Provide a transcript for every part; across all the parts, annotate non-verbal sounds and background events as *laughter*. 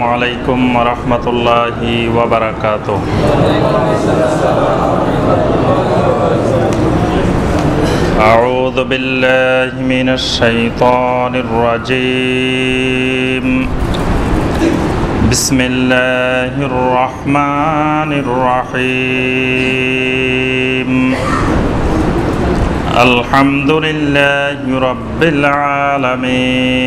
আসসালামু আলাইকুম রহমতুল্লাহি ওবরাকাত أعوذ بالله من الشيطان الرجيم بسم الله الرحمن الرحيم الحمد لله رب العالمين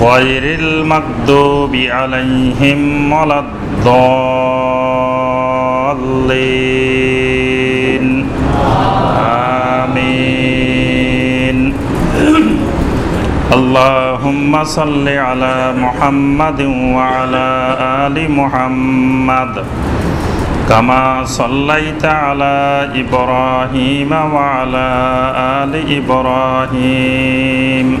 غير المغضوب عليهم ولا الضالين. آمين. اللهم صل على محمد وعلى آل محمد. كما صليت على إبراهيم وعلى آل إبراهيم.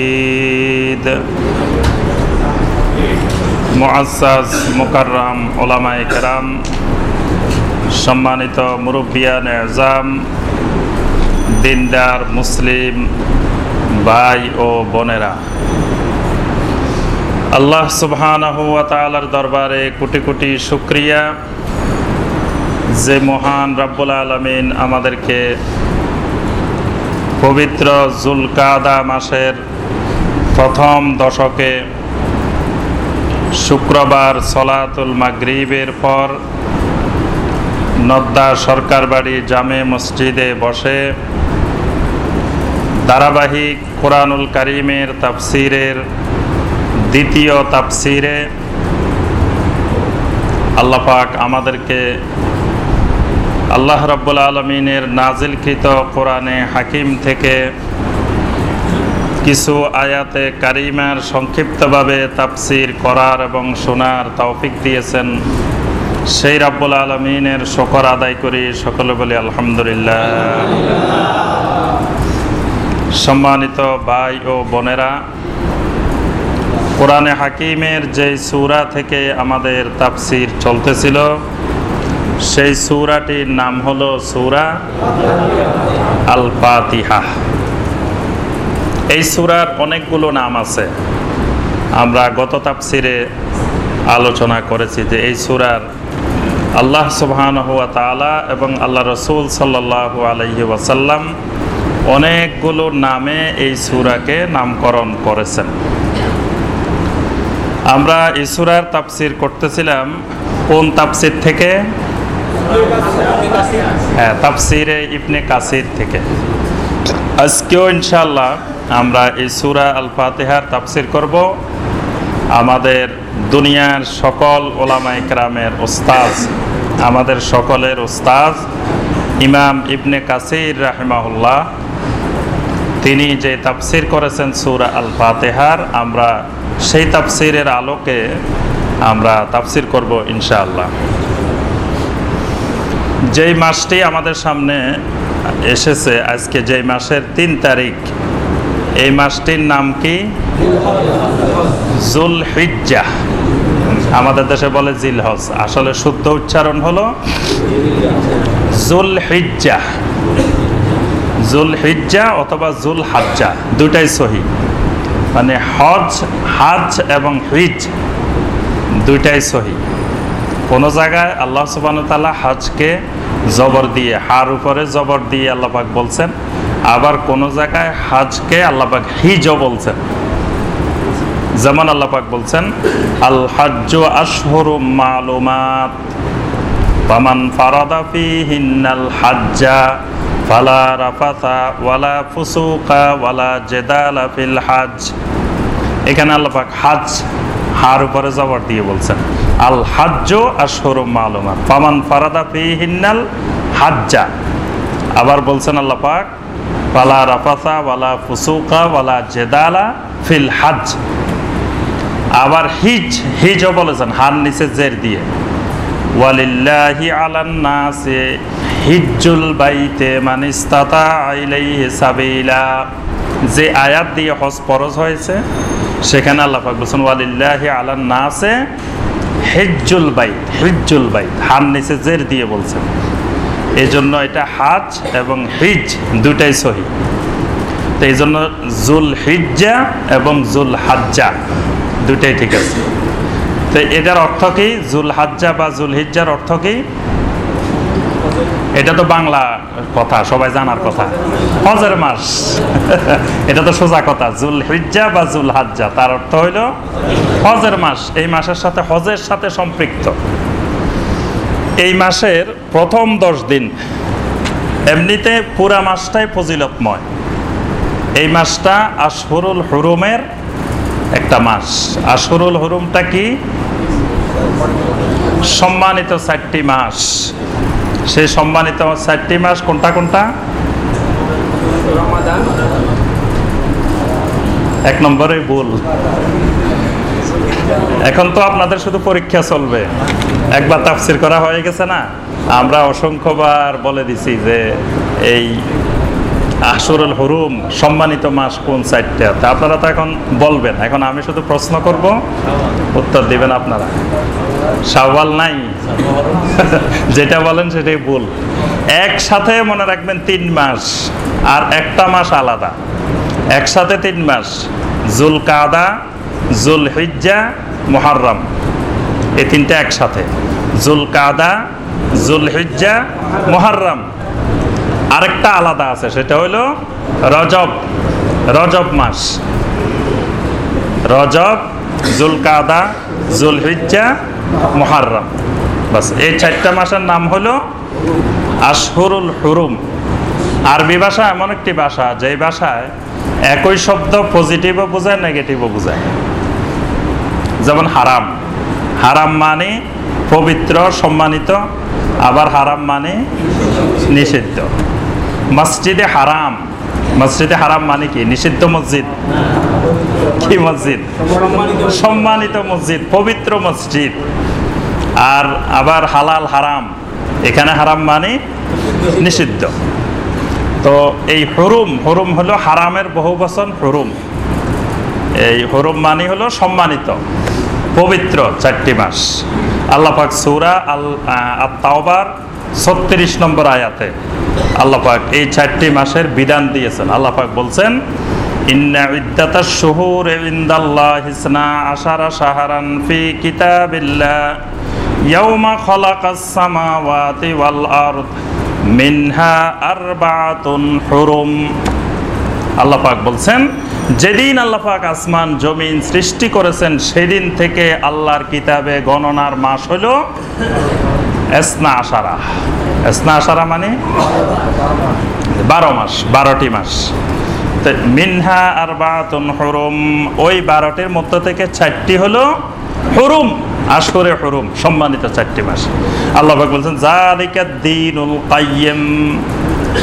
মুআসাস মুকাররাম ওলামা একরাম সম্মানিত মুরব্বিয়ান এজাম দিনদার মুসলিম ভাই ও বোনেরা। আল্লাহ সুবহানাহু ওয়া দরবারে কোটি কোটি শুকরিয়া। যে মহান রাব্বুল আলামিন আমাদেরকে পবিত্র জুলকাদা মাসের প্রথম দশকে শুক্রবার সলাতুল মাগরিবের পর নদ্দা সরকার বাড়ি জামে মসজিদে বসে ধারাবাহিক কোরআনুল কারিমের তাফসিরের দ্বিতীয় তাফসিরে আল্লাপাক আমাদেরকে আল্লাহ রব্বুল আলমিনের নাজিলকৃত কোরআনে হাকিম থেকে কিছু আয়াতে কারিমার সংক্ষিপ্তভাবে তাফসির করার এবং শোনার তৌফিক দিয়েছেন। সেই রাব্বুল আলমিনের শকর আদায় করি সকলে বলি আলহামদুলিল্লাহ। সম্মানিত ভাই ও বোনেরা, কোরআনে হাকিমের যে সুরা থেকে আমাদের তাফসির চলতেছিল, সেই সুরাটির নাম হলো সুরা আল ফাতিহা এই সুরার অনেকগুলো নাম আছে। আমরা গত তাফসিরে আলোচনা করেছি যে এই সুরার আল্লাহ সুবহান হুয়া তালা এবং আল্লাহ রসুল সাল্লাহ আলহি ওয়াসাল্লাম অনেকগুলো নামে এই সুরাকে নামকরণ করেছেন। আমরা এই সুরার তাফসির করতেছিলাম কোন তাফসির থেকে? হ্যাঁ তাফসিরে ইবনে কাসির থেকে। আজকেও ইনশাল্লাহ আমরা এই সুরা আল ফাতেহার তাফসির করব। আমাদের দুনিয়ার সকল ওলামা ইকরামের ওস্তাজ আমাদের সকলের ওস্তাজ ইমাম ইবনে কাসির রাহিমাহুল্লাহ, তিনি যে তাফসির করেছেন সুরা আল ফাতেহার আমরা সেই তাফসিরের আলোকে আমরা তাফসির করব ইনশাআল্লাহ। যেই মাসটি আমাদের সামনে এসেছে, আজকে যেই মাসের তিন তারিখ এই মাসটির নাম কি? জুল হিজ্জা আমাদের দেশে বলে জিলহজ। আসলে শুদ্ধ উচ্চারণ হলো জুল হিজ্জা জুল হিজ্জা অথবা জুল হাজ্জা দুটাই সহি। মানে হজ, হাজ এবং হিজ দুইটাই সহি। কোনো জায়গায় আল্লাহ সুবান তাল্লাহ হাজকে জবর দিয়ে, হার উপরে জবর দিয়ে আল্লাপাক বলছেন আবার কোনো জায়গায় হাজকে আল্লাপাক হিজও বলছেন। যেমন আল্লাহ পাক বলছেন, আল হাজ্জু আশহুরু মালুমাত, ফামান ফারাদা ফীহিন্নাল হাজ্জা, ফালা রাফাথা ওয়ালা ফুসুকা ওয়ালা জেদালা ফিল হাজ এখানে আল্লাহ পাক হাজ হার উপরে জবর দিয়ে বলছেন, আল হাজ্জ আশহুরু মালুমাত, ফামান ফারাদা ফীহিন্নাল হাজ্জা। আবার বলছেন আল্লাহ পাক ওয়ালা রাফাথা ওয়ালা ফুসুকা ওয়ালা জেদালা ফিল হাজ আবার হিজ, হিজও বলেছেন, হার নিচে জের দিয়ে। ওয়ালিল্লাহি আলান নাসে, হিজ্জুল বাইতে মান ইস্তাতা ইলাইহি সাবিলা। যে আয়াত দিয়ে হজ ফরজ হয়েছে, সেখানে আল্লাহ পাক বলছেন, ওয়ালিল্লাহি আলান নাসে, হিজ্জুল বাইত হিজ্জুল বাইত, হার নিচে জের দিয়ে বলছেন। এই জন্য এটা হাজ এবং হিজ দুটাই সহি। তো এই জন্য জুল হিজ্জা এবং জুল হাজ্জা দুটাই ঠিক আছে। তো এটার অর্থ কি? জুল হাজ্জা বা জুল হিজ্জার অর্থ কি? এটা তো বাংলা কথা, সবাই জানার কথা। হজের মাস। *laughs* এটা তো সোজা কথা জুল হিজ্জা বা জুল হাজ্জা তার অর্থ হইল হজের মাস। এই মাসের সাথে হজের সাথে সম্পৃক্ত। এই মাসের প্রথম দশ দিন, এমনিতে পুরা মাসটাই ফজিলতময়। এই মাসটা আশহরুল হুরুমের একটা মাস। আশহরুল হুরুমটা কি? সম্মানিত চারটি মাস। সেই সম্মানিত চারটি মাস কোনটা কোনটা? এক নম্বরে ভুল। এখন তো আপনাদের শুধু পরীক্ষা চলবে। একবার তাফসির করা হয়ে গেছে না? আমরা অসংখ্যবার বলে দিছি যে এই আসরুল হরুম সম্মানিত মাস কোন সাইডটা তা আপনারা তো এখন বলবেন। এখন আমি শুধু প্রশ্ন করব, উত্তর দিবেন আপনারা। সাওয়াল নাই। যেটা বলেন সেটাই ভুল। একসাথে মনে রাখবেন তিন মাস, আর একটা মাস আলাদা। একসাথে তিন মাস জুল কাদা জুল হিজ্জা মোহারম এই তিনটা একসাথে। জুল কাদা জুল হিজ্জা মোহারম আরেকটা আলাদা আছে, সেটা হলো রজব রজব মাস। রজব জুল কাদা জুল হিজ্জা মোহারম বাস, এই চারটা মাসের নাম হলো আশহুরুল হুরুম। আরবি ভাষা এমন একটি ভাষা, যেই ভাষায় একই শব্দ পজিটিভও বোঝায় নেগেটিভও বোঝায়। যেমন হারাম। হারাম মানে পবিত্র, সম্মানিত, আবার হারাম মানে নিষিদ্ধ। মসজিদে হারাম। মসজিদে হারাম মানে কি? নিষিদ্ধ মসজিদ। কি মসজিদ? সম্মানিত মসজিদ, পবিত্র মসজিদ। আর আবার হালাল হারাম। এখানে হারাম মানে নিষিদ্ধ। তো এই হরুম হরুম হলো হারামের বহু বচন হরুম। এই হরুম মানে হলো সম্মানিত। পবিত্র চারটি মাস। আল্লাহ পাক সৌরা আল তাওবার ছত্রিশ নম্বর আয়াতে আল্লাহ পাক এই চারটি মাসের বিধান দিয়েছেন। আল্লাহ পাক বলছেন মিনহা আল্লাহ পাক বলছেন, যেদিন আল্লাহ পাক আসমান, জমিন সৃষ্টি করেছেন, সেদিন থেকে আল্লাহর কিতাবে গণনার মাস হল এসনা আশারা। এসনা আশারা মানে বারো মাস, বারোটি মাস। মিনহা আর বাতুন হরুম, ওই বারোটির মধ্য থেকে চারটি হলো হরুম আশরে হরুম, সম্মানিত চারটি মাস। আল্লাহ বলছেন জালিকা দিনুল কাইয়্যিম।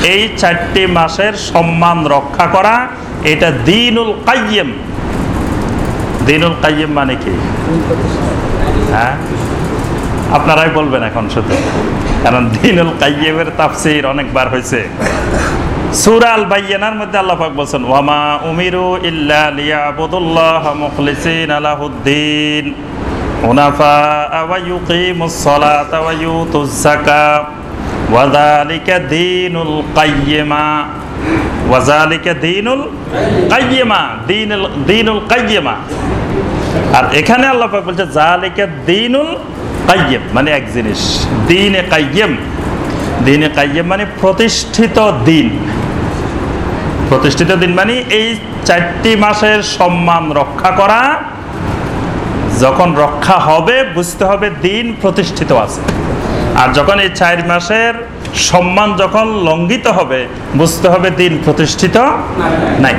এই চারটি মাসের সম্মান রক্ষা করা, এটা দিনুল কাইয়্যিম। দিনুল কাইয়্যিম মানে কি? হ্যাঁ? আপনারাই বলবেন এখন শুধু। কারণ দিনুল কাইয়্যিমের তাফসির অনেকবার হয়েছে। সূরা আল বাইয়ানার মধ্যে বলছেন, ওয়ামা উমিরু আলাহুদ্দিন দীনুল দীনুল কাইয়্যিমা আর এখানে আল্লাহ বলছে কাইয়্যিম মানে এক জিনিস। দিনে কাইয়্যিম। দিনে কাইয়্যিম মানে প্রতিষ্ঠিত দিন। প্রতিষ্ঠিত দিন মানে এই চারটি মাসের সম্মান রক্ষা করা। যখন রক্ষা হবে, বুঝতে হবে দিন প্রতিষ্ঠিত আছে। আর যখন এই চার মাসের সম্মান যখন লঙ্ঘিত হবে, বুঝতে হবে দিন প্রতিষ্ঠিত নাই।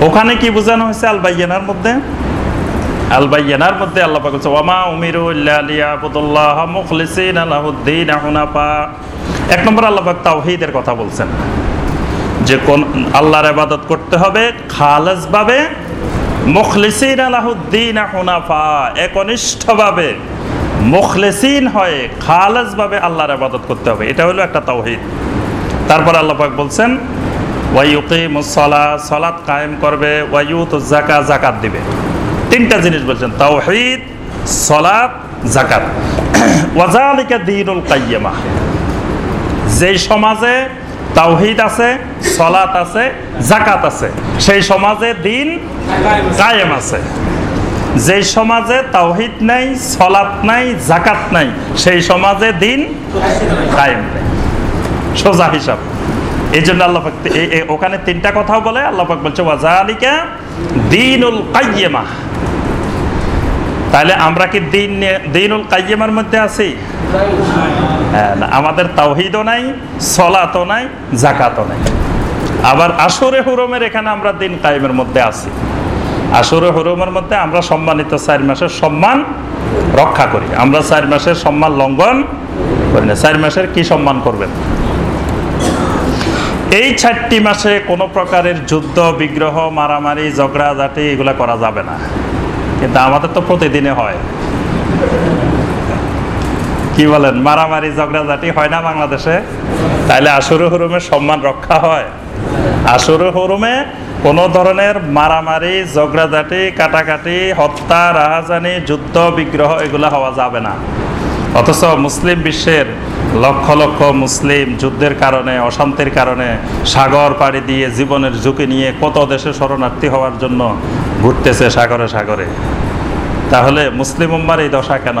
ওখানে কি বোঝানো হয়েছে আলবাইয়ানার মধ্যে? আলবাইয়ানার মধ্যে আল্লাহ পাক বলছে, ওয়ামা উমিরু ইল্লা লিয়াবুদুল্লাহ মুখলিসিন লাহুদ্দিন হুনাফা। এক নম্বর আল্লাহ পাক তাওহীদের কথা বলছেন। যে কোন আল্লাহর ইবাদত করতে হবে খালেসভাবে, মুখলিসিন আলাহুদ্দিন হুনাফা। একনিষ্ঠভাবে। মুখলিসিন হয়ে খালেসভাবে আল্লাহর আবাদত করতে হবে। এটা হলো একটা তাওহীদ। তারপর আল্লাহ পাক বলছেন ওয়াইউকিমুসসালা সালাত কায়েম করবে ওয়াইউত জাকা জাকাত দিবে। তিনটা জিনিস বলছেন, তাওহিদ, সলাত জাকাত ওয়াজালিকা দিনুল কাইয়্যিমা। যেই সমাজে তাওহিদ আছে, সলাত আছে জাকাত আছে, সেই সমাজে দিন কায়েম আছে। যেই সমাজে তাওহীদ নাই সলাত নাই জাকাত নাই সেই সমাজে দিন সোজা হিসাব। এই জন্য আল্লাহ ওখানে তিনটা কথাও বলে আল্লাহ বলছে ওয়াজালিকা দিনুল কাইয়্যিমা। তাহলে আমরা কি দিন দিনুল কাইয়্যিমার মধ্যে আছি? হ্যাঁ, আমাদের তাওহিদও নাই সলাতও নাই জাকাতও নাই। আবার আসরে হুরমের এখানে আমরা দিন কায়েমের মধ্যে আছি। আসরে হুরমের মধ্যে আমরা সম্মানিত চার মাসের সম্মান রক্ষা করি। আমরা চার মাসের সম্মান লঙ্ঘন করি না। চার মাসের কি সম্মান করবেন? এই চারটি মাসে কোনো প্রকারের যুদ্ধ, বিগ্রহ, মারামারি, ঝগড়াঝাটি এগুলা করা যাবে না। কিন্তু আমাদের তো প্রতিদিনে হয়। কি বলেন? মারামারি ঝগড়া ঝগড়াঝাটি হয় না বাংলাদেশে? তাইলে আসুর হরুমের সম্মান রক্ষা হয়। আসুর হরুমে কোনো ধরনের মারামারি, ঝগড়াঝাটি, কাটাকাটি, হত্যা, রাহাজানি, যুদ্ধ, বিগ্রহ এগুলো হওয়া যাবে না। অথচ মুসলিম বিশ্বের লক্ষ লক্ষ মুসলিম যুদ্ধের কারণে, অশান্তির কারণে সাগর পাড়ি দিয়ে জীবনের ঝুঁকি নিয়ে কত দেশে শরণার্থী হওয়ার জন্য ঘুরতেছে সাগরে সাগরে। তাহলে মুসলিম উম্মার এই দশা কেন?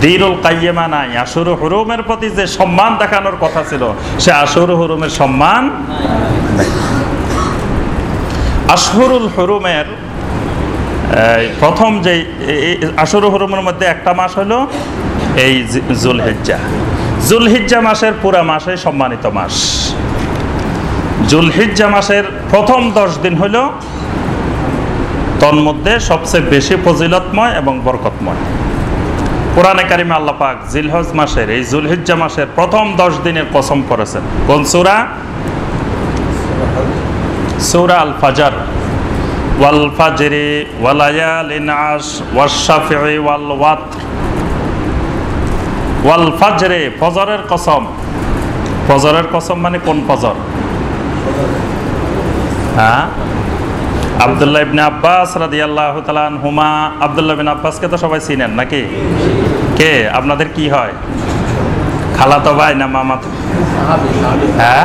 দিনুল কাইয়েমা নাই। আসুর হুরুমের প্রতি যে সম্মান দেখানোর কথা ছিল, সে আসুর হুরুমের সম্মান নাই। আশহুরুল হরুমের প্রথম যে আসুর হুরুমের মধ্যে একটা মাস হলো এই জুলহিজ্জা। জুলহিজ্জা মাসের পুরা মাসে সম্মানিত মাস। জুলহিজ্জা মাসের প্রথম দশ দিন হলো তন্মধ্যে সবচেয়ে বেশি ফজিলতময় এবং বরকতময়। কোরআনে কারিমে আল্লাহ পাক জিলহজ মাসের, এই জুলহিজ্জা মাসের প্রথম দশ দিনের কসম করেছেন। কোন সুরা? সুরা আল ফাজার ওয়াল ফাজরি ওয়ালায়ালিন আশ ওয়াশাফি ওয়াল ওয়াতর ওয়াল ফাজরে ফজরের কসম। ফজরের কসম মানে কোন ফজর? হ্যাঁ? আবদুল্লাহ ইবনে আব্বাস রাদিয়াল্লাহু তাআলা হুমা আবদুল্লাহ ইবনে আব্বাসকে তো সবাই চিনেন নাকি? কে? আপনাদের কি হয়? খালাতো ভাই না মামাতো? হ্যাঁ?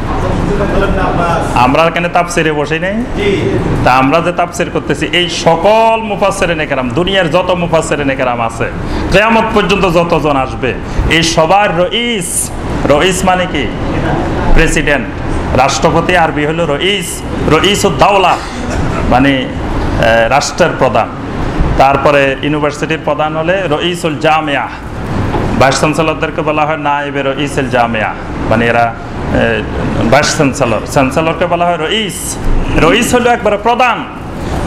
আমরা এখানে তাপসিরে বসে নেই? তা আমরা যে তাপসির করতেছি এই সকল মুফাসসিরে নেকেরাম দুনিয়ার যত মুফাসসিরে নেকেরাম আছে কিয়ামত পর্যন্ত যতজন আসবে এই সবার রইস রইস মানে কি? প্রেসিডেন্ট রাষ্ট্রপতি আরবি হলো রইস রইস দাওলা মানে রাষ্ট্রের প্রধান। তারপরে ইউনিভার্সিটির প্রধান হলে রইসুল জামিয়া ভাইস চ্যান্সেলরদেরকে বলা হয় না নাইবে রইসুল জামিয়া মানে এরা চ্যান্সেলরকে বলা হয় রইস। রইস হলো একবারে প্রধান।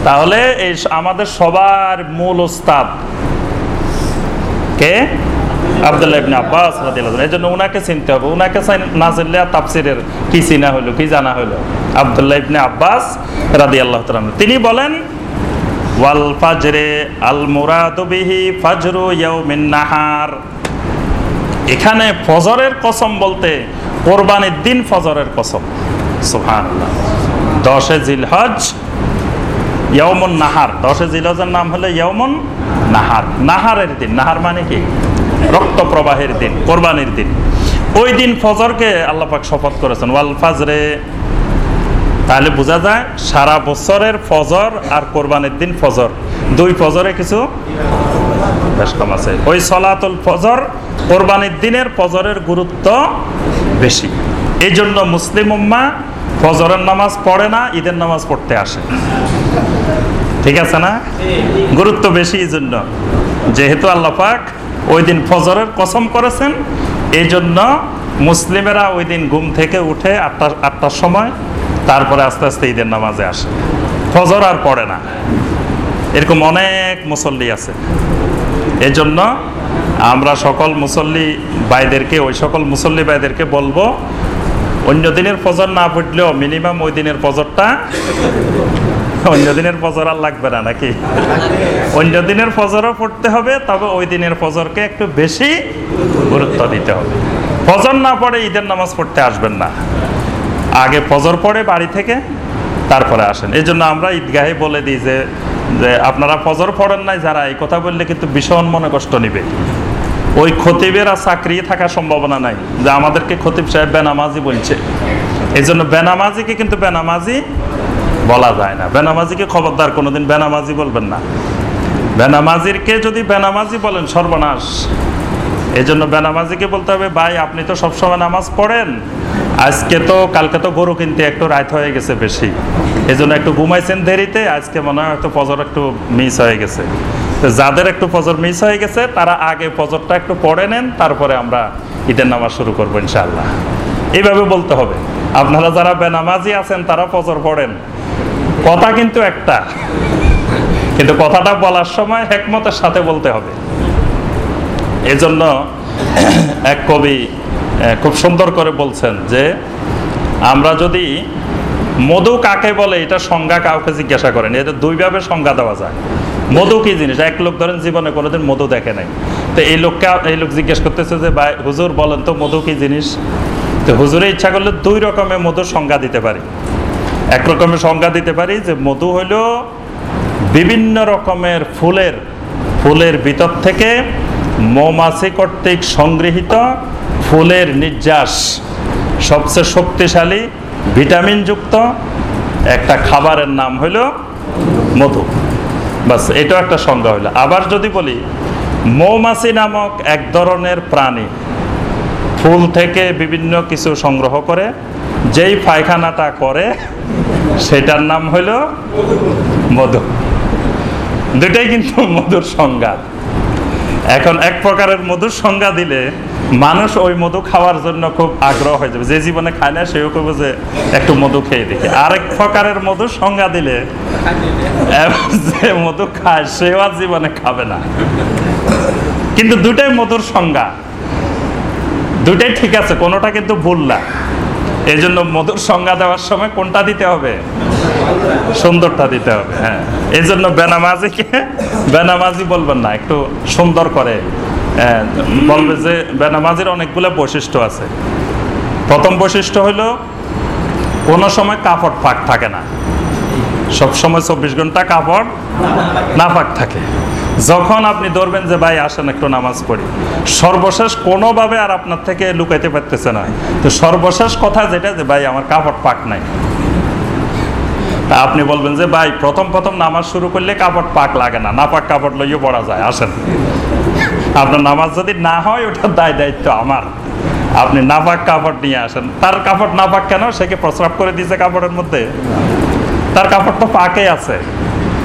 তাহলে এই আমাদের সবার মূল ওস্তাদ কে? আব্বাস জন্য চিনতে হবে। উনাকে না কি কি জানা আব্বাস। তিনি বলেন, ওয়াল ফাজরে আল মুরাদু বিহি ফাজরু ইয়াউমিন নাহার। এখানে ফজরের কসম বলতে কোরবানির দিন ফজরের কসম। সুবহানাল্লাহ। দশে জিলহজ ইয়মন নাহার। দশে জিলহজের নাম হলো ইয়মন নাহার। নাহারের দিন। নাহার মানে কি? রক্ত প্রবাহের দিন, কোরবানির দিন। ওই দিন ফজরকে আল্লাহ পাক শপথ করেছেন, ওয়াল ফাজরে। তাহলে বোঝা যায় সারা বছরের ফজর আর কোরবানির দিন ফজর। দুই ফজরে কিছু বেশ কম আছে। ওই সলাতুল ফজর কোরবানির দিনের ফজরের গুরুত্ব বেশি। এই জন্য মুসলিম উম্মা ফজরের নামাজ পড়ে না, ঈদের নামাজ পড়তে আসে। ঠিক আছে না? গুরুত্ব বেশি এই জন্য যেহেতু আল্লাহ পাক ওই দিন ফজরের কসম করেছেন এই জন্য মুসলিমেরা ওই দিন ঘুম থেকে উঠে আটটা, আটটার সময় তারপরে আস্তে আস্তে ঈদের নামাজে আসে। ফজর আর পড়ে না। এরকম অনেক মুসল্লি আছে। এজন্য আমরা সকল মুসল্লি ভাইদেরকে, ওই সকল মুসল্লি ভাইদেরকে বলব, অন্য দিনের ফজর না পড়লেও মিনিমাম ওই দিনের ফজরটা, অন্য দিনের ফজর আর লাগবে না নাকি? অন্য দিনের ফজরও পড়তে হবে, তবে ওই দিনের ফজরকে একটু বেশি গুরুত্ব দিতে হবে। ফজর না পড়ে ঈদের নামাজ পড়তে আসবেন না। আগে ফজর পড়ে বাড়ি থেকে তারপরে আসেন। এই জন্য আমরা ঈদগাহে বলে দিই যে যে আপনারা ফজর পড়েন নাই, যারা এই কথা বললে কিন্তু ভীষণ মনে কষ্ট নিবে। ওই খতিবের আর চাকরি থাকার সম্ভাবনা নাই, যে আমাদেরকে খতিব সাহেব বেনামাজি বলছে। এই জন্য বেনামাজিকে কিন্তু বেনামাজি বলা যায় না। বেনামাজিকে খবরদার কোনোদিন বেনামাজি বলবেন না। বেনামাজিরকে যদি বেনামাজি বলেন সর্বনাশ। এই জন্য বেনামাজিকে বলতে হবে, ভাই, আপনি তো সবসময় নামাজ পড়েন। আজকে তো, কালকে তো গরু কিনতে একটু রাত হয়ে গেছে বেশি। এই জন্য একটু ঘুমাইছেন দেরিতে, আজকে মনে হয় হয়তো ফজর একটু মিস হয়ে গেছে। যাদের একটু ফজর মিস হয়ে গেছে, তারা আগে ফজরটা একটু পড়ে নেন, তারপরে আমরা ঈদের নামাজ শুরু করব ইনশাআল্লাহ। এইভাবে বলতে হবে। আপনারা যারা বেনামাজি আছেন, তারা ফজর পড়েন। কথা কিন্তু একটা। কিন্তু কথাটা বলার সময় একমতের সাথে বলতে হবে। এজন্য এক কবি খুব সুন্দর করে বলছেন যে, আমরা যদি মধু কাকে বলে, এটা সংজ্ঞা কাউকে জিজ্ঞাসা করেন, এটা দুইভাবে সংজ্ঞা দেওয়া যায়। মধু কি জিনিস? এক লোক ধরেন জীবনে কোনোদিন মধু দেখে নাই। তো এই লোককে, এই লোক জিজ্ঞেস করতেছে যে, ভাই, হুজুর বলেন তো মধু কি জিনিস? তো হুজুরে ইচ্ছা করলে দুই রকমের মধুর সংজ্ঞা দিতে পারি। এক রকমের সংজ্ঞা দিতে পারি যে মধু হইল বিভিন্ন রকমের ফুলের ফুলের ভিতর থেকে মৌমাছি কর্তৃক সংগৃহীত ফুলের নির্যাস। সবচেয়ে শক্তিশালী, ভিটামিনযুক্ত একটা খাবারের নাম হলো মধু। বাস, এটাও একটা সংজ্ঞা হইল। আবার যদি বলি, মৌমাছি নামক এক ধরনের প্রাণী ফুল থেকে বিভিন্ন কিছু সংগ্রহ করে, যেই পায়খানাটা করে, সেটার নাম হইল মধু। দুটাই কিন্তু মধুর সংজ্ঞা। এখন এক প্রকারের মধুর সংজ্ঞা দিলে মানুষ ওই মধু খাওয়ার জন্য খুব আগ্রহ হয়ে যাবে। যে জীবনে খায় না, সেও করবে যে একটু মধু খেয়ে দেখি। আরেক প্রকারের মধুর সংজ্ঞা দিলে যে মধু খায়, সেও আর জীবনে খাবে না। কিন্তু দুটাই মধুর সংজ্ঞা। দুটাই ঠিক আছে, কোনোটা কিন্তু ভুল না। এই জন্য মধুর সংজ্ঞা দেওয়ার সময় কোনটা দিতে হবে? সুন্দরটা দিতে হবে হ্যাঁ। এই জন্য বেনামাজিকে, বেনামাজি বলবেন না, একটু সুন্দর করে বলবে যে বেনামাজির অনেকগুলো বৈশিষ্ট্য আছে। প্রথম বৈশিষ্ট্য হলো, কোনো সময় কাপড় ফাঁক থাকে না। সব সময় চব্বিশ ঘণ্টা কাপড় না ফাঁক থাকে। যখন আপনি ধরবেন যে, ভাই, আসেন, একটু নামাজ পড়ি। সর্বশেষ কোনোভাবে আর আপনার থেকে লুকাইতে পারতেছে না। তো সর্বশেষ কথা যেটা যে, ভাই, আমার কাপড় পাক নাই। তা আপনি বলবেন যে, ভাই, প্রথম প্রথম নামাজ শুরু করলে কাপড় পাক লাগে না না পাক কাপড় লইয়ে পড়া যায়, আসেন। আপনার নামাজ যদি না হয়, ওটার দায় দায়িত্ব আমার। আপনি নাপাক কাপড় নিয়ে আসেন। তার কাপড় নাপাক কেন? সে কি প্রস্রাব করে দিয়েছে কাপড়ের মধ্যে? তার কাপড় তো পাকে আছে,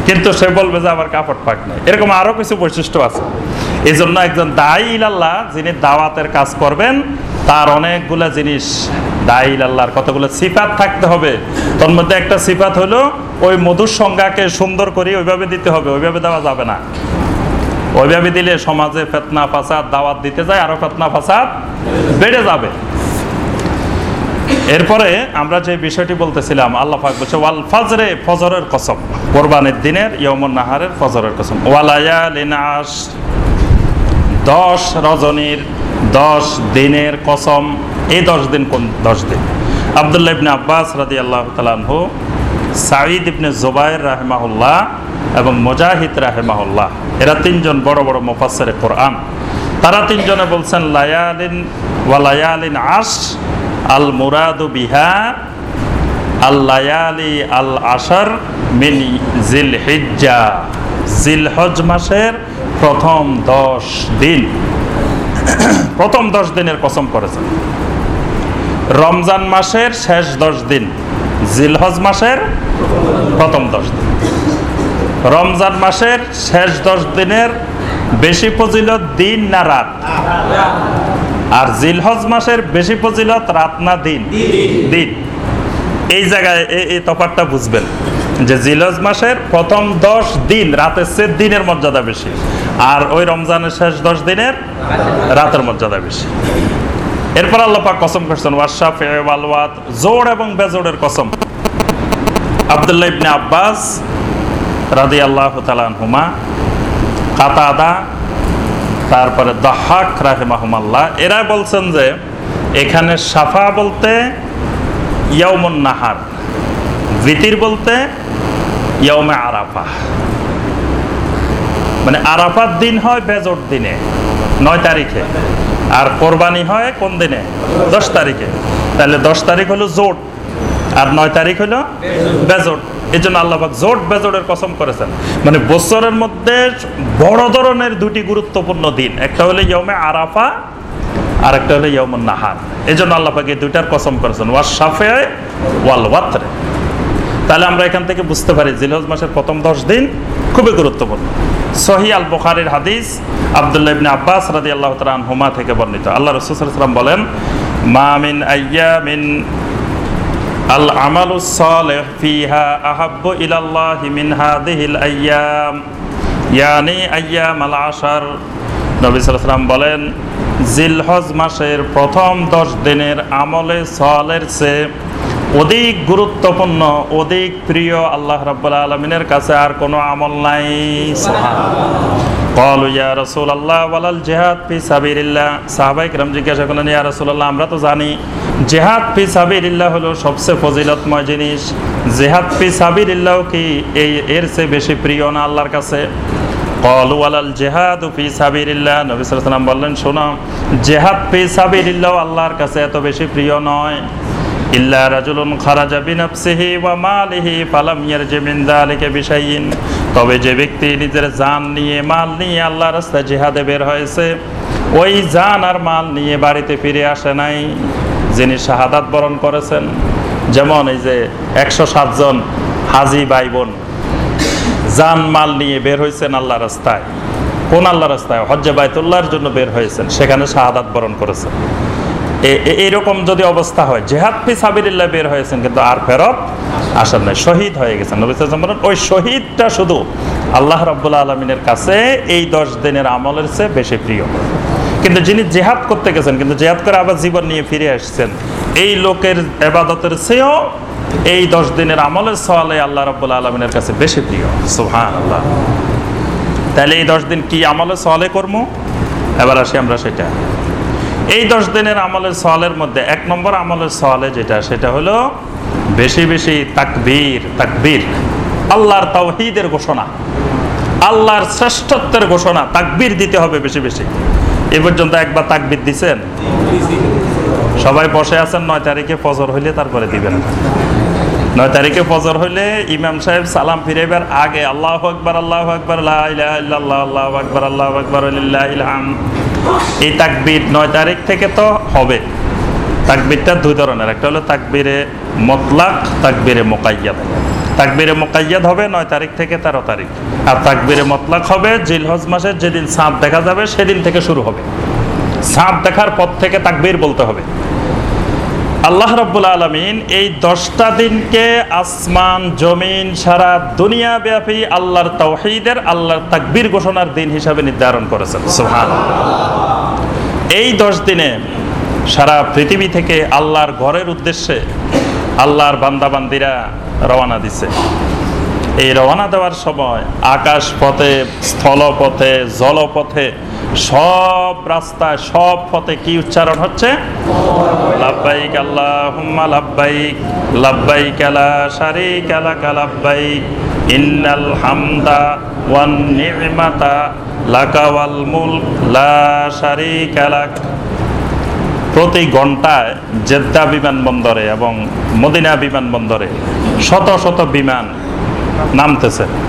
কিন্তু সে বলবে যে, আমার কাপড় পাক নেই। এরকম আরও কিছু বৈশিষ্ট্য আছে। এই জন্য একজন দায়ী ইলাল্লাহ, যিনি দাওয়াতের কাজ করবেন, তার অনেকগুলা জিনিস দায়ী ইলাল্লাহর কতগুলো সিফাত থাকতে হবে? তোর মধ্যে একটা সিফাত হলো, ওই মধুর সংজ্ঞাকে সুন্দর করে ওইভাবে দিতে হবে, ওইভাবে দেওয়া যাবে না। ওইভাবে দিলে সমাজে ফেতনা, ফাসাদ, দাওয়াত দিতে যায়, আরও ফেতনা, ফাসাদ বেড়ে যাবে। এরপরে আমরা যে বিষয়টি বলতেছিলাম, আল্লাহ পাক বলছে, ওয়াল ফজরে, ফজরের কসম। কোরবানির দিনের ইয়মন নাহারের ফজরের কসম। ওয়ালায়া লিনাস দশ রজনীর দশ দিনের কসম, এই দশ দিন কোন দশ দিন? আবদুল্লাহ ইবনে আব্বাস রাদি আল্লাহ তালানহু সাঈদ ইবনে জোবায়ের রাহেমাহুল্লাহ এবং মুজাহিদ রাহেমাহুল্লাহ, এরা তিনজন বড় বড় মুফাসসিরে কোরআন। তারা তিনজনে বলছেন, লায়ালিন ওয়া লায়ালিন আশ আল মুরাদু বিহা আল্লায়ালি আল আশার মিন জিল হিজ্জা জিলহজ মাসের প্রথম দশ দিন। প্রথম দশ দিনের কসম করেছেন। রমজান মাসের শেষ দশ দিন জিলহজ মাসের প্রথম দশ দিন। রমজান মাসের শেষ দশ দিনের বেশি ফজিলত দিন না রাত? আর জিলহজ মাসের বেশি ফজিলত রাত না দিন? দিন। এই জায়গায় এই- এই তফাতটা বুঝবেন। যে জিলহজ মাসের প্রথম দশ দিন, রাতের চেয়ে দিনের মর্যাদা বেশি। আর ওই রমজানের শেষ দশ দিনের রাতের মর্যাদা বেশি। এরপর আল্লাহ পাক কসম করছেন ওয়াশাফ ওয়ালওয়াত জোড় এবং বেজোড়ের কসম। আব্দুল্লাহ ইবনে আব্বাস রাদি আল্লাহ হুমা কাতাদা, তারপরে দহাক রাহেমাহুমাল্লাহ, এরা বলছেন যে এখানে সাফা বলতে ইয়মন নাহার, ভিতির বলতে ইয়মে আরাফা মানে আরাফার দিন হয় বেজোর দিনে, নয় তারিখে। আর কোরবানি হয় কোন দিনে? দশ তারিখে। তাহলে দশ তারিখ হলো জোট, আর নয় তারিখ হলো বেজোট এই জন্য আল্লাহবাক জোট বেজোটের কসম করেছেন। মানে বছরের মধ্যে বড় ধরনের দুটি গুরুত্বপূর্ণ দিন। একটা হলো ইয়মে আরাফা, আর একটা হলো ইয়মন নাহার। এই জন্য আল্লাপাক এই দুইটার কসম করেছেন। ওয়াস সাফে ওয়াল ওয়াত্রে। তাহলে আমরা এখান থেকে বুঝতে পারি জিলহজ মাসের প্রথম দশ দিন খুবই গুরুত্বপূর্ণ। সহি আল বুখারির হাদিস আবদুল্লাহ ইবনে আব্বাস রাদি আল্লাহ তালান হুমা থেকে বর্ণিত। আল্লাহ রসুলাম বলেন, মা মিন আইয়া মিন আল আমালু সালেহ ফিহা আহাব্বু ইলাল্লাহি মিন হাদিহিল আইয়াম। ইয়ানি আইয়াম আল আশার। নবী ওয়াসাল্লাম বলেন, জিলহজ মাসের প্রথম দশ দিনের আমলে সলের চেয়ে অধিক গুরুত্বপূর্ণ, অধিক প্রিয় আল্লাহ রাব্বুল আলমিনের কাছে আর কোনো আমল নাই। রসুল আল্লাহ ওয়ালাল জেহাদ সাহাবাই আমরা তো জানি জেহাদ সাবিরিল্লাহ সবচেয়ে ফজিলতময় জিনিস। জেহাদ সাবিরিল্লাহ কি এই, এর চেয়ে বেশি প্রিয় না আল্লাহর কাছে? ওয়াসাল্লাম বললেন, শোনো, জেহাদ ফি সাবিরিল্লাহ আল্লাহর কাছে এত বেশি প্রিয় নয়। ইল্লা রাজুলুন খারাজা বিনাফসিহি ওয়া মালিহি ফালাম ইয়ারজি মিন যালিকা বিশাইইন। তবে যে ব্যক্তি নিজের জান নিয়ে, মাল নিয়ে আল্লাহর রাস্তায় জিহাদে বের হয়েছে, ওই জান আর মাল নিয়ে বাড়িতে ফিরে আসে নাই, যিনি শাহাদাত বরণ করেছেন। যেমন এই যে একশো সাতজন হাজি ভাই বোন জান, মাল নিয়ে বের হয়েছেন আল্লাহ রাস্তায়। কোন আল্লাহ রাস্তায়? হজ্জে বাইতুল্লাহর জন্য বের হয়েছেন, সেখানে শাহাদাত বরণ করেছেন। এইরকম যদি অবস্থা হয় জেহাদ ফি সাবিরিল্লাহ বের হয়েছেন কিন্তু আর ফেরত আসার নাই শহীদ হয়ে গেছেন। বলেন, ওই শহীদটা শুধু আল্লাহ রাব্বুল আলমিনের কাছে এই দশ দিনের আমলের চেয়ে বেশি প্রিয়। কিন্তু যিনি জেহাদ করতে গেছেন কিন্তু জেহাদ করে আবার জীবন নিয়ে ফিরে আসছেন এই লোকের এবাদতের চেয়েও এই দশ দিনের আমলের সওয়ালে আল্লাহ রাব্বুল আলমিনের কাছে বেশি প্রিয়। সুহান আল্লাহ তাহলে এই দশ দিন কি আমলের সওয়ালে করব এবার আসি আমরা সেটা। এই দশ দিনের আমলের সওয়ালের মধ্যে এক নম্বর আমলের সওয়ালে যেটা, সেটা হলো বেশি বেশি তাকবীর তাকবীর। আল্লাহর তাওহীদের ঘোষণা, আল্লাহর শ্রেষ্ঠত্বের ঘোষণা, তাকবীর দিতে হবে বেশি বেশি। এ পর্যন্ত একবার তাকবীর দিছেন? সবাই বসে আছেন, নয় তারিখে ফজর হইলে তারপরে দিবেন। নয় তারিখে ফজর হইলে ইমাম সাহেব সালাম ফিরাইবার আগে, আল্লাহ আকবর আল্লাহ আকবর আল্লাহ আল্লাহ আকবর আল্লাহ আকবর এই তাকবির নয় তারিখ থেকে তো হবে। তাকবিরটা দুই ধরনের, একটা হলো তাকবিরে মতলাক, তাকবিরে মোকাইয়াদ। তাকবিরে মোকাইয়াদ হবে নয় তারিখ থেকে তেরো তারিখ। আর তাকবিরে মতলাক হবে জিলহজ মাসের যেদিন সাঁত দেখা যাবে সেদিন থেকে শুরু হবে। সাঁত দেখার পর থেকে তাকবির বলতে হবে। আল্লাহ রব্বুল আলমিন এই দশটা দিনকে আসমান, জমিন সারা দুনিয়া ব্যাপী আল্লাহর তৌহিদের আল্লাহর তাকবীর ঘোষণার দিন হিসাবে নির্ধারণ করেছেন। সুহান এই দশ দিনে সারা পৃথিবী থেকে আল্লাহর ঘরের উদ্দেশ্যে আল্লাহর বান্দাবান্দিরা রওনা দিছে। এই রওনা দেওয়ার সময় আকাশ পথে স্থলপথে, জলপথে সব রাস্তায়, সব পথে কি উচ্চারণ হচ্ছে? লাব্বাইক ইন্নাল হামদা ওয়ান নি'মাতা, লাকা ওয়াল মুলক, লা প্রতি ঘন্টায় জেদ্দা বিমানবন্দরে এবং মদিনা বিমানবন্দরে শত শত বিমান নামতেছে।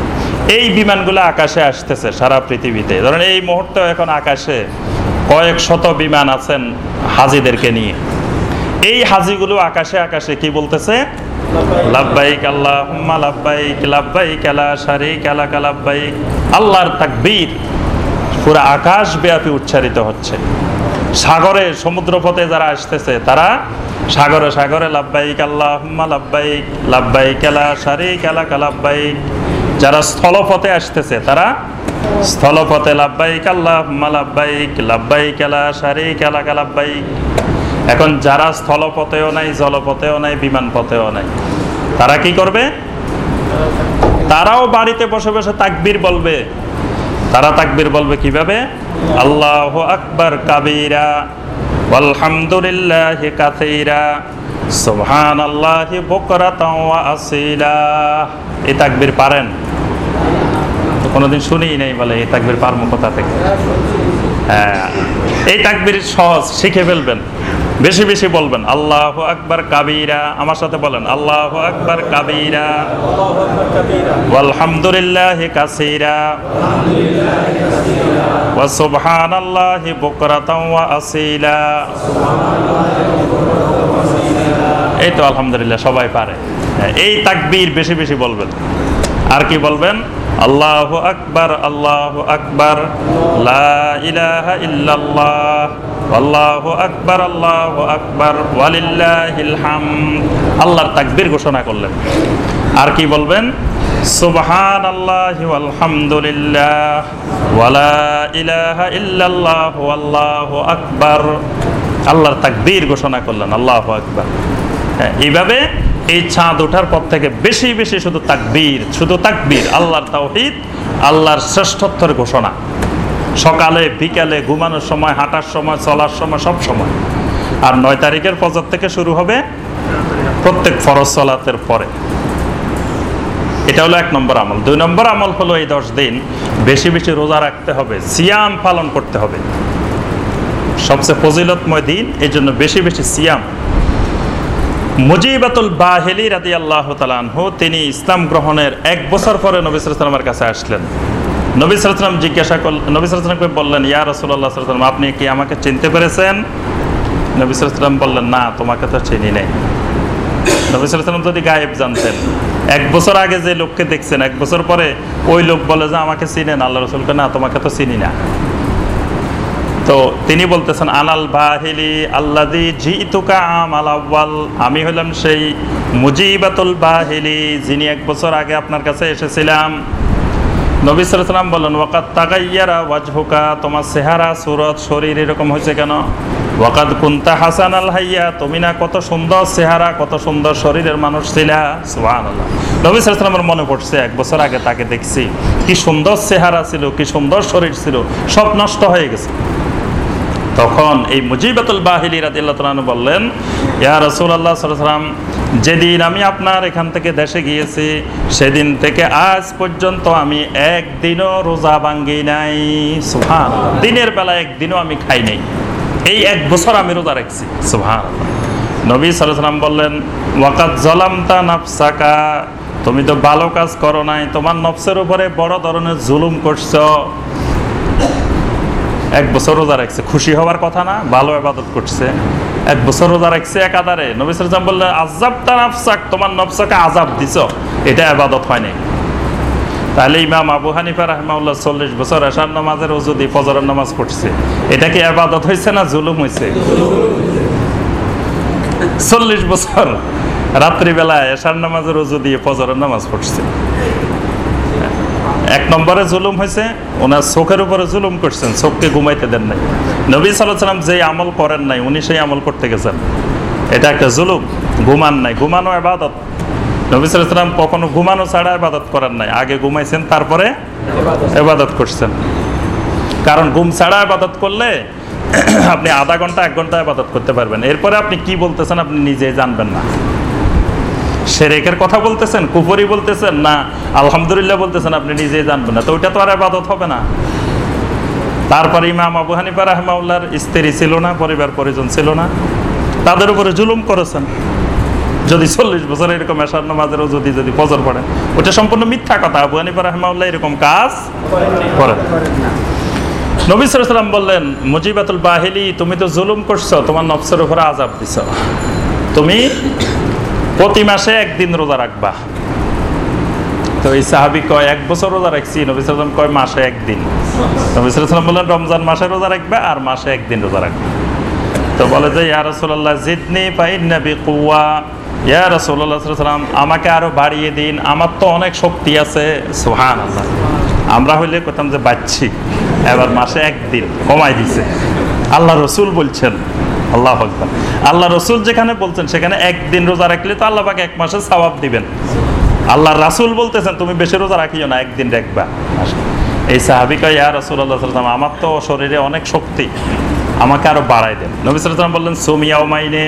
এই বিমানগুলো আকাশে আসতেছে সারা পৃথিবীতে। ধরেন এই মুহূর্তে এখন আকাশে কয়েক শত বিমান আছেন হাজিদেরকে নিয়ে। এই হাজিগুলো আকাশে আকাশে কি বলতেছে? লাব্বাইক আল্লাহুম্মা, লাব্বাইক লাব্বাইক, লা শারীকা লাকা লাব্বাইক। আল্লাহর তাকবীর পুরো আকাশ ব্যাপী উচ্চারিত হচ্ছে। সাগরে, সমুদ্রপথে যারা আসতেছে, তারা সাগরে সাগরে, লাব্বাইক আল্লাহুম্মা, লাব্বাইক লাব্বাইক, লা শারীকা লাকা লাব্বাইক। যারা স্থলপথে আসতেছে, তারা স্থলপথে লাব্বাইক আল্লাহুম্মা লাব্বাইক লাব্বাইক লা শারীকা লাকা, লাব্বাইক। এখন যারা স্থলপথেও নাই, জলপথেও নাই বিমান পথেও নাই, তারা কি করবে? তারাও বাড়িতে বসে বসে তাকবির বলবে। তারা তাকবীর বলবে কীভাবে? আল্লাহ আকবর কাবিরা আলহামদুলিল্লাহ কাসীরা সুবহান আল্লাহি ওয়া আসীলা। এই তাকবীর পারেন। কোনোদিন শুনিই নাই বলে এই তাকবির পারমো কোথা থেকে? হ্যাঁ এই তাকবীর সহজ শিখে ফেলবেন। বেশি বেশি বলবেন আল্লাহ আকবার কাবিরা। আমার সাথে বলেন আল্লাহ আকবার কাবিরা। আলহামদুলিল্লাহ কাসিরা। ওয়া সুবহানাল্লাহি বুকরাতাও ওয়া আসীলা। এই তো আলহামদুলিল্লাহ সবাই পারে। হ্যাঁ, এই তাকবীর বেশি বেশি বলবেন। আর কি বলবেন? আল্লাহু আকবার আল্লাহ আকবার আল্লাহু আকবার আল্লাহু আকবার ওয়ালিল্লাহিল হামদ। আল্লাহর তাকবির ঘোষণা করলেন। আর কি বলবেন? সুবহান আল্লাহ আলহামদুলিল্লাহ ওয়ালা ইলাহা ইল্লাল্লাহ আল্লাহু আকবার। আল্লাহর তাকবীর ঘোষণা করলেন আল্লাহ আকবার। হ্যাঁ, এইভাবে এই চাঁদ ওঠার পর থেকে বেশি বেশি শুধু তাকবীর শুধু তাকবীর, আল্লাহর তাওহীদ, আল্লাহর শ্রেষ্ঠত্বের ঘোষণা। সকালে, বিকালে, ঘুমানোর সময়, হাঁটার সময়, চলার সময়, সব সময়। আর নয় তারিখের পজর থেকে শুরু হবে প্রত্যেক ফরজ সলাতের পরে। এটা হলো এক নম্বর আমল। দুই নম্বর আমল হলো এই দশ দিন বেশি বেশি রোজা রাখতে হবে, সিয়াম পালন করতে হবে। সবচেয়ে ফজিলতময় দিন এই জন্য বেশি বেশি সিয়াম মুজিবাতুল বাহেলি রাদি আল্লাহ তালানহু তিনি ইসলাম গ্রহণের এক বছর পরে নবী সালামের কাছে আসলেন। নবী সালাম জিজ্ঞাসা করলেন নবী সালামকে বললেন, ইয়া রসুল্লাহ সাল্লাম আপনি কি আমাকে চিনতে পেরেছেন? নবী সালাম বললেন, না, তোমাকে তো চিনি নেই। নবী সালাম যদি গায়েব জানতেন, এক বছর আগে যে লোককে দেখছেন, এক বছর পরে ওই লোক বলে যে, আমাকে চিনেন। আল্লাহ রসুলকে, না, তোমাকে তো চিনি না। তো তিনি বলতেছেন আনাল বাহিলি আল্লাদি জিতুকা আমাল আউ্বাল আমি হলাম সেই মুজিবাতুল বাহিলি, যিনি এক বছর আগে আপনার কাছে এসেছিলাম। নবী সালাম বললেন ওয়াকাত তাগাইয়ারা ওয়াজহুকা, তোমার চেহারা, সুরত, শরীর এরকম হয়েছে কেন? ওয়াকাত কুন্তা হাসান আল হাইয়া, তুমি না কত সুন্দর চেহারা, কত সুন্দর শরীরের মানুষ ছিলা? সুহান নবী সালামের মনে পড়ছে, এক বছর আগে তাকে দেখছি, কি সুন্দর চেহারা ছিল, কি সুন্দর শরীর ছিল, সব নষ্ট হয়ে গেছে। তখন এই মুজিবাতুল বাহিলি রাদিল্লাহ তালু বললেন, ইয়া রসুল্লাহ সাল্লাম যেদিন আমি আপনার এখান থেকে দেশে গিয়েছি, সেদিন থেকে আজ পর্যন্ত আমি একদিনও রোজা ভাঙ্গি নাই। সুহান দিনের বেলা একদিনও আমি খাই নাই। এই এক বছর আমি রোজা রাখছি। সুহান নবী সাল্লাম বললেন ওয়াকাত জলামতা নাফসাকা, তুমি তো ভালো কাজ করো নাই, তোমার নফসের উপরে বড় ধরনের জুলুম করছ। এক বছর রোজা রাখছে। খুশি হওয়ার কথা না, ভালো আবাদত করছে। এক বছর রোজা রাখছে একাধারে। নবী সালাম বললেন আজাব তা নাফসাক, তোমার নফসাকে আজাব দিছ। এটা আবাদত হয়নি। তাহলে ইমাম আবু হানিফা রহমাউল্লাহ চল্লিশ বছর এশার নামাজের দিয়ে ফজরের নামাজ পড়ছে। এটা কি আবাদত হয়েছে না জুলুম হয়েছে চল্লিশ বছর রাত্রিবেলায় এশার নামাজের ওজু দিয়ে ফজরের নামাজ পড়ছে। এক নম্বরে জুলুম হয়েছে, ওনার চোখের উপরে জুলুম করছেন, চোখকে ঘুমাইতে দেন নাই। নবী সাল্লাম যে আমল করেন নাই, উনি সেই আমল করতে গেছেন। এটা একটা জুলুম, ঘুমান নাই, ঘুমানো আবাদত নবী সাল্লাম কখনো ঘুমানো ছাড়া আবাদত করেন নাই, আগে ঘুমাইছেন, তারপরে এবাদত করছেন। কারণ ঘুম ছাড়া আবাদত করলে আপনি আধা ঘণ্টা, এক ঘণ্টা আবাদত করতে পারবেন। এরপরে আপনি কি বলতেছেন আপনি নিজেই জানবেন না। সেরেকের কথা বলতেছেন, কুফরি বলতেছেন, না, আলহামদুলিল্লাহ বলতেছেন, আপনি নিজেই জানবেন না। তো ওইটা তো আর আবাদত হবে না। তারপরে ইমাম আবু হানিফা রাহমাউল্লাহর স্ত্রী ছিল না, পরিবার পরিজন ছিল না। তাদের উপরে জুলুম করেছেন। যদি চল্লিশ বছর এরকম এসার নামাজেরও যদি যদি ফজর পড়ে ওটা সম্পূর্ণ মিথ্যা কথা। আবু হানিফা রাহমাউল্লাহ এরকম কাজ করেন নবী সাল্লাম বললেন, মুজিবাতুল বাহিলি, তুমি তো জুলুম করছ, তোমার নফসের উপরে আজাব দিছ। তুমি প্রতি মাসে একদিন রোজা রাখবা। তো এই সাহাবি কয়, এক বছর রোজা রাখছি, নবী সাল্লাম কয়, মাসে একদিন। নবী সাল্লাম বললেন, রমজান মাসে রোজা রাখবে আর মাসে একদিন রোজা রাখবে। তো বলে যে, ইয়া রসুল্লাহ জিদনি পাইন্নাবি কুয়া ইয়া রসুল্লাহ সাল্লাম আমাকে আরও বাড়িয়ে দিন। আমার তো অনেক শক্তি আছে। সোহান আল্লাহ আমরা হইলে কোথাম যে বাচ্ছি এবার মাসে একদিন কমাই দিছে। আল্লাহ রসুল বলছেন আল্লাহ আকবার। আল্লাহ রসুল যেখানে বলছেন, সেখানে একদিন রোজা রাখলে তো আল্লাহ পাকে এক মাসে সওয়াব দিবেন। আল্লাহ রাসুল বলতেছেন, তুমি বেশি রোজা রাখিও না, একদিন রাখবা। এই সাহাবিকা ইয়া রসুল্লাহ সাল্লাম আমার তো শরীরে অনেক শক্তি, আমাকে আরও বাড়াই দেন। নবী সাল্লাম বললেন সুমিয়াও মাইনে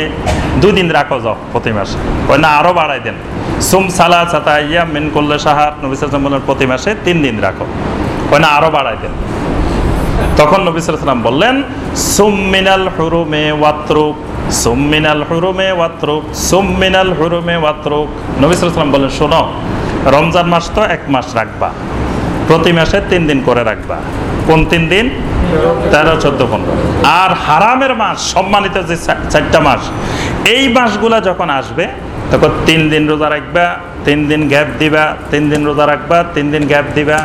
দুদিন রাখো যাও প্রতি মাসে। কয়, না, আরও বাড়াই দেন। সুম সালা ছাতা ইয়া মিন করলে সাহার নবী সাল্লাম বললেন, প্রতি মাসে তিন দিন রাখো। কয়, না, আরও বাড়াই দেন। তখন নবী সাল্লাম বললেন সুমিনাল হুরুমে ওয়াত্রুক সুমিনাল হুরুমে ওয়াত্রুক সুমিনাল হুরুমে ওয়াত্রুক। নবী সাল্লাম বললেন, শোনো, রমজান মাস তো এক মাস রাখবা, প্রতি মাসে তিন দিন করে রাখবা। কোন তিন দিন? তেরো, চোদ্দ, পনেরো। আর হারামের মাস, সম্মানিত যে চারটা মাস, এই মাসগুলা যখন আসবে, তখন তিন দিন রোজা রাখবা, তিন দিন গ্যাপ দিবা, তিন দিন রোজা রাখবা, তিন দিন গ্যাপ দিবা,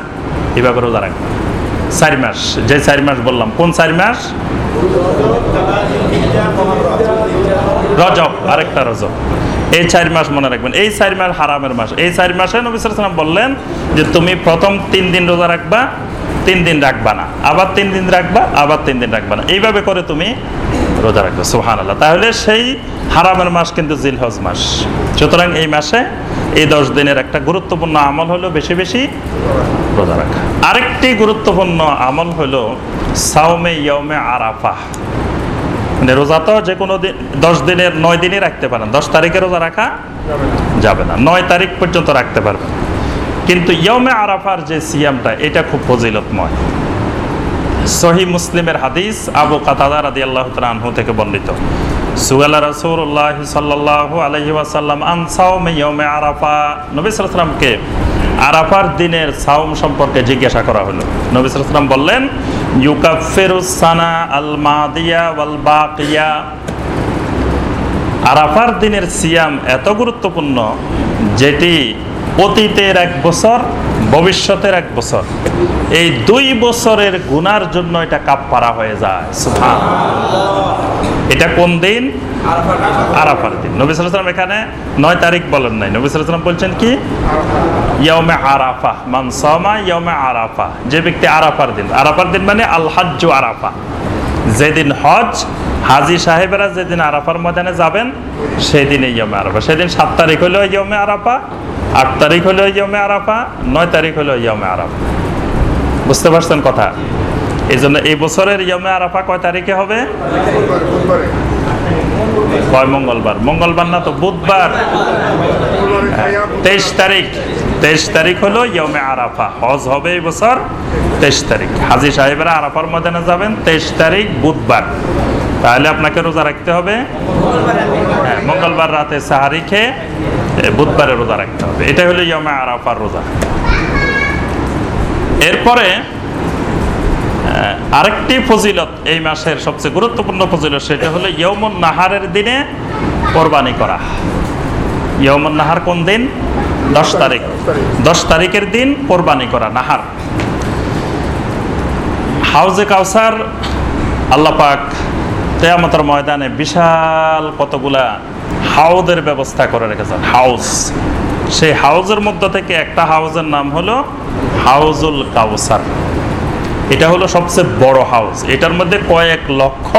এভাবে রোজা রাখবা। চার মাস, যে চার মাস বললাম, কোন চার মাস? রজব, আরেকটা রজব। এই চার মাস মনে রাখবেন, এই চার মাস হারামের মাস। এই চার মাসে নবী সাল্লাম বললেন যে তুমি প্রথম তিন দিন রোজা রাখবা, তিন দিন রাখবা না। আবার তিন দিন রাখবা, আবার তিন দিন রাখবা না। এইভাবে করে তুমি রোজা রাখবে সুহান আল্লাহ তাহলে সেই হারামের মাস কিন্তু জিলহজ মাস। সুতরাং এই মাসে এই দশ দিনের একটা গুরুত্বপূর্ণ আমল হলো বেশি বেশি রোজা রাখা। আরেকটি গুরুত্বপূর্ণ আমল হলো সাওমে ইয়মে আরাফা মানে রোজা তো যে কোনো দিন দশ দিনের, নয় দিনই রাখতে পারেন। দশ তারিখে রোজা রাখা যাবে না। নয় তারিখ পর্যন্ত রাখতে পারবেন। কিন্তু ইয়মে আরাফার যে সিয়ামটা, এটা খুব ফজিলতময়। সহি মুসলিমের হাদিস আবু কাতাদা রাদি আল্লাহ আনহু থেকে বর্ণিত। সুগালা রসুল্লাহ সাল্লাহ আলহি ওয়াসাল্লাম আন ইয়মে আরাফা। নবী সালামকে আরাফার দিনের সাওম সম্পর্কে জিজ্ঞাসা করা হলো। নবী সালাম বললেন ইউকাফেরুসানা আল মাদিয়া ওয়াল বাকিয়া। আরাফার দিনের সিয়াম এত গুরুত্বপূর্ণ, যেটি অতীতের এক বছর, ভবিষ্যতের এক বছর। এই দুই বছরের গুনার জন্য এটা কাপ্পারা হয়ে যায়। এটা কোন দিন? আরাফার দিন। নবী সাল্লাম এখানে নয় তারিখ বলেন নাই। নবী সাল্লাম বলছেন কি? ইয়মে আরাফা মান সামা ইয়মে আরাফা যে ব্যক্তি আরাফার দিন। আরাফার দিন মানে আলহাজ্জু আরাফা যেদিন হজ হাজি সাহেবেরা যেদিন আরাফার ময়দানে যাবেন সেদিন এই ইয়মে আরাফা সেদিন সাত তারিখ হলো ইয়মে আরাফা আট তারিখ হলো ইয়মে আরাফা নয় তারিখ হলো ইয়মে আরাফা বুঝতে পারছেন কথা? এই জন্য এই বছরের ইয়মে আরাফা কয় তারিখে হবে? কয় মঙ্গলবার। মঙ্গলবার না তো বুধবার। তেইশ তারিখ। তেইশ তারিখ হলো ইয়মে আরাফা। হজ হবে এই বছর তেইশ তারিখ। হাজি সাহেবেরা আরাফার ময়দানে যাবেন তেইশ তারিখ বুধবার। তাহলে আপনাকে রোজা রাখতে হবে। হ্যাঁ মঙ্গলবার রাতে সাহারি খেয়ে বুধবারে রোজা রাখতে হবে। এটা হলো ইয়মে আরাফার রোজা। এরপরে আরেকটি ফজিলত এই মাসের সবচেয়ে গুরুত্বপূর্ণ ফজিলত সেটা হলো ইয়মন নাহারের দিনে কোরবানি করা। ইয়মন নাহার কোন দিন? দশ তারিখ। দশ তারিখের দিন কোরবানি করা, নাহার। হাউজে কাউসার, আল্লাহ পাক তেয়ামতের ময়দানে বিশাল কতগুলা হাউদের ব্যবস্থা করে রেখেছেন। হাউস সেই হাউজের মধ্যে থেকে একটা হাউজের নাম হলো হাউজুল কাউসার। এটা হলো সবচেয়ে বড় হাউস এটার মধ্যে কয়েক লক্ষ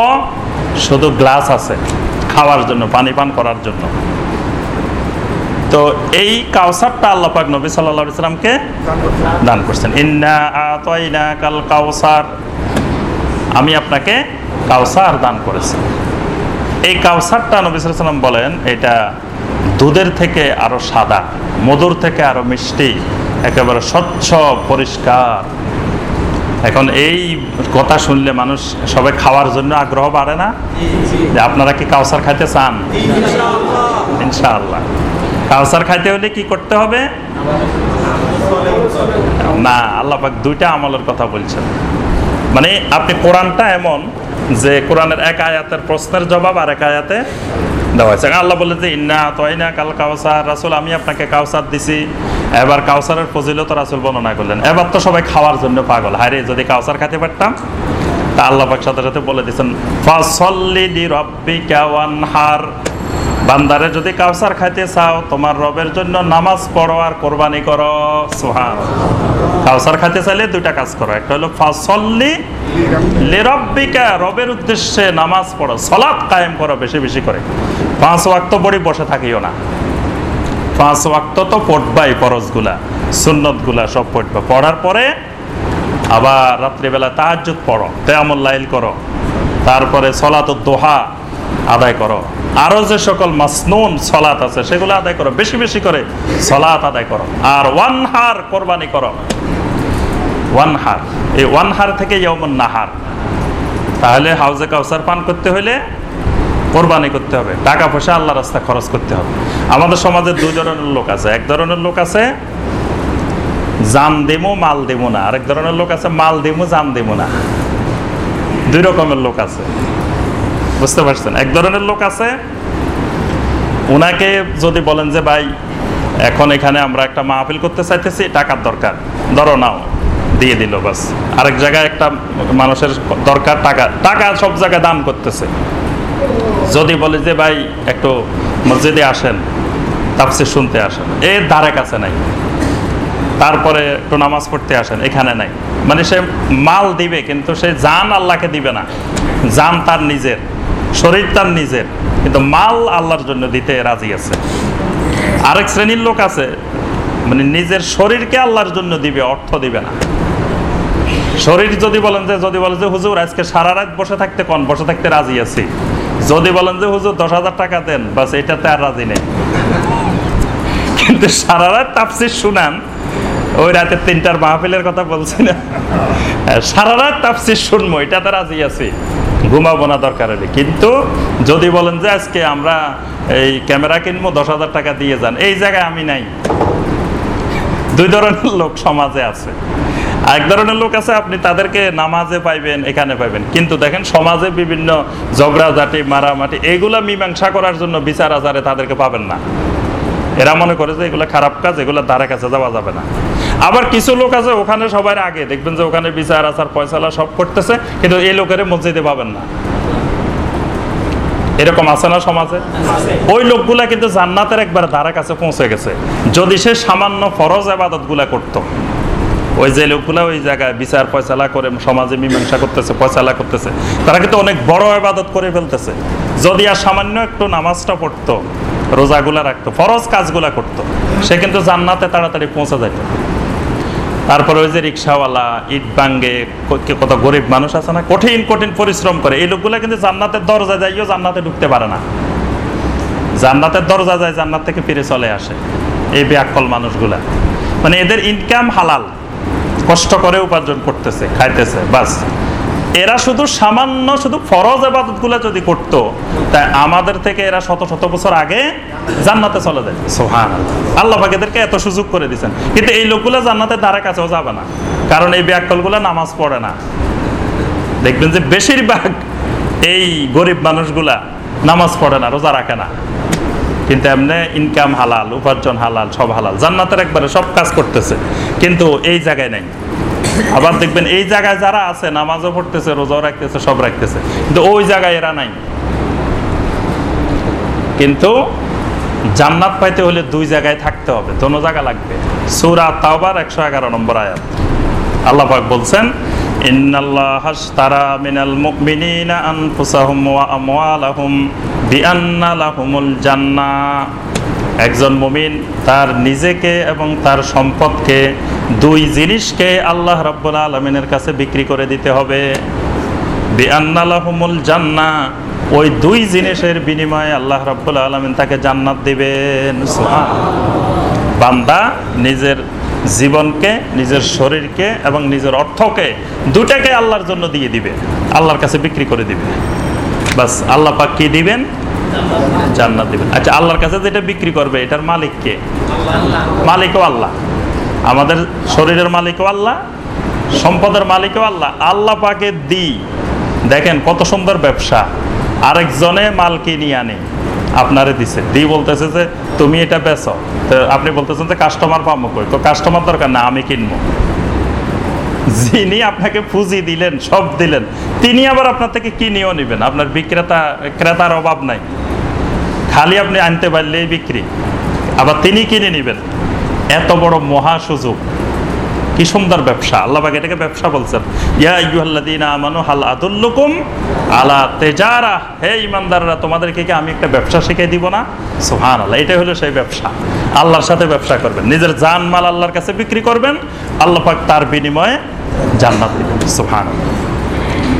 শুধু গ্লাস আছে খাওয়ার জন্য, পানি পান করার জন্য। তো এই কাউসারটা আল্লাহ পাক নবী সাল্লাল্লাহু আলাইহি সাল্লামকে দান করছেন। ইন্না আতাইনা কাল কাউসার। আমি আপনাকে কাউসার দান করেছি। এই কাউসারটা নবী সাল্লাম বলেন, এটা দুধের থেকে আরও সাদা, মধুর থেকে আরও মিষ্টি, একেবারে স্বচ্ছ, পরিষ্কার। এখন এই কথা শুনলে মানুষ সবাই খাওয়ার জন্য আগ্রহ বাড়ে না? যে আপনারা কি কাউসার খাইতে চান? ইনশাআল্লাহ। কাউসার খাইতে হলে কি করতে হবে? না, আল্লাহ দুইটা আমলের কথা বলছেন। মানে আপনি কোরআনটা এমন যে কোরআনের এক আয়াতের প্রশ্নের জবাব আর এক আয়াতে দেওয়া হয়েছে। আল্লাহ বলে যে, ইন্না তয়না কাল কাউসার রাসুল, আমি আপনাকে কাউসার দিছি। এবার কাউসারের ফজিলত রাসুল বর্ণনা করলেন। এবার তো সবাই খাওয়ার জন্য পাগল। হারে যদি কাউসার খেতে পারতাম? তা আল্লাহ পাক সাথে সাথে বলে দিয়েছেন, ফাসল্লি দি রব্বিকা ওয়ানহার। বান্দারে, যদি কাউসার খাইতে চাও, তোমার রবের জন্য নামাজ পড়ো আর কোরবানি করো। সুহান কাউসার খাইতে চাইলে দুইটা কাজ করো। একটা হলো, ফাসল্লি লিরব্বিকা রবের উদ্দেশ্যে নামাজ পড়ো সলাৎ কায়েম করো বেশি বেশি করে। পাঁচ ওয়াক্ত পড়ি বসে থাকিও না। পাঁচ ওয়াক্ত তো পড়বাই ফরজগুলা, সুন্নতগুলা সব পড়বা। পড়ার পরে আবার রাত্রিবেলা তাহাজ্জুদ পড়ো, তেয়ামুল লাইল করো, তারপরে সলাত দোহা আদায় করো। আরও যে সকল মাসনুন সলাত আছে, সেগুলো আদায় করো। বেশি বেশি করে সলাত আদায় করো। আর ওয়ান হার কোরবানি করো। ওয়ান হার এই ওয়ান হার থেকে ইয়মন নাহার। তাহলে হাউজে কাউসার পান করতে হলে কোরবানি করতে হবে। টাকা পয়সা আল্লাহ রাস্তা খরচ করতে হবে। আমাদের সমাজে দুই ধরনের লোক আছে। এক ধরনের লোক আছে, জান দেমো, মাল দেবো না। আরেক ধরনের লোক আছে, মাল দেবো জান দেবো না। দুই রকমের লোক আছে। বুঝতে পারছেন? এক ধরনের লোক আছে ওনাকে যদি বলেন যে, ভাই, এখন এখানে আমরা একটা মাহফিল করতে চাইতেছি, টাকার দরকার। ধরো নাও। দিয়ে দিল বাস। আরেক জায়গায় একটা মানুষের দরকার টাকা। টাকা সব জায়গায় দান করতেছে। যদি বলে যে, ভাই, একটু মসজিদে আসেন তাপসে শুনতে আসেন। এর ধারে কাছে নাই। তারপরে একটু নামাজ পড়তে আসেন, এখানে নাই। মানে সে মাল দিবে, কিন্তু সে জান আল্লাহকে দিবে না। জান তার নিজের, শরীর তার নিজের, কিন্তু মাল আল্লাহর জন্য দিতে রাজি আছে। আরেক শ্রেণির লোক আছে মানে নিজের শরীরকে আল্লাহর জন্য দিবে, অর্থ দিবে না। শরীর যদি বলেন যে, যদি বলেন যে, হুজুর, আজকে সারা রাত বসে থাকতে কোন? বসে থাকতে রাজি আছি। যদি বলেন যে, হুজুর, দশ হাজার টাকা দেন, বাস এটাতে আর রাজি নেই। কিন্তু সারা রাত তাপসির শুনান, ওই রাতে তিনটার মাহফিলের কথা বলছি না। সারা রাত তাপসির শুনব, এটাতে রাজি আছি। ঘুমাবো না দরকার হলে। কিন্তু যদি বলেন যে, আজকে আমরা এই ক্যামেরা কিনবো, দশ হাজার টাকা দিয়ে যান। এই জায়গায় আমি নাই। দুই ধরনের লোক সমাজে আছে। এক ধরনের লোক আছে, আপনি তাদেরকে নামাজে পাইবেন, এখানে পাইবেন। কিন্তু দেখেন, সমাজে বিভিন্ন ঝগড়াঝাটি, মারামাটি, এগুলা মীমাংসা করার জন্য বিচার আচারে তাদেরকে পাবেন না। এরা মনে করে যে এগুলো খারাপ কাজ, এগুলো ধারে কাছে যাওয়া যাবে না। আবার কিছু লোক আছে, ওখানে সবার আগে, দেখবেন যে ওখানে বিচার আচার ফয়সালা সব করতেছে, কিন্তু এই লোকের মসজিদে পাবেন না। এরকম আছে না সমাজে? ওই লোকগুলা কিন্তু জান্নাতের একবার ধারা কাছে পৌঁছে গেছে। যদি সে সামান্য ফরজ আবাদতগুলা করতো। ওই যে লোকগুলা ওই জায়গায় বিচার ফয়সালা করে সমাজে মীমাংসা করতেছে, ফয়সালা করতেছে। তারা কিন্তু অনেক বড় আবাদত করে ফেলতেছে। যদি আর সামান্য একটু নামাজটা পড়তো, রোজাগুলা রাখতো, ফরজ কাজগুলা করতো, সে কিন্তু জান্নাতে তাড়াতাড়ি পৌঁছে যেত তারপরে ওই যে রিক্সাওয়ালা, ইট বাঙ্গে কত গরিব মানুষ আছে না, কঠিন কঠিন পরিশ্রম করে, এই লোকগুলা কিন্তু জান্নাতের দরজা যাইও জান্নাতে ঢুকতে পারে না। জান্নাতের দরজা যায় জান্নাত থেকে ফিরে চলে আসে, এই ব্যাকল মানুষগুলা। মানে এদের ইনকাম হালাল। কষ্ট করে উপার্জন করতেছে খাইতেছে বাস। এরা শুধু সামান্য শুধু ফরজ আবাদত যদি করতো তাই আমাদের থেকে এরা শত শত বছর আগে জান্নাতে চলে যায়। সোহান আল্লাহ পাক এদেরকে এত সুযোগ করে দিচ্ছেন কিন্তু এই লোকগুলো জান্নাতের দ্বারা কাছেও যাবে না। কারণ এই ব্যাকলগুলো নামাজ পড়ে না। দেখবেন যে বেশিরভাগ এই গরিব মানুষগুলা নামাজ পড়ে না রোজা রাখে না। কিন্তু এমনি ইনকাম হালাল, উপার্জন হালাল, সব হালাল। জান্নাতের একবারে সব কাজ করতেছে, কিন্তু এই জায়গায় নেই। আবার দেখবেন এই জায়গায় যারা আছে, নামাজও পড়তেছে, রোজাও রাখতেছে, সব রাখতেছে। কিন্তু ওই জায়গায় এরা নাই। কিন্তু জান্নাত পাইতে হলে দুই জায়গায় থাকতে হবে। দোনো জায়গা লাগবে। সুরা তাওবার একশো এগারো নম্বর আয়াত। আল্লাহ বলছেন ইন্নাল্লাহ তারা মিনাল মুমিনিনা আনফুসাহুম ওয়া আমওয়ালাহুম বিআন্না লাহুমুল জান্নাহ একজন মুমিন তার নিজেকে এবং তার সম্পদকে, দুই জিনিসকে আল্লাহ রাব্বুল আলমিনের কাছে বিক্রি করে দিতে হবে। বিআন্নালাহুমুল জান্নাহ ওই দুই জিনিসের বিনিময়ে আল্লাহ রাব্বুল আলমিন তাকে জান্নাত দিবেন। বান্দা নিজের জীবনকে, নিজের শরীরকে এবং নিজের অর্থকে দুটাকে আল্লাহর জন্য দিয়ে দিবে। আল্লাহর কাছে বিক্রি করে দিবে। বাস, আল্লাহ পাক কি দিবেন? জান্নাত দিবেন। আচ্ছা আল্লাহর কাছে যেটা বিক্রি করবে, এটার মালিক কে? মালিকও আল্লাহ। আমাদের শরীরের মালিকও আল্লাহ, সম্পদের মালিকও আল্লাহ। আল্লাহ পাকে দিই। দেখেন কত সুন্দর ব্যবসা। আরেকজনে মাল কিনে আনে। আপনারে দিছে। দি বলতেছে যে, তুমি এটা বেচো। তো আপনি বলতেছেন যে, কাস্টমার পাবো কই? তো কাস্টমার দরকার না, আমি কিনবো। যিনি আপনাকে পুঁজি দিলেন, সব দিলেন, তিনি আবার আপনার থেকে কিনেও নেবেন। আপনার বিক্রেতা, ক্রেতার অভাব নাই। খালি আপনি আনতে পারলেই বিক্রি। আবার তিনি কিনে নেবেন। এত বড় মহা সুযোগ। কি সুন্দর ব্যবসা? আল্লাহ পাক এটাকে ব্যবসা বলছেন। ইয়া আইয়ুহাল্লাযীনা আমানু, হাল আদুল্লুকুম আলা তেজারা। হে ইমানদাররা, তোমাদেরকে কি আমি একটা ব্যবসা শিখিয়ে দিব না? সুবহানাল্লাহ, এটাই হলো সেই ব্যবসা। আল্লাহর সাথে ব্যবসা করবেন। নিজের জান মাল আল্লাহর কাছে বিক্রি করবেন। আল্লাহ পাক তার বিনিময়ে জান্নাত দিবেন। সুবহানাল্লাহ।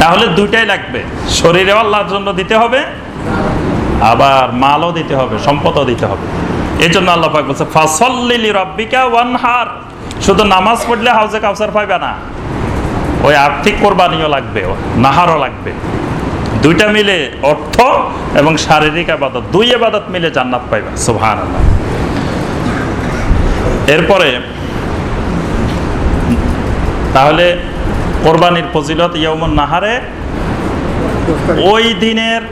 তাহলে দুইটাই লাগবে। শরীরেও আল্লাহর জন্য দিতে হবে, আবার মালও দিতে হবে, সম্পদও দিতে হবে। এই জন্য আল্লাহ পাক বলছে ফাসল্লিলি রব্বিকা ওয়ানহার। শুধু নামাজ পড়লে হাউজে কাউসার পাইবে না, ওই আর্থিক কোরবানিও লাগবে, নাহারও লাগবে। দুইটা মিলে অর্থ এবং শারীরিক আবাদত, দুই আবাদত মিলে জান্নাত পাইবে আল্লাহ এরপরে, তাহলে কোরবানির ফজিলত ইয়মন নাহারে, ওই দিনের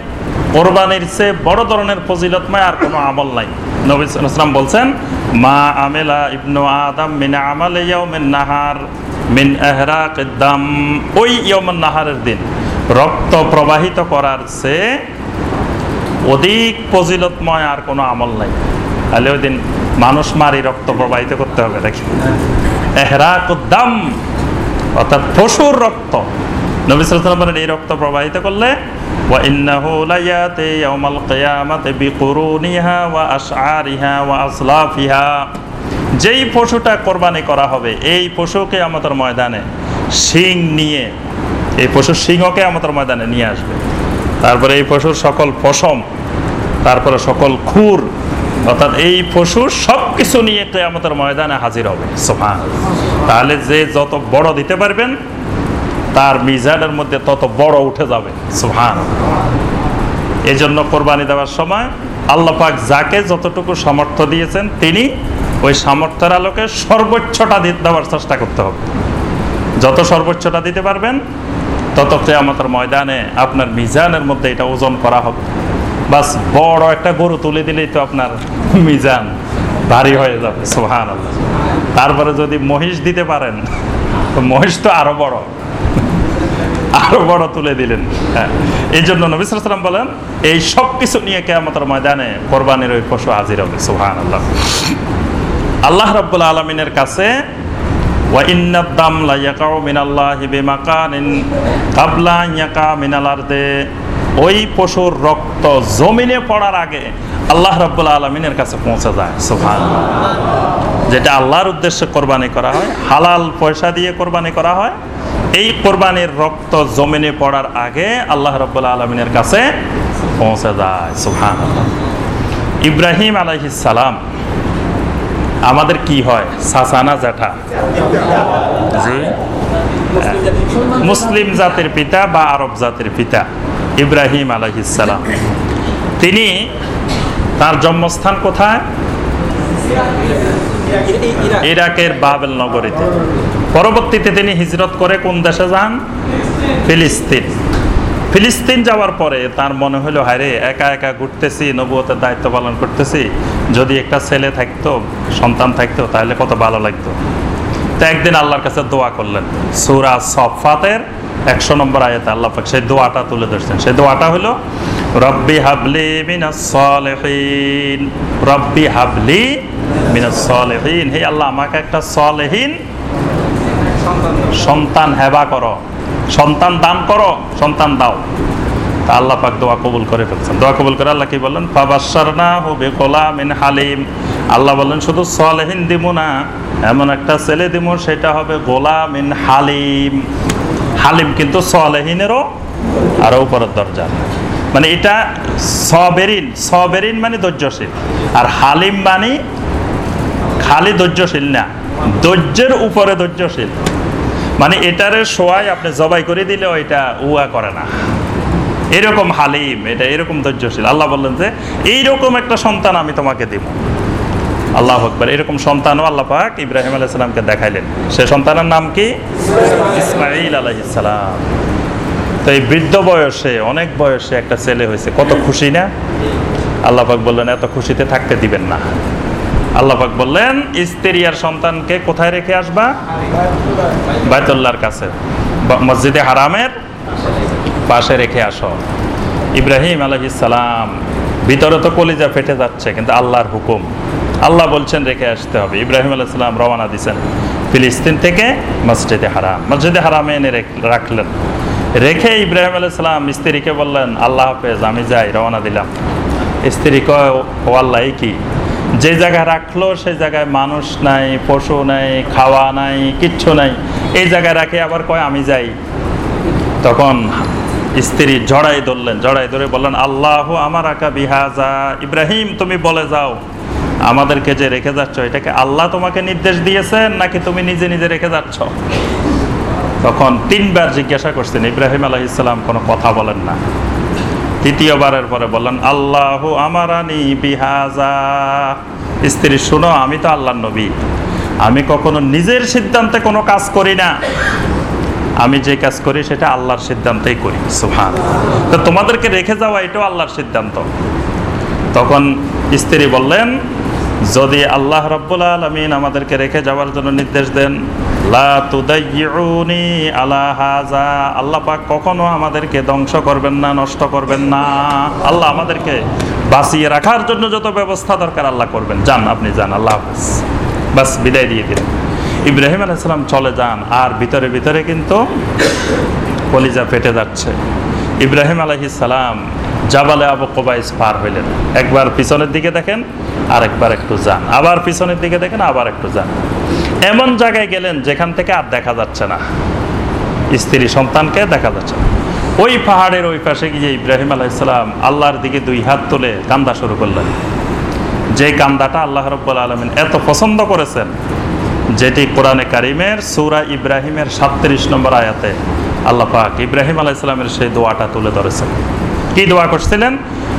কোরবানির চেয়ে বড় ধরনের ফজিলতময় আর কোনো আমল নাই। নবী বলছেন মা আমেলা ইবনু আদম মিন আমাল ইয়াউমিন নাহার মিন এহরাক দাম। ওই ইয়মন নাহারের দিন রক্ত প্রবাহিত করার চেয়ে অধিক ফজিলতময় আর কোনো আমল নাই। তাহলে ওই দিন মানুষ মারি রক্ত প্রবাহিত করতে হবে, দেখি। এহরাক দাম, অর্থাৎ পশুর রক্ত। নবী বলেন এই রক্ত প্রবাহিত করলে যেই পশুটা কোরবানি করা হবে, এই পশুকে আমাদের ময়দানে শিং নিয়ে, এই পশুর সিংহকে আমাদের ময়দানে নিয়ে আসবে। তারপরে এই পশুর সকল পশম, তারপরে সকল খুর, অর্থাৎ এই পশুর সব কিছু নিয়ে কেয়ামতের ময়দানে হাজির হবে। সোফান তাহলে যে যত বড় দিতে পারবেন তার মিজানের মধ্যে তত বড় উঠে যাবে। সোহান এই জন্য কোরবানি দেওয়ার সময় আল্লাহ পাক যাকে যতটুকু সামর্থ্য দিয়েছেন তিনি ওই সামর্থ্যের আলোকে সর্বোচ্চটা দেওয়ার চেষ্টা করতে হবে। যত সর্বোচ্চটা দিতে পারবেন, তত কেয়ামতের ময়দানে আপনার মিজানের মধ্যে এটা ওজন করা হবে। বাস বড় একটা গরু তুলে দিলেই তো আপনার মিজান ভারী হয়ে যাবে। সোহান তারপরে যদি মহিষ দিতে পারেন মহিষ তো আরও বড়। আরও বড় তুলে দিলেন। হ্যাঁ। এই জন্য নবিসাম বলেন, এই সব কিছু নিয়ে কেয়ামতের ময়দানে কোরবানির ওই পশু হাজির হবে সুহান আল্লাহ আল্লাহ রব্বুল আলমিনের কাছে ওই পশুর রক্ত জমিনে পড়ার আগে আল্লাহ রব্বুল আলমিনের কাছে পৌঁছে যায় সুফান যেটা আল্লাহর উদ্দেশ্যে কোরবানি করা হয়, হালাল পয়সা দিয়ে কোরবানি করা হয় এই কোরবানির রক্ত জমিনে পড়ার আগে আল্লাহ রব্বুল আলমিনের কাছে পৌঁছে যায় সুহান ইব্রাহিম সালাম, আমাদের কি হয়? সাসানা জ্যাঠা। মুসলিম জাতির পিতা বা আরব জাতির পিতা ইব্রাহিম আলহিসাল্লাম তিনি তার জন্মস্থান কোথায়? ইরাকের বাবেল নগরীতে। পরবর্তীতে তিনি হিজরত করে কোন দেশে যান? ফিলিস্তিন। ফিলিস্তিন যাওয়ার পরে তার মনে হলো, হায়রে, একা একা ঘুরতেছি, নবুয়তের দায়িত্ব পালন করতেছি। যদি একটা ছেলে থাকতো, সন্তান থাকতো, তাহলে কত ভালো লাগতো। তো একদিন আল্লাহর কাছে দোয়া করলেন। সুরা সফাতের একশো নম্বর আয়াতে আল্লাহ পাক সেই দোয়াটা তুলে ধরছেন। সেই দোয়াটা হলো, রব্বি হাবলি মিনাস সলেহীন। রব্বি হাবলি সলেহীন। হে আল্লাহ, আমাকে একটা সলেহীন সন্তান হেবা করো। সন্তান দান করো, সন্তান দাও। তা আল্লাহ পাক দোয়া কবুল করে ফেলছেন। দোয়া কবুল করে আল্লাহ কি বললেন? পাবাসারনা হবে মিন হালিম। আল্লাহ বললেন, শুধু সলেহীন দিব না, এমন একটা ছেলে দিব সেটা হবে গোলামিন হালিম। হালিম কিন্তু সলেহীনেরও আরও উপরের দরজা। মানে এটা সবেরিন সবেরিন মানে ধৈর্যশীল। আর হালিম মানে খালি ধৈর্যশীল না, ধৈর্যের উপরে ধৈর্যশীল। মানে এটারে সোয়াই আপনি জবাই করে দিলেও এটা উয়া করে না। এরকম হালিম, এটা এরকম ধৈর্যশীল। আল্লাহ বললেন যে, এইরকম একটা সন্তান আমি তোমাকে দিব। আল্লাহ আকবর, এরকম সন্তানও আল্লাহ পাক ইব্রাহিম আলাইসালামকে দেখাইলেন। সে সন্তানের নাম কি? ইসমাইল আলাইসালাম তো এই বৃদ্ধ বয়সে, অনেক বয়সে একটা ছেলে হয়েছে, কত খুশি না? আল্লাহ পাক বললেন, এত খুশিতে থাকতে দিবেন না। আল্লাহ পাক বললেন, স্ত্রী আর সন্তানকে কোথায় রেখে আসবা? বাইতুল্লাহর কাছে। মসজিদে হারামের পাশে রেখে আসো। ইব্রাহিম সালাম, ভিতরে তো কলিজা ফেটে যাচ্ছে, কিন্তু আল্লাহর হুকুম। আল্লাহ বলছেন, রেখে আসতে হবে। ইব্রাহিম আলাইসালাম রওনা দিছেন ফিলিস্তিন থেকে মসজিদে হারাম। মসজিদে হারামে এনে রেখ- রাখলেন। রেখে ইব্রাহিম আলাইসালাম স্ত্রীকে বললেন, আল্লাহ হাফেজ, আমি যাই, রওনা দিলাম। স্ত্রী কয়, ও আল্লাহ কি? যে জায়গায় রাখল সেই জায়গায় মানুষ নাই, পশু নাই, খাওয়া নাই, কিচ্ছু নাই। এই জায়গায় রাখে আবার কয়, আমি যাই। তখন স্ত্রী জড়াই ধরলেন, জড়াই ধরে বললেন, আল্লাহ আমার আকা বিহাজা। ইব্রাহিম, তুমি বলে যাও, আমাদেরকে যে রেখে যাচ্ছ এটাকে আল্লাহ তোমাকে নির্দেশ দিয়েছেন, নাকি তুমি নিজে নিজে রেখে যাচ্ছ? তখন তিনবার জিজ্ঞাসা করছেন, ইব্রাহিম আলহিসাল্লাম কোনো কথা বলেন না। তৃতীয়বারের পরে বললেন, আল্লাহ আমারানি বিহাজা। স্ত্রী, শুনো, আমি তো আল্লাহ নবী। আমি কখনো নিজের সিদ্ধান্তে কোনো কাজ করি না। আমি যে কাজ করি সেটা আল্লাহর সিদ্ধান্তেই করি। সুহান তো তোমাদেরকে রেখে যাওয়া এটাও আল্লাহর সিদ্ধান্ত। তখন স্ত্রী বললেন যদি আল্লাহ রব্বুল আলমিন আমাদেরকে রেখে যাওয়ার জন্য নির্দেশ দেন হাজা আল্লাহ পাক কখনো আমাদেরকে ধ্বংস করবেন না, নষ্ট করবেন না। আল্লাহ আমাদেরকে বাঁচিয়ে রাখার জন্য যত ব্যবস্থা দরকার আল্লাহ করবেন। যান আপনি যান, আল্লাহ হাফেজ। বাস, বিদায় দিয়ে দিলেন ইব্রাহিম আলাইসালাম চলে যান, আর ভিতরে ভিতরে কিন্তু কলিজা ফেটে যাচ্ছে। ইব্রাহিম আলহি সালাম জাবালে আবু কোবাইস পার হইলেন। একবার পিছনের দিকে দেখেন আর একবার একটু যান। আবার পিছনের দিকে দেখেন, আবার একটু যান। এমন জায়গায় গেলেন যেখান থেকে আর দেখা যাচ্ছে না। স্ত্রী সন্তানকে দেখা যাচ্ছে না। ওই পাহাড়ের ওই পাশে গিয়ে ইব্রাহিম আলাইসালাম আল্লাহর দিকে দুই হাত তুলে কান্দা শুরু করলেন। যে কান্দাটা আল্লাহ রব্বুল আলমিন এত পছন্দ করেছেন, যেটি কোরআনে কারিমের সূরা ইব্রাহিমের সাতত্রিশ নম্বর আয়াতে আল্লাহ পাক ইব্রাহিম আলাইসালামের সেই দোয়াটা তুলে ধরেছেন। কি দোয়া করছিলেন?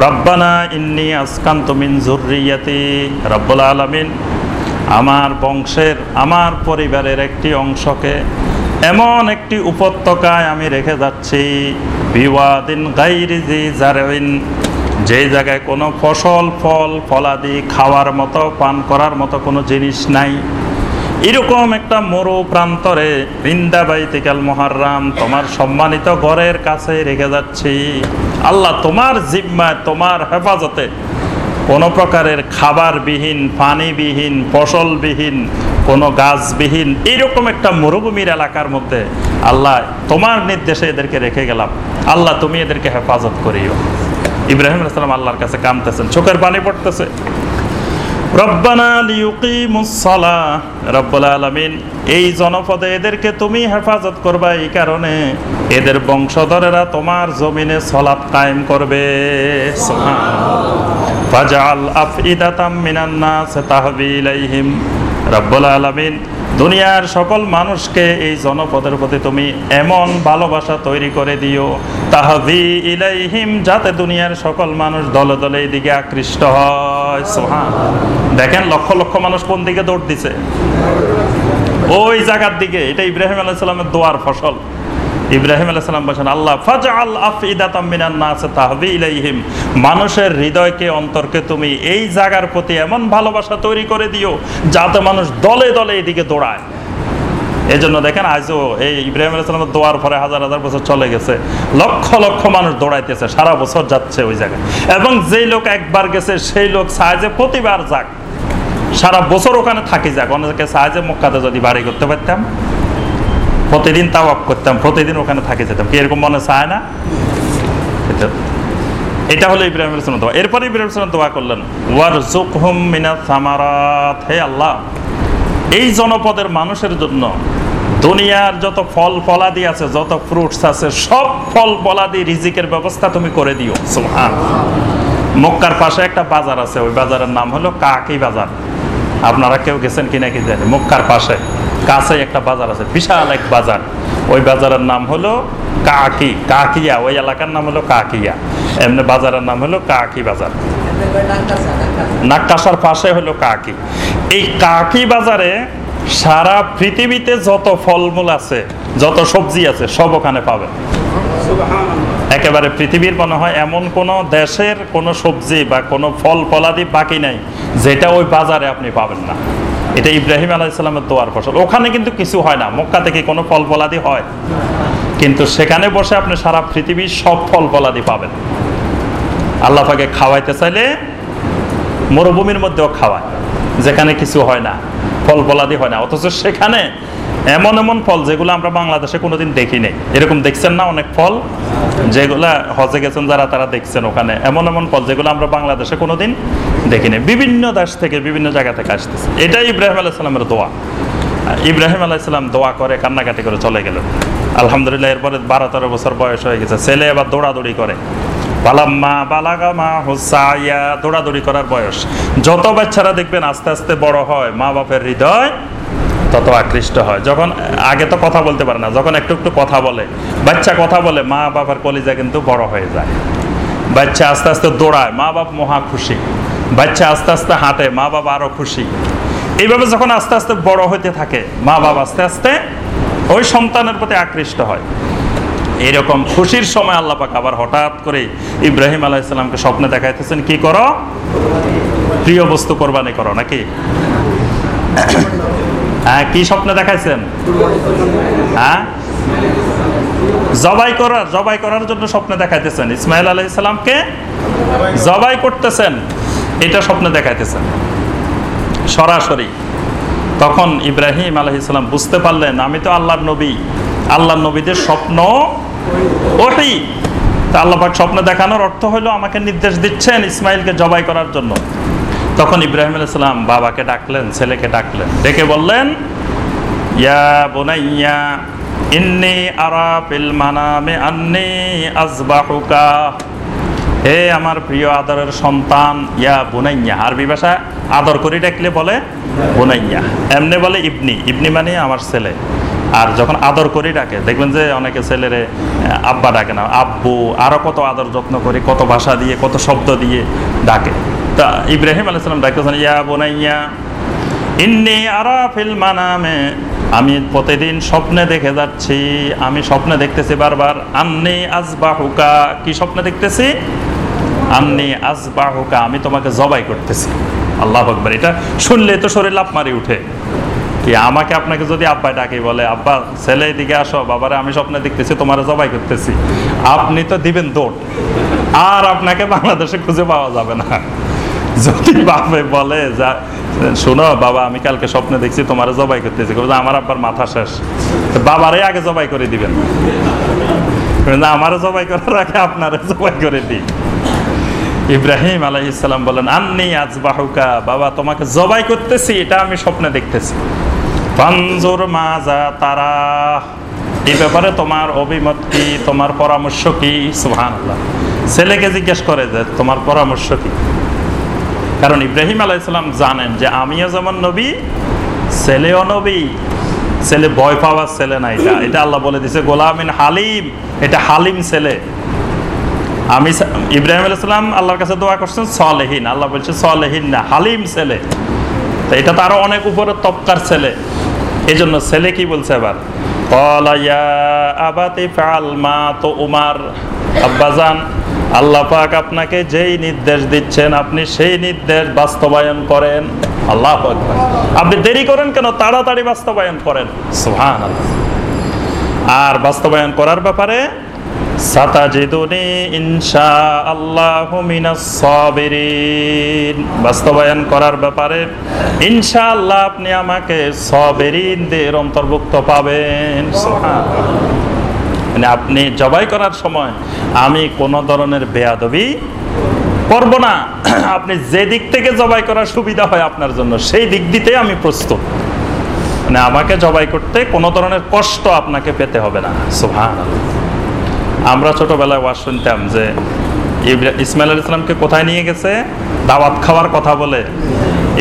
রব্বানা ইন্নী আসকান্তু মিন যুররিয়াতি, রব্বুল আলামিন। আমার বংশের, আমার পরিবারের একটি অংশকে এমন একটি উপত্যকায় আমি রেখে যাচ্ছি। বিওয়াদিন গাইরি জি জারইন যে জায়গায় কোনো ফসল, ফল, ফলাদি খাওয়ার মতো, পান করার মতো কোনো জিনিস নাই। এরকম একটা মরু প্রান্তরে বৃন্দাবাইতিকাল মহারাম তোমার সম্মানিত ঘরের কাছে রেখে যাচ্ছি। আল্লাহ তোমার জিম্মায়, তোমার হেফাজতে কোনো প্রকারের খাবারবিহীন, পানিবিহীন, ফসলবিহীন, কোনো গাছবিহীন এইরকম একটা মরুভূমির এলাকার মধ্যে আল্লাহ তোমার নির্দেশে এদেরকে রেখে গেলাম। আল্লাহ তুমি এদেরকে হেফাজত করিও। ইব্রাহিম আলাইসালাম আল্লাহর কাছে কামতেছেন চোখের পানি পড়তেছে। রব্বানা লিউকিমুস সালাহ রব্বুল আলামিন, এই জনপদে এদেরকে তুমি হেফাজত করবা এই কারণে। এদের বংশধরেরা তোমার জমিনে সলাপ কায়েম করবে। ফাজাল আফইদাতাম মিনান নাস তাহবি ইলাইহিম। রব্বুল আলামিন দুনিয়ার সকল মানুষকে এই জনপদের প্রতি তুমি এমন ভালোবাসা তৈরি করে দিও তাহবি ইলাইহিম, যাতে দুনিয়ার সকল মানুষ দলে দলে এই দিকে আকৃষ্ট হয়। সোহান দেখেন লক্ষ লক্ষ মানুষ কোন দিকে দৌড় দিছে? ওই জায়গার দিকে, এটা ইব্রাহিম আলাইহিস সালামের দোয়ার ফসল। ইব্রাহিম সালাম বলেন আল্লাহ মিনান নাস ইলাইহিম। মানুষের হৃদয়কে, অন্তরকে তুমি এই জায়গার প্রতি এমন ভালোবাসা তৈরি করে দিও, যাতে মানুষ দলে দলে এদিকে দৌড়ায়। এই জন্য দেখেন, আজও এই ইব্রাহিম আলাইসালামের দোয়ার পরে হাজার হাজার বছর চলে গেছে। লক্ষ লক্ষ মানুষ দৌড়াইতেছে, সারা বছর যাচ্ছে ওই জায়গায়। এবং যেই লোক একবার গেছে, সেই লোক চায় যে প্রতিবার যাক। সারা বছর ওখানে থাকি যাক, অনেকে চায় যে মক্কাতে যদি বাড়ি করতে পারতাম। প্রতিদিন তাওয়াপ করতাম, প্রতিদিন ওখানে থাকে যেতাম। কি এরকম মনে চায় না? এটা- হলো ইব্রাহিম আলাইহিস সালাম দোয়া। এরপরে ইব্রাহিম আলাইহিস দোয়া করলেন ওয়ার জুকহুম মিনাত সামারাত হে আল্লাহ। এই জনপদের মানুষের জন্য দুনিয়ার যত ফল ফলাদি আছে, যত ফ্রুটস আছে, সব ফল ফলাদি রিজিকের ব্যবস্থা তুমি করে দিও। সুবহান মক্কার পাশে একটা বাজার আছে, ওই বাজারের নাম হলো কাকি বাজার। আপনারা কেউ গেছেন কিনা কি জানি? মক্কার পাশে। কাছে একটা বাজার আছে, বিশাল এক বাজার। ওই বাজারের নাম হলো কাকি, কাকিয়া। ওই এলাকার নাম হলো কাকিয়া। এমনি বাজারের নাম হলো কাকি বাজার। নাক্কাশার পাশে হলো কাকি। এই কাকি বাজারে সারা পৃথিবীতে যত ফলমূল আছে, যত সবজি আছে, সব ওখানে পাবেন। একেবারে পৃথিবীর মনে হয় এমন কোন দেশের কোন সবজি বা কোনো ফল, ফলাদি বাকি নাই, যেটা ওই বাজারে আপনি পাবেন না। এটা ইব্রাহিম আলাইসাল্লামের দোয়ার ফসল। ওখানে কিন্তু কিছু হয় না। মক্কা থেকে কোনো ফল ফলাদি হয়। কিন্তু সেখানে বসে আপনি সারা পৃথিবীর সব ফল ফলাদি পাবেন। আল্লাহ খাওয়াইতে চাইলে মরুভূমির মধ্যেও খাওয়ায়। যেখানে কিছু হয় না ফল ফলাদি হয় না। অথচ সেখানে এমন এমন ফল যেগুলো আমরা বাংলাদেশে কোনোদিন দেখি নাই এরকম দেখছেন না অনেক ফল? যেগুলা হজে গেছেন যারা, তারা দেখছেন ওখানে। এমন এমন ফল যেগুলো আমরা বাংলাদেশে কোনোদিন দেখি নাই বিভিন্ন দেশ থেকে, বিভিন্ন জায়গা থেকে আসতেছে। এটাই ইব্রাহিম আলাইসালামের দোয়া। ইব্রাহিম আলাইসালাম দোয়া করে, কান্নাকাটি করে চলে গেলেন। আলহামদুলিল্লাহ, এরপরে বারো তেরো বছর বয়স হয়ে গেছে। ছেলে এবার দৌড়াদৌড়ি করে। বালাম্মা বালাগামা হুসাইয়া দৌড়াদৌড়ি করার বয়স। যত বাচ্চারা দেখবেন আস্তে আস্তে বড় হয় মা বাপের হৃদয় তত আকৃষ্ট হয়। যখন, আগে তো কথা বলতে পারে না, যখন একটু একটু কথা বলে, বাচ্চা কথা বলে, মা বাবার কলিজা কিন্তু বড় হয়ে যায়। বাচ্চা আস্তে আস্তে দৌড়ায়, মা বাপ মহা খুশি। বাচ্চা আস্তে আস্তে হাঁটে, মা বাবা আরও খুশি। এইভাবে যখন আস্তে আস্তে বড় হতে থাকে, মা বাবা আস্তে আস্তে ওই সন্তানের প্রতি আকৃষ্ট হয়। এরকম খুশির সময় আল্লাহ পাক আবার হঠাৎ করে ইব্রাহিম আলাইসাল্লামকে স্বপ্নে দেখাইতেছেন, কি করো? প্রিয় বস্তু কোরবানি করো, নাকি? হ্যাঁ কি স্বপ্নে দেখাইছেন? হ্যাঁ? জবাই করার জবাই করার জন্য স্বপ্নে দেখাইতেছেন। ইসমাইল জবাই করতেছেন, এটা স্বপ্নে দেখাইতেছেন। সরাসরি। তখন ইব্রাহিম আলহিসাল্লাম বুঝতে পারলেন, আমি তো আল্লাহর নবী। আল্লাহর নবীদের স্বপ্ন ওহি। তা আল্লাহ স্বপ্ন দেখানোর অর্থ হলো আমাকে নির্দেশ দিচ্ছেন ইসমাইলকে জবাই করার জন্য। তখন ইব্রাহিম আলাইসাল্লাম বাবাকে ডাকলেন, ছেলেকে ডাকলেন। ডেকে বললেন, ইয়া বোনাইয়া, ইন্নি আরা ফিল মানামে আন্নি আজবাহুকা হে আমার প্রিয় আদরের সন্তান, ইয়া বুনাইয়া। আরবি ভাষা আদর করে ডাকলে বলে, বুনাইয়া। এমনি বলে, ইবনি। ইবনি মানে আমার ছেলে। আর যখন আদর করে ডাকে, দেখবেন যে অনেকে ছেলেরে আব্বা ডাকে না, আব্বু আরও কত আদর যত্ন করে, কত ভাষা দিয়ে, কত শব্দ দিয়ে ডাকে। তা ইব্রাহিম আলাইসালাম ডাকতেছেন ইয়া বোনাইয়া, ইন্নি আরা ফিল মানামে, আমি প্রতিদিন স্বপ্নে দেখে যাচ্ছি, আমি স্বপ্নে দেখতেছি বারবার, আন্নি আজবাহুকা, কি স্বপ্নে দেখতেছি? আন্নি আজবাহুকা, আমি তোমাকে জবাই করতেছি। আল্লাহ আকবার, এটা শুনলে তো শরীর লাভ মারি উঠে। কি আমাকে আপনাকে যদি আব্বা ডাকে বলে, আব্বা, ছেলে দিকে আসো, বাবারে, আমি স্বপ্নে দেখতেছি, তোমার জবাই করতেছি। আপনি তো দিবেন দৌড় আর আপনাকে বাংলাদেশে খুঁজে পাওয়া যাবে না। যদি বাপে বলে যা শোনো বাবা আমি কালকে স্বপ্নে দেখছি তোমার জবাই করতেছি। আমার আব্বার মাথা শেষ। বাবারে আগে জবাই করে দিবেন। বলবে, আমারও জবাই করার আগে আপনারে জবাই করে দিই। ইব্রাহিম আলাইসাল্লাম বলেন আন্নি আজ বাহুকা বাবা তোমাকে জবাই করতেছি এটা আমি স্বপ্নে দেখতেছি। পাঞ্জুর মাজা তারা এই ব্যাপারে তোমার অভিমত কি তোমার পরামর্শ কি? সুহান ছেলেকে জিজ্ঞেস করে যে তোমার পরামর্শ কি? কারণ ইব্রাহিম আলাইসাল্লাম জানেন যে আমিও যেমন নবী ছেলেও নবী ছেলে ভয় পাওয়ার ছেলে না এটা। এটা আল্লাহ বলে দিছে গোলামিন হালিম, এটা হালিম ছেলে। আমি ইব্রাহিম আলাইসাল্লাম আল্লাহর কাছে দোয়া করছেন, সলেহীন। আল্লাহ বলছে, সলেহীন না, হালিম ছেলে। তো এটা তো অনেক উপরে তপকার ছেলে। এই জন্য ছেলে কি বলছে এবার "ক্বালা ইয়া আবাতি ফাআল মা তো উমার। আব্বাজান আল্লাহ পাক আপনাকে যেই নির্দেশ দিচ্ছেন, আপনি সেই নির্দেশ বাস্তবায়ন করেন। আল্লাহ আপনি দেরি করেন কেন? তাড়াতাড়ি বাস্তবায়ন করেন। আর বাস্তবায়ন করার ব্যাপারে, সাতাজিদুনি ইনশা আল্লাহু সাবিরিন। বাস্তবায়ন করার ব্যাপারে, ইনশাআল্লাহ আপনি আমাকে সাবিরিনদের অন্তর্ভুক্ত পাবেন। সুবহানাল্লাহ। মানে আপনি জবাই করার সময় আমি কোনো ধরনের বেয়াদবি করব না। *clears throat* আপনি যে দিক থেকে জবাই করার সুবিধা হয় আপনার জন্য, সেই দিক দিতে আমি প্রস্তুত। মানে আমাকে জবাই করতে কোনো ধরনের কষ্ট আপনাকে পেতে হবে না। সুহান আমরা ছোটবেলায় ওয়াজ শুনতাম যে ইসমাইল আল ইসলামকে কোথায় নিয়ে গেছে? দাওয়াত খাওয়ার কথা বলে।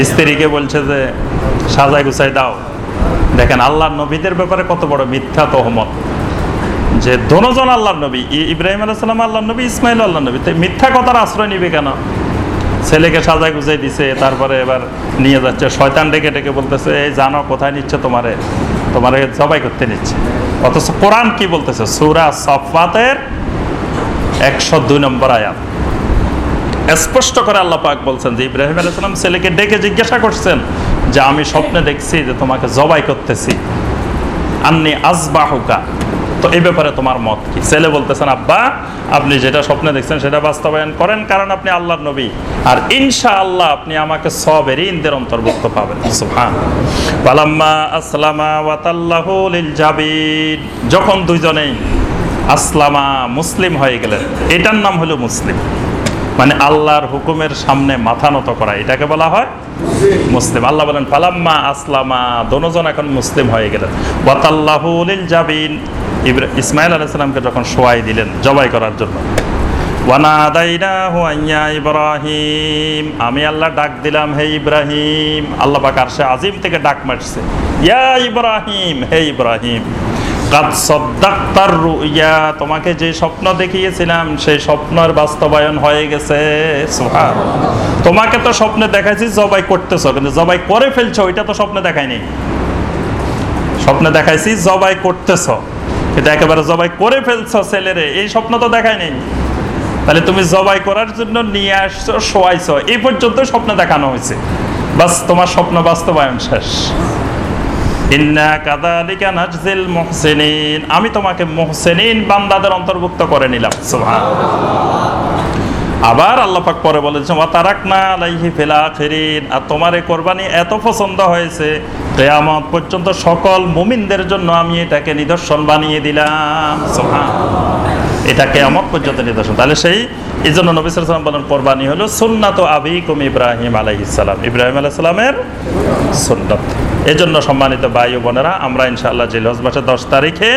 স্ত্রীকে বলছে যে সাজাই গুছাই দাও। দেখেন আল্লাহর নবীদের ব্যাপারে কত বড় মিথ্যা তহমত। যে দোনোজন আল্লাহর নবী ইব্রাহিম আলাইসালাম আল্লাহ নবী, ইসমাইল আল্লাহ নবী। তো মিথ্যা কথার আশ্রয় নিবে কেন? ছেলেকে সাজায় গুজাই দিছে, তারপরে এবার নিয়ে যাচ্ছে। শয়তান ডেকে ডেকে বলতেছে, এই জানো, কোথায় নিচ্ছে তোমারে? তোমারে জবাই করতে নিচ্ছে। অথচ কোরআন কি বলতেছে? সুরা সফাতের একশো দুই নম্বর আয়াত। স্পষ্ট করে আল্লাহ পাক বলছেন যে, ইব্রাহিম আলাইসালাম ছেলেকে ডেকে জিজ্ঞাসা করছেন যে, আমি স্বপ্নে দেখছি যে তোমাকে জবাই করতেছি। আন্নি আসবাহুকা তো এই ব্যাপারে তোমার মত কি? ছেলে বলতেছেন, আব্বা, আপনি যেটা স্বপ্নে দেখছেন সেটা বাস্তবায়ন করেন, কারণ আপনি আল্লাহর নবী। আর ইনশা আল্লাহ আপনি আমাকে সবেরই ইন্দের অন্তর্ভুক্ত পাবেন। সুবহান পালাম্মা আসলামা ওয়াতাল্লাহু লিল জাবিন। যখন দুইজনেই আসলামা মুসলিম হয়ে গেলেন, এটার নাম হলো মুসলিম। মানে আল্লাহর হুকুমের সামনে মাথা নত করা, এটাকে বলা হয় মুসলিম। আল্লাহ বলেন, ফালাম্মা আসলামা দোনোজন এখন মুসলিম হয়ে গেলেন। ওয়াতাল্লাহুলিল জাবিন। ইব্রা- ইসমাইল আলাইসালামকে যখন শোয়াই দিলেন জবাই করার জন্য। ইব্রাহিম আমি আল্লাহ ডাক দিলাম, হে ইব্রাহিম আল্লাহ পাক আরশে আজিম থেকে ডাক মারছে। ইয়া ইব্রাহিম হে ইব্রাহিম সদ্দাক্তার তোমাকে যে স্বপ্ন দেখিয়েছিলাম, সেই স্বপ্নের বাস্তবায়ন হয়ে গেছে তোমাকে তো স্বপ্নে দেখাইছি, জবাই করতেছো, কিন্তু জবাই করে ফেলছো, ওইটা তো স্বপ্নে দেখায়নি স্বপ্নে দেখাইছি, জবাই করতেছো। কিন্তু একেবারে জবাই করে ফেলছো ছেলেরে, এই স্বপ্ন তো দেখায় নেই। তাহলে তুমি জবাই করার জন্য নিয়ে আসছো, শোয়াইছ, এই পর্যন্ত স্বপ্ন দেখানো হয়েছে। বাস, তোমার স্বপ্ন বাস্তবায়ন শেষ। আমি তোমাকে মোহসেন বান্দাদের অন্তর্ভুক্ত করে নিলাম আবার আল্লাহ পাক পরে বলেছেন, ওয়া তারাকনা আলাইহি ফিল আখিরিন। আর তোমার এই কোরবানি এত পছন্দ হয়েছে, কিয়ামত পর্যন্ত সকল মুমিনদের জন্য আমি এটাকে নিদর্শন বানিয়ে দিলাম। এটা কেয়ামত পর্যন্ত নিদর্শন। তাহলে সেই এই জন্য নবী ওয়াসাল্লাম বলেন, কোরবানি হলো সুন্নাত আবিকুম ইব্রাহিম আলাইহিস সালাম। ইব্রাহিম আলাইহিস সালামের সুন্নাত। এজন্য সম্মানিত ভাই বোনেরা, আমরা ইনশাআল্লাহ জিলহজ মাসের দশ তারিখে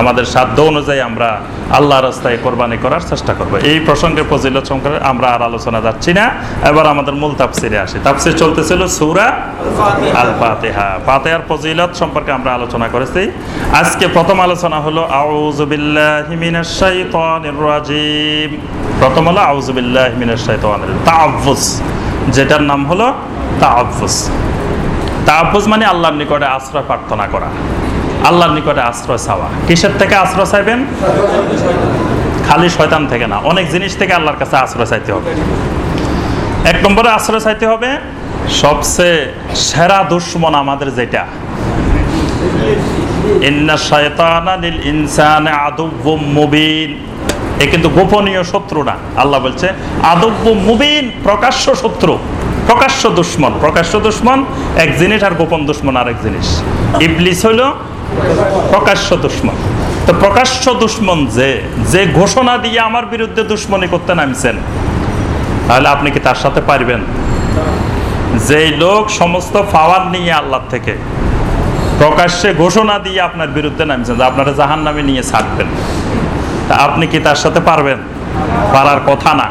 আমাদের সাধ্য অনুযায়ী আমরা আল্লাহ রাস্তায় কোরবানি করার চেষ্টা করব। এই প্রসঙ্গে ফজিলত সম্পর্কে আমরা আর আলোচনা যাচ্ছি না। এবার আমাদের মূল তাফসিরে আসি। তাফসির চলতেছিল সূরা আল ফাতিহা ফাতিহার ফজিলত সম্পর্কে আমরা আলোচনা করেছি। আজকে প্রথম আলোচনা হলো, আউযু বিল্লাহি মিনাশ শাইতানির রাজিম। প্রথম হলো, আউযু বিল্লাহি মিনাশ শাইতানির তাআফুজ যেটার নাম হলো তাআফুজ তাহাফুজ মানে আল্লাহর নিকটে আশ্রয় প্রার্থনা করা। আল্লাহর নিকটে আশ্রয় চাওয়া। কিসের থেকে আশ্রয় চাইবেন? খালি শয়তান থেকে না, অনেক জিনিস থেকে আল্লাহর কাছে আশ্রয় চাইতে হবে। এক নম্বরে আশ্রয় চাইতে হবে, সবচেয়ে সেরা দুশ্মন আমাদের যেটা। এ কিন্তু গোপনীয় শত্রু না। আল্লাহ বলছে আদব্য মুবিন প্রকাশ্য শত্রু। প্রকাশ্য দুশ্মন প্রকাশ্য দুশ্মন, এক জিনিস আর গোপন দুশ্মন আরেক জিনিস। ইবলিস হইল প্রকাশ্য দুশ্মন। তো প্রকাশ্য দুশ্মন যে যে ঘোষণা দিয়ে আমার বিরুদ্ধে দুশ্মনী করতে নামছেন, তাহলে আপনি কি তার সাথে পারবেন? যেই লোক সমস্ত পাওয়ার নিয়ে আল্লাহ থেকে প্রকাশ্যে ঘোষণা দিয়ে আপনার বিরুদ্ধে নামছেন, যে আপনারা জাহান নামে নিয়ে ছাড়বেন, তা আপনি কি তার সাথে পারবেন? পারার কথা না।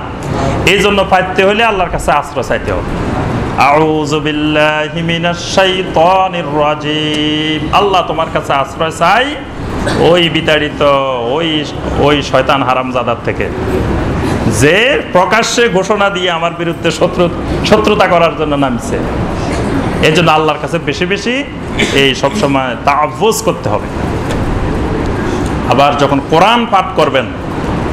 এই জন্য পাইতে হলে আল্লাহর কাছে আশ্রয় চাইতে হবে। আল্লাহ তোমার কাছে আশ্রয় চাই ওই বিতাড়িত, ওই ওই শয়তান হারামজাদার থেকে। যে প্রকাশ্যে ঘোষণা দিয়ে আমার বিরুদ্ধে শত্রু, শত্রুতা করার জন্য নামছে। এই জন্য আল্লাহর কাছে বেশি বেশি এই সবসময় তাফুজ করতে হবে। আবার যখন কোরআন পাঠ করবেন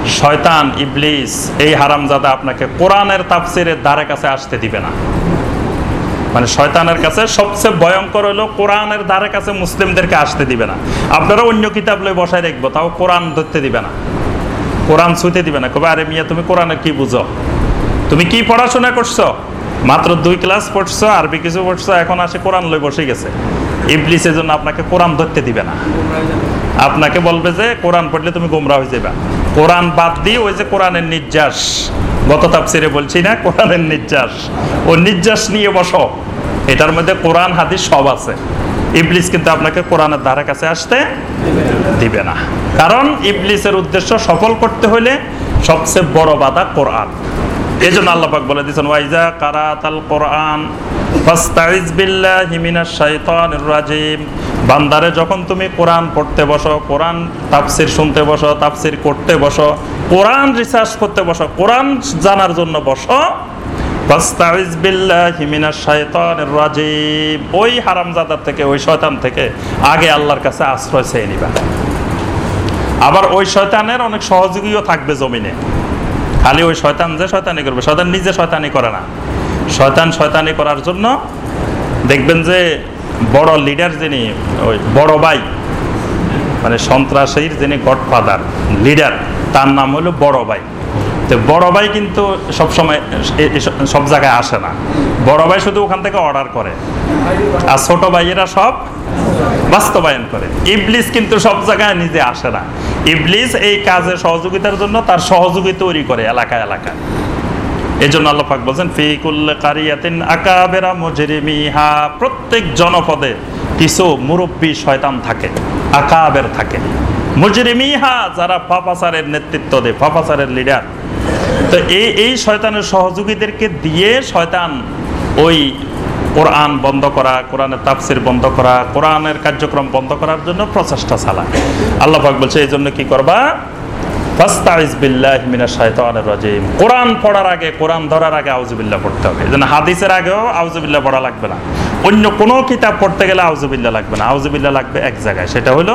শয়তান, ইবলিস, এই হারামজাদা আপনাকে কোরআনের তাফসিরের ধারে কাছে আসতে দিবে না। মানে শয়তানের কাছে সবচেয়ে ভয়ঙ্কর হলো কোরআনের ধারে কাছে মুসলিমদেরকে আসতে দিবে না। আপনারা অন্য কিতাব লই বসায় রাখব, তাও কোরআন ধরতে দিবে না। কোরআন ছুঁতে দিবে না। কবে, আরে মিয়া, তুমি কোরআনে কি বুঝো? তুমি কি পড়াশোনা করছ? মাত্র দুই ক্লাস পড়ছো, আরবি কিছু পড়ছো, এখন আসে কোরআন লই বসে গেছে। ইবলিসের জন্য আপনাকে কোরআন ধরতে দিবে না। আপনাকে বলবে যে, কোরআন পড়লে তুমি গোমরা হয়ে যাবে কোরআন বাদ দিয়ে ওই যে কোরআনের নির্যাস। গত তাপসিরে বলছি না, কোরআনের নির্যাস। ও নির্যাস নিয়ে বসো। এটার মধ্যে কোরআন, হাদিস সব আছে। ইবলিস কিন্তু আপনাকে কোরআনের ধারে কাছে আসতে দিবে না। কারণ ইবলিসের উদ্দেশ্য সফল করতে হলে সবচেয়ে বড় বাধা কোরআন। এই জন্য আল্লাপাক বলে দিয়েছেন ওয়াইজা কারাতাল কোরআন রাজিম। বান্দারে, যখন তুমি কোরআন পড়তে বসো, কোরআন তাফসির শুনতে বসো, তাফসির করতে বসো, কোরআন রিসার্চ করতে বসো, কোরআন জানার জন্য বসো রাজিম। ওই হারামজাদার থেকে, ওই শয়তান থেকে আগে আল্লাহর কাছে আশ্রয় চেয়ে নিবা। আবার ওই শয়তানের অনেক সহযোগীও থাকবে জমিনে। খালি ওই শয়তান যে শয়তানি করবে, শয়তান নিজে শয়তানি করে না। শয়তান শয়তানি করার জন্য দেখবেন যে বড় লিডার যিনি, ওই বড় ভাই মানে সন্ত্রাসীর যিনি গডফাদার লিডার তার নাম হলো বড় ভাই। তো বড় ভাই কিন্তু সবসময় সব জায়গায় আসে না। বড় ভাই শুধু ওখান থেকে অর্ডার করে। আর ছোট ভাইয়েরা সব বাস্তবায়ন করে। ইবলিস কিন্তু সব জায়গায় নিজে আসে না। ইবলিস এই কাজে সহযোগিতার জন্য তার সহযোগী তৈরি করে এলাকা এলাকা এই জন্য আল্লাপাক বলছেন ফিকুল্লে কারিয়াতিন আকাবেরা মুজরিমিহা। প্রত্যেক জনপদে কিছু মুরব্বী শয়তান থাকে, আকাবের থাকে। মুজরিমিহা যারা পাপাচারের নেতৃত্ব দেয় পাপাচারের লিডার তো এই এই শয়তানের সহযোগীদেরকে দিয়ে শয়তান ওই কোরআন বন্ধ করা, কোরআনের তাফসির বন্ধ করা, কোরআনের কার্যক্রম বন্ধ করার জন্য প্রচেষ্টা চালায় আল্লাহ পাক বলছে, এই জন্য কি করবা? কোরআন পড়ার আগে, কোরআন ধরার আগে আউযুবিল্লাহ পড়তে হবে। যেন হাদিসের আগেও আউযুবিল্লাহ পড়া লাগবে না। অন্য কোনো কিতাব পড়তে গেলে আউযুবিল্লাহ লাগবে না। আউযুবিল্লাহ লাগবে এক জায়গায়, সেটা হলো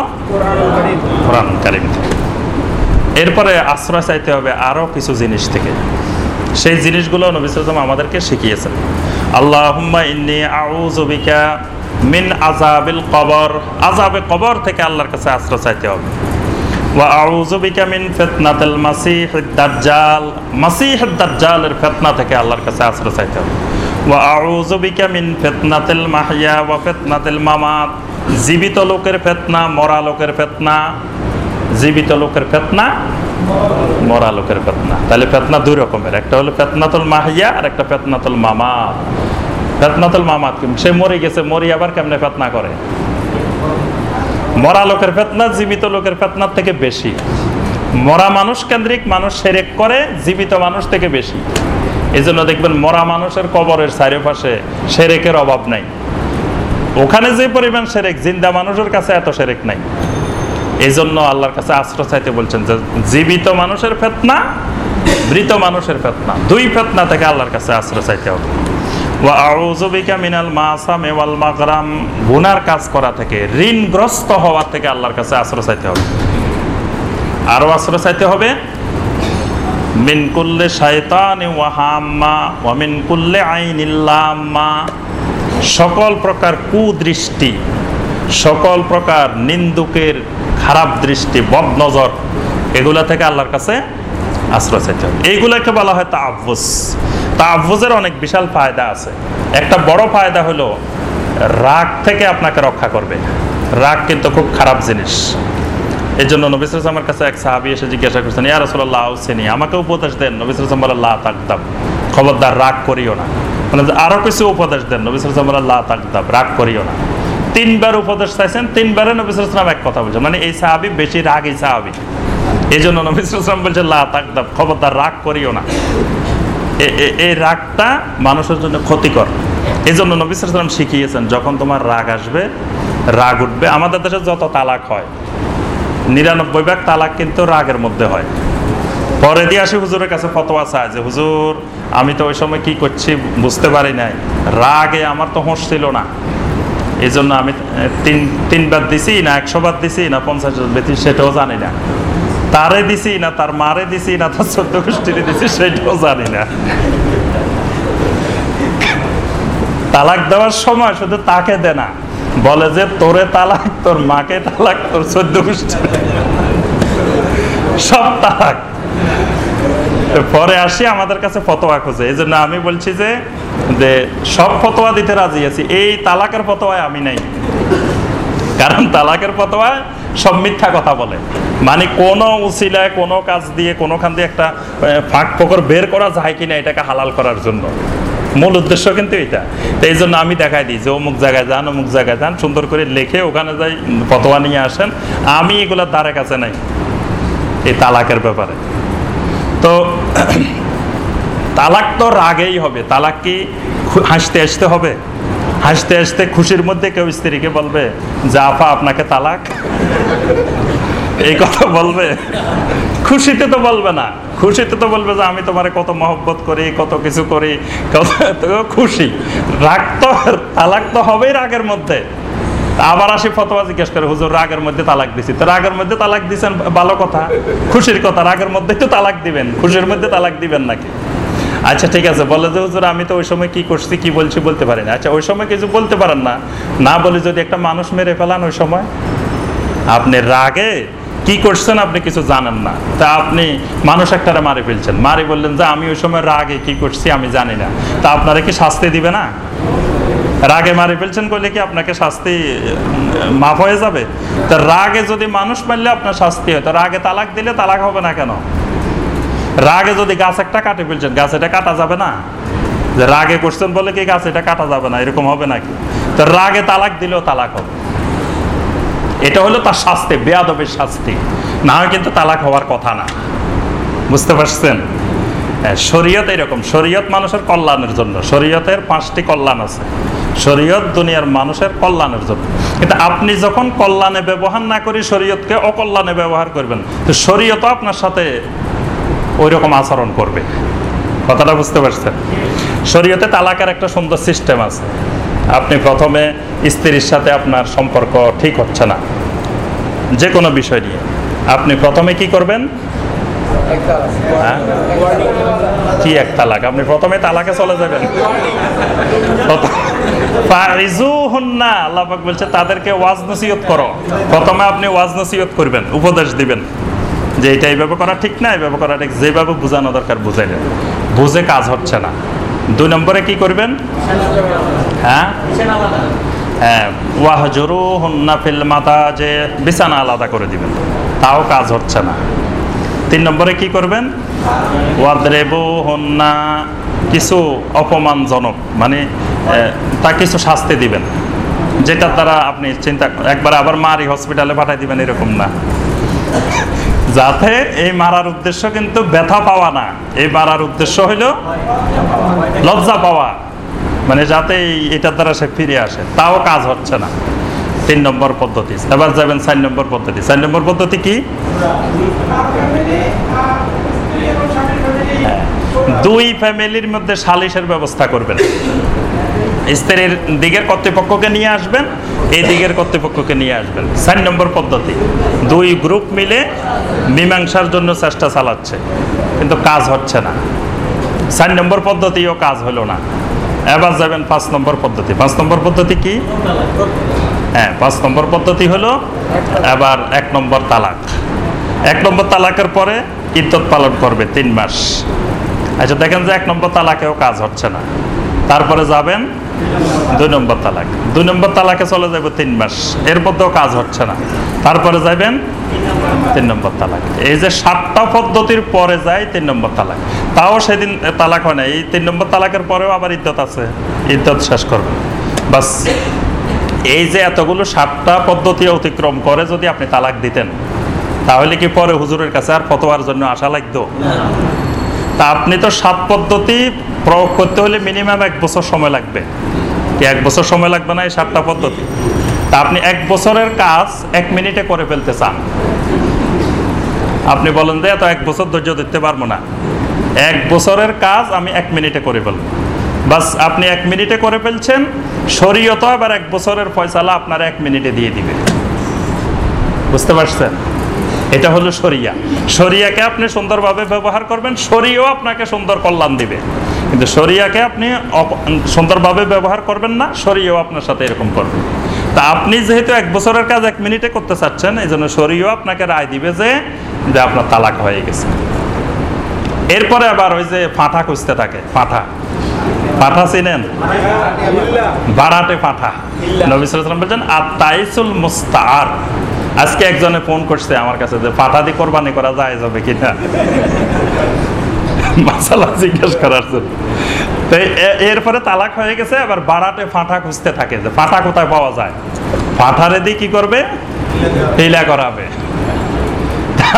কোরআন কারিম। এরপরে আশ্রয় চাইতে হবে আরও কিছু জিনিস থেকে। সেই জিনিসগুলো নবী সাল্লাল্লাহু আমাদেরকে শিখিয়েছেন। আল্লাহুম্মা ইন্নী আউযু মিন আযাবিল কবর। আযাবে কবর থেকে আল্লাহর কাছে আশ্রয় চাইতে হবে। ওয়া আউযু বিকা মিন ফিতনাতিল মাসিহিদ দাজ্জাল। মাসিহিদ দাজ্জালের ফিতনা থেকে আল্লাহর কাছে আশ্রয় চাইতে হবে। ওয়া আউযু বিকা মিন ফিতনাতিল মাহইয়া ওয়া ফিতনাতিল মামাত। জীবিত লোকের ফিতনা, মরা লোকের ফিতনা। জীবিত লোকের ফেতনা মরা লোকের ফেতনা। তাহলে ফেতনা দুই রকমের, একটা হলো ফেতনাতুল মাহিয়া আর একটা ফেতনাতুল ফেতনাতুল মামাত সে মরে গেছে, মরি আবার কেমনে ফেতনা করে? মরা লোকের ফেতনা জীবিত লোকের ফেতনার থেকে বেশি। মরা মানুষ কেন্দ্রিক মানুষ সেরেক করে, জীবিত মানুষ থেকে বেশি। এই জন্য দেখবেন মরা মানুষের কবরের চারিপাশে সেরেকের অভাব নাই। ওখানে যে পরিমাণ সেরেক, জিন্দা মানুষের কাছে এত সেরেক নাই। এই জন্য আল্লাহর কাছে আশ্রয় চাইতে বলছেন যে জীবিত মানুষের ফেতনা, মৃত মানুষের ফেতনা, দুই ফেতনা থেকে আল্লাহর কাছে আশ্রয় চাইতে হবে। ওয়া মিনাল মাসামি ওয়াল মাগরাম, গুনার কাজ করা থেকে, ঋণগ্রস্ত হওয়ার থেকে আল্লাহর কাছে আশ্রয় চাইতে হবে। আরও আশ্রয় চাইতে হবে, মিন কুল্লে শায়তানি ওয়া হাম্মা, ওয়া মিন কুল্লে আইনিল্লাম্মা সকল প্রকার কুদৃষ্টি, সকল প্রকার নিন্দুকের খারাপ দৃষ্টি, বদ নজর, এগুলা থেকে আল্লাহর কাছে আশ্রয় চাইতে হবে। এইগুলাকে বলা হয় তাহফুজ তাহফুজের অনেক বিশাল ফায়দা আছে। একটা বড় ফায়দা হলো, রাগ থেকে আপনাকে রক্ষা করবে। রাগ কিন্তু খুব খারাপ জিনিস। এই জন্য নবিস আমার কাছে এক সাহাবি এসে জিজ্ঞাসা করছেন, ইয়া রসল্লাহ আউসেনি। আমাকে উপদেশ দেন। নবিস বলে লা তাকদাব। খবরদার, রাগ করিও না। মানে আরও কিছু উপদেশ দেন। নবিস বলে লা তাকদাব, রাগ করিও না। তিনবার উপদেশ চাইছেন, তিনবারে নবিস ইসলাম এক কথা বলছেন। মানে এই সাহাবি বেশি রাগই সাহাবি। এই জন্য নবিস ইসলাম বলছে খবরদার, রাগ করিও না। এই রাগটা মানুষের জন্য ক্ষতিকর। এই জন্য নবী সাল্লাম শিখিয়েছেন, যখন তোমার রাগ আসবে, রাগ উঠবে। আমাদের দেশে যত তালাক হয়, নিরানব্বই ভাগ তালাক কিন্তু রাগের মধ্যে হয়। পরে দিয়ে আসি হুজুরের কাছে ফতোয়া চায় যে, হুজুর, আমি তো ওই সময় কি করছি বুঝতে পারি নাই। রাগে আমার তো হোঁশ ছিল না। এই জন্য আমি তিন, তিনবার দিছি না একশো বার দিছি না পঞ্চাশ দিছি সেটাও জানি না। তারে দিছি না, তার মারে দিছি না, তার চোদ্দ গোষ্ঠীরে দিছি, সেটাও জানি না। তালাক দেওয়ার সময় শুধু তাকে দে না, বলে যে তোরে তালাক, তোর মাকে তালাক, তোর চোদ্দ গোষ্ঠী সব তালাক। পরে আসি, আমাদের কাছে ফতোয়া খোঁজে। এই জন্য আমি বলছি যে যে সব ফতোয়া দিতে রাজি আছি। এই তালাকের ফতোয়ায় আমি নাই। কারণ তালাকের ফতোয়ায় সব মিথ্যা কথা বলে। মানে কোনো উচিলায় কোনো কাজ দিয়ে, কোনোখান দিয়ে একটা ফাঁক ফোকর বের করা যায় কিনা এটাকে হালাল করার জন্য। মূল উদ্দেশ্য কিন্তু এটা। তো এই জন্য আমি দেখাই দিই যে, অমুক জায়গায় যান, অমুক জায়গায় যান, সুন্দর করে লেখে ওখানে যাই, ফতোয়া নিয়ে আসেন। আমি এগুলোর দ্বারে কাছে নাই। এই তালাকের ব্যাপারে। তো *clears throat* তালাক তো রাগেই হবে। তালাক কি হাসতে আসতে হবে? হাসতে হাসতে খুশির মধ্যে কেউ স্ত্রীকে বলবে আপা, আপনাকে তালাক? *laughs* এই কথা বলবে। খুশিতে তো বলবে না। খুশিতে তো বলবে যে, আমি তোমার কত মহব্বত করি, কত কিছু করি, কত *laughs* খুশি। রাগ তো তালাক তো হবেই রাগের মধ্যে। আবার আসি ফতোয়া জিজ্ঞেস করে, হুজুর, রাগের মধ্যে তালাক দিছি। তো রাগের মধ্যে তালাক দিছেন, ভালো কথা। খুশির কথা, রাগের মধ্যে তো তালাক দিবেন। খুশির মধ্যে তালাক দিবেন নাকি? আচ্ছা ঠিক আছে, বলে যে, হুজুর, আমি তো ওই সময় কি করছি, কি বলছি বলতে পারি না। আচ্ছা ওই সময় কিছু বলতে পারেন না। না বলে যদি একটা মানুষ মেরে ফেলান ওই সময়? আপনি রাগে? কি করছেন আপনি কিছু জানেন না। তা আপনি, মানুষ একটারে মারি ফেলছেন। মারি বললেন যে, আমি ওই সময় রাগে কি করছি আমি জানি না। তা আপনারা কি শাস্তি দিবে না? রাগে মারি ফেলছেন করলে কি আপনাকে শাস্তি মাফ হয়ে যাবে? তা রাগে যদি মানুষ মারলে আপনার শাস্তি হয় তো রাগে তালাক দিলে তালাক হবে না কেন? রাগে যদি গাছ একটা কাটে ফেলছেন গাছ এটা কাটা যাবে না? যে রাগে করছেন বলে কি গাছ এটা কাটা যাবে না এরকম হবে নাকি? তো রাগে তালাক দিলেও তালাক হবে। এটা হলো তার শাস্তি বেয়াদবের শাস্তি। না হয় কিন্তু তালাক হওয়ার কথা না। বুঝতে পারছেন? হ্যাঁ, শরীয়ত এরকম। শরীয়ত মানুষের কল্যাণের জন্য। শরীয়তের পাঁচটি কল্যাণ আছে। শরীয়ত দুনিয়ার মানুষের কল্যাণের জন্য। কিন্তু আপনি যখন কল্যাণে ব্যবহার না করি, শরীয়তকে অকল্যাণে ব্যবহার করবেন। তো শরীয়তও আপনার সাথে ওই রকম আচরণ করবে। কথাটা বুঝতে পারছেন? শরীয়তে তালাকের একটা সুন্দর সিস্টেম আছে। আপনি প্রথমে স্ত্রীর সাথে আপনার সম্পর্ক ঠিক হচ্ছে না। যে কোনো বিষয় নিয়ে। আপনি প্রথমে কি করবেন? হ্যাঁ? কি এক তালাক? আপনি প্রথমে তালাকে চলে যাবেন। আল্লাহ পাক বলছে, তাদেরকে ওয়াজ নসিহত করো। প্রথমে আপনি ওয়াজ নসিহত করবেন, উপদেশ দিবেন যে এটা এইভাবে করা ঠিক না, এইভাবে করা ঠিক, যেভাবে বোঝানো দরকার বুঝাইলেন বুঝে কাজ হচ্ছে না। দুই নম্বরে কি করবেন? হ্যাঁ? হ্যাঁ ওয়াহজরু হন্না ফিল মাতা যে বিছানা আলাদা করে দিবেন। তাও কাজ হচ্ছে না। তিন নম্বরে কি করবেন? ওয়াদ্রেবু হন্না কিছু অপমানজনক মানে তা কিছু শাস্তি দিবেন। যেটার দ্বারা আপনি চিন্তা একবার আবার মারি, হসপিটালে পাঠাই দিবেন, এরকম না। যাতে এই মারার উদ্দেশ্য কিন্তু ব্যথা পাওয়া না। এই মারার উদ্দেশ্য হইল লজ্জা পাওয়া। মানে যাতে এটার দ্বারা সে ফিরে আসে। তাও কাজ হচ্ছে না। তিন নম্বর পদ্ধতি। এবার যাবেন চার নম্বর পদ্ধতি। চার নম্বর পদ্ধতি কি? দুই ফ্যামিলির মধ্যে সালিশের ব্যবস্থা করবেন। স্ত্রীর দিকের কর্তৃপক্ষকে নিয়ে আসবেন, এই দিকের কর্তৃপক্ষকে নিয়ে আসবেন। চার নম্বর পদ্ধতি, দুই গ্রুপ মিলে মীমাংসার জন্য চেষ্টা চালাচ্ছে, কিন্তু কাজ হচ্ছে না। চার নম্বর পদ্ধতিও কাজ হলো না। এবার যাবেন পাঁচ নম্বর পদ্ধতি। পাঁচ নম্বর পদ্ধতি কি? হ্যাঁ পাঁচ নম্বর পদ্ধতি হলো এবার এক নম্বর তালাক। এক নম্বর তালাকের পরে ইদ্যত পালন করবে তিন মাস। আচ্ছা দেখেন যে এক নম্বর তালাকেও কাজ হচ্ছে না। তারপরে যাবেন দুই নম্বর তালাক। দুই নম্বর তালাকে চলে যাব তিন মাস। এর মধ্যেও কাজ হচ্ছে না। তারপরে যাবেন তিন নম্বর তালাক। এই যে সাতটা পদ্ধতির পরে যায় তিন নম্বর তালাক। তাও সেদিন তালাক হয় না। এই তিন নম্বর তালাকের পরেও আবার ইদ্যত আছে। ইদ্যত শেষ করবে। বাস, এই যে এতগুলো সাতটা পদ্ধতি অতিক্রম করে যদি আপনি তালাক দিতেন, তাহলে কি পরে হুজুরের কাছে আর ফতোয়ার জন্য আশা লাগতো? তা আপনি তো সাত পদ্ধতি প্রয়োগ করতে হলে মিনিমাম এক বছর সময় লাগবে। এক বছর সময় লাগবে না এই সাতটা পদ্ধতি? তা আপনি এক বছরের কাজ এক মিনিটে করে ফেলতে চান। আপনি বলেন যে এত এক বছর ধৈর্য দিতে পারব না। এক বছরের কাজ আমি এক মিনিটে করে ফেলব। বাস আপনি এক মিনিটে করে ফেলছেন, শরীয়ত এবার এক বছরের ফয়সালা আপনার এক মিনিটে দিয়ে দিবে। বুঝতে পারছেন? এটা হলো সরিয়া সরিয়াকে আপনি সুন্দরভাবে ব্যবহার করবেন শরীয় আপনাকে সুন্দর কল্যাণ দিবে। কিন্তু সরিয়াকে আপনি সুন্দরভাবে ব্যবহার করবেন না শরীয় আপনার সাথে এরকম করবে। তা আপনি যেহেতু এক বছরের কাজ এক মিনিটে করতে চাচ্ছেন এই জন্য শরীয় আপনাকে রায় দিবে যে যে আপনার তালাক হয়ে গেছে। এরপরে আবার ওই যে ফাঁটা খুঁজতে থাকে ফাঁটা পাঠা চিনেন? বারাটে পাঠা নবী সাল্লাম বলছেন আর তাইসুল মুস্তার আজকে একজনে ফোন করছে আমার কাছে যে পাঠা দিয়ে কোরবানি করা যায় যাবে কিনা? মাসালা জিজ্ঞেস করার জন্য। এরপরে তালাক হয়ে গেছে আবার বারাটে ফাঁটা খুঁজতে থাকে যে, ফাঁটা কোথায় পাওয়া যায়? ফাঁটারে দিয়ে কি করবে? হিলা করাবে।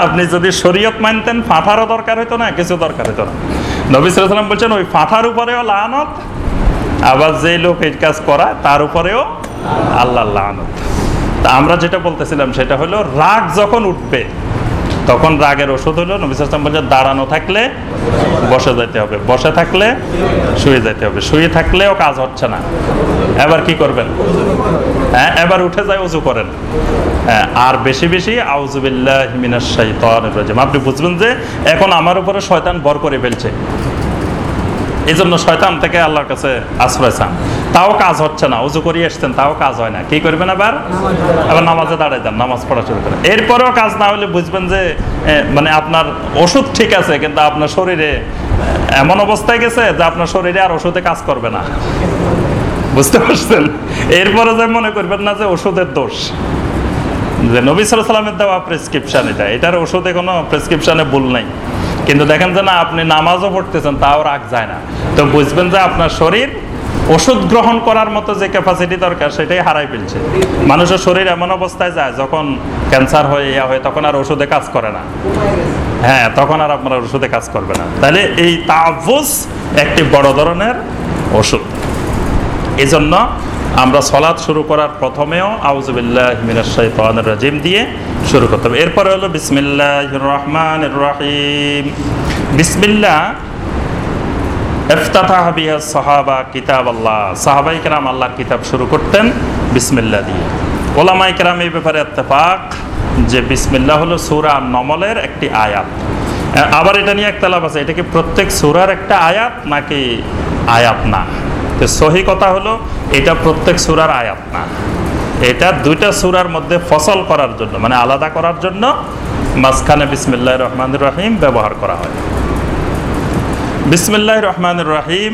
আপনি যদি শরীয়ত মানতেন, ফাঁটারও দরকার হইতো না, কিছু দরকার হইতো না। নবী সাল্লাম বলছেন, ওই ফাঁটার উপরেও লানত, আবার যে লোক এই কাজ করায়, তার উপরেও আল্লাহ লানত। তা আমরা যেটা বলতেছিলাম সেটা হলো রাগ যখন উঠবে তখন রাগের ওষুধ হলো নবী সাল্লাম বলছে দাঁড়ানো থাকলে বসে যেতে হবে বসে থাকলে শুয়ে যেতে হবে শুয়ে থাকলেও কাজ হচ্ছে না। এবার কি করবেন? হ্যাঁ এবার উঠে যায় উজু করেন। হ্যাঁ, আর বেশি বেশি আউজুবিল্লাহ শাইতানির রাজিম। আপনি বুঝবেন যে এখন আমার উপরে শয়তান বর করে ফেলছে। এই জন্য শয়তান থেকে আল্লাহর কাছে আশ্রয় চান। তাও কাজ হচ্ছে না উজু করিয়ে এসছেন তাও কাজ হয় না। কি করবেন আবার? আবার নামাজে দাঁড়াই যান নামাজ পড়া শুরু করেন। এরপরেও কাজ না হলে বুঝবেন যে মানে আপনার ওষুধ ঠিক আছে কিন্তু আপনার শরীরে এমন অবস্থায় গেছে যে আপনার শরীরে আর ওষুধে কাজ করবে না। বুঝতে পারছেন? এরপরে যে মনে করবেন না যে ওষুধের দোষ। যে নবী সালামের দেওয়া প্রেসক্রিপশন এটা, এটার ওষুধে কোনো প্রেসক্রিপশানে ভুল নাই। কিন্তু দেখেন যে না, আপনি নামাজও পড়তেছেন, তাও রাগ যায় না। তো বুঝবেন যে আপনার শরীর ওষুধ গ্রহণ করার মতো যে ক্যাপাসিটি দরকার, সেটাই হারাই ফেলছে। মানুষের শরীর এমন অবস্থায় যায়, যখন ক্যান্সার হয়ে, ইয়া হয়, তখন আর ওষুধে কাজ করে না। হ্যাঁ তখন আর আপনার ওষুধে কাজ করবে না। তাহলে এই তাফুস একটি বড় ধরনের ওষুধ। এই জন্য আমরা সলাৎ শুরু করার প্রথমেও আউজুবিল্লাহ মিনাশাইতানির রাজিম দিয়ে শুরু করতে হবে। এরপরে হলো বিসমিল্লাহির রহমানির রহিম। বিসমিল্লাহ, ইফতাতাহ বিহা সাহাবা কিতাব আল্লাহ সাহাবাই কেরাম আল্লাহর কিতাব শুরু করতেন বিসমিল্লাহ দিয়ে। ওলামাই কেরাম এই ব্যাপারে ইত্তেফাক যে বিসমিল্লাহ হলো সূরা নমলের একটি আয়াত। আবার এটা নিয়ে একতলাপ আছে, এটা কি প্রত্যেক সুরার একটা আয়াত নাকি আয়াত না? তো সহি কথা হলো, এটা প্রত্যেক সুরার আয়াত না। এটা দুইটা সুরার মধ্যে ফসল করার জন্য মানে আলাদা করার জন্য মাঝখানে বিসমিল্লাহ রহমান রহিম ব্যবহার করা হয়। বিসমিল্লাহ রহমান রাহিম,